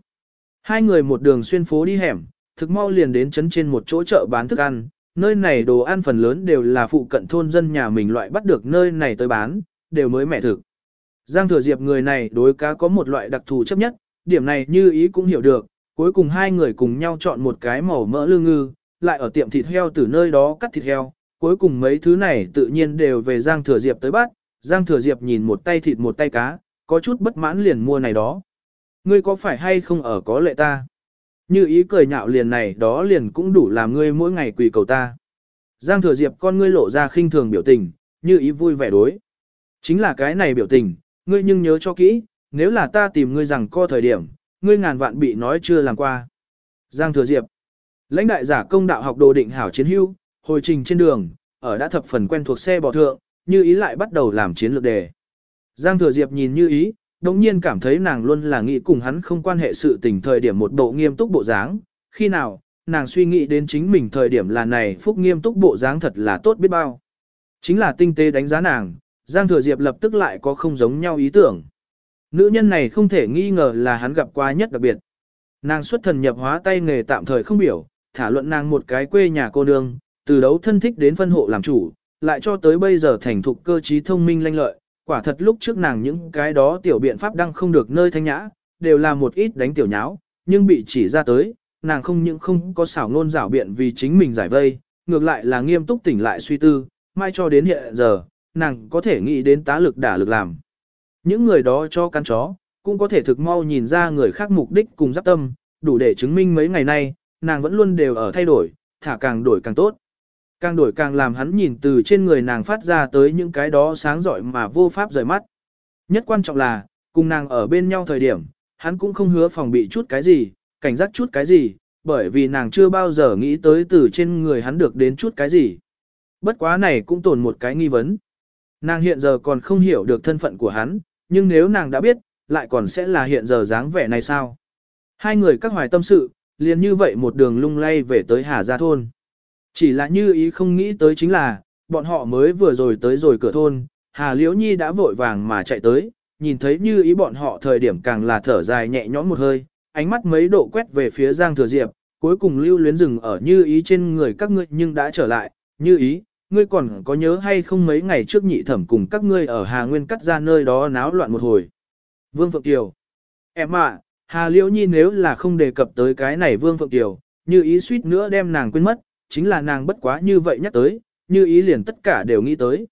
Speaker 1: Hai người một đường xuyên phố đi hẻm, thực mau liền đến chấn trên một chỗ chợ bán thức ăn. Nơi này đồ ăn phần lớn đều là phụ cận thôn dân nhà mình loại bắt được nơi này tới bán, đều mới mẻ thực. Giang thừa diệp người này đối cá có một loại đặc thù chấp nhất, điểm này như ý cũng hiểu được, cuối cùng hai người cùng nhau chọn một cái màu mỡ lương ngư, lại ở tiệm thịt heo từ nơi đó cắt thịt heo, cuối cùng mấy thứ này tự nhiên đều về Giang Thừa Diệp tới bắt, Giang Thừa Diệp nhìn một tay thịt một tay cá, có chút bất mãn liền mua này đó. Ngươi có phải hay không ở có lệ ta? Như ý cười nhạo liền này đó liền cũng đủ làm ngươi mỗi ngày quỳ cầu ta. Giang Thừa Diệp con ngươi lộ ra khinh thường biểu tình, như ý vui vẻ đối. Chính là cái này biểu tình, ngươi nhưng nhớ cho kỹ, nếu là ta tìm ngươi rằng co thời điểm, ngươi ngàn vạn bị nói chưa làm qua. Giang Thừa Diệp Lãnh đại giả công đạo học đồ định hảo chiến hưu, hồi trình trên đường, ở đã thập phần quen thuộc xe bò thượng, như ý lại bắt đầu làm chiến lược đề. Giang Thừa Diệp nhìn như ý, đồng nhiên cảm thấy nàng luôn là nghĩ cùng hắn không quan hệ sự tình thời điểm một bộ nghiêm túc bộ dáng, khi nào, nàng suy nghĩ đến chính mình thời điểm là này phúc nghiêm túc bộ dáng thật là tốt biết bao. Chính là tinh tế đánh giá nàng, Giang Thừa Diệp lập tức lại có không giống nhau ý tưởng. Nữ nhân này không thể nghi ngờ là hắn gặp qua nhất đặc biệt. Nàng xuất thần nhập hóa tay nghề tạm thời không biểu, thả luận nàng một cái quê nhà cô nương, từ đấu thân thích đến phân hộ làm chủ, lại cho tới bây giờ thành thục cơ trí thông minh lanh lợi, quả thật lúc trước nàng những cái đó tiểu biện pháp đang không được nơi thanh nhã, đều là một ít đánh tiểu nháo, nhưng bị chỉ ra tới, nàng không những không có xảo ngôn rảo biện vì chính mình giải vây, ngược lại là nghiêm túc tỉnh lại suy tư, mai cho đến hiện giờ, nàng có thể nghĩ đến tá lực đả lực làm. Những người đó cho căn chó, cũng có thể thực mau nhìn ra người khác mục đích cùng giáp tâm, đủ để chứng minh mấy ngày nay, nàng vẫn luôn đều ở thay đổi, thả càng đổi càng tốt. Càng đổi càng làm hắn nhìn từ trên người nàng phát ra tới những cái đó sáng giỏi mà vô pháp rời mắt. Nhất quan trọng là, cùng nàng ở bên nhau thời điểm, hắn cũng không hứa phòng bị chút cái gì, cảnh giác chút cái gì, bởi vì nàng chưa bao giờ nghĩ tới từ trên người hắn được đến chút cái gì. Bất quá này cũng tồn một cái nghi vấn. Nàng hiện giờ còn không hiểu được thân phận của hắn, nhưng nếu nàng đã biết, lại còn sẽ là hiện giờ dáng vẻ này sao? Hai người các hoài tâm sự, liền như vậy một đường lung lay về tới Hà Gia Thôn. Chỉ là như ý không nghĩ tới chính là, bọn họ mới vừa rồi tới rồi cửa thôn, Hà Liễu Nhi đã vội vàng mà chạy tới, nhìn thấy như ý bọn họ thời điểm càng là thở dài nhẹ nhõm một hơi, ánh mắt mấy độ quét về phía Giang Thừa Diệp, cuối cùng lưu luyến rừng ở như ý trên người các ngươi nhưng đã trở lại, như ý, ngươi còn có nhớ hay không mấy ngày trước nhị thẩm cùng các ngươi ở Hà Nguyên cắt ra nơi đó náo loạn một hồi. Vương Phượng Kiều Em ạ, Hà Liễu Nhi nếu là không đề cập tới cái này Vương Phượng Kiều, như ý suýt nữa đem nàng quên mất, chính là nàng bất quá như vậy nhắc tới, như ý liền tất cả đều nghĩ tới.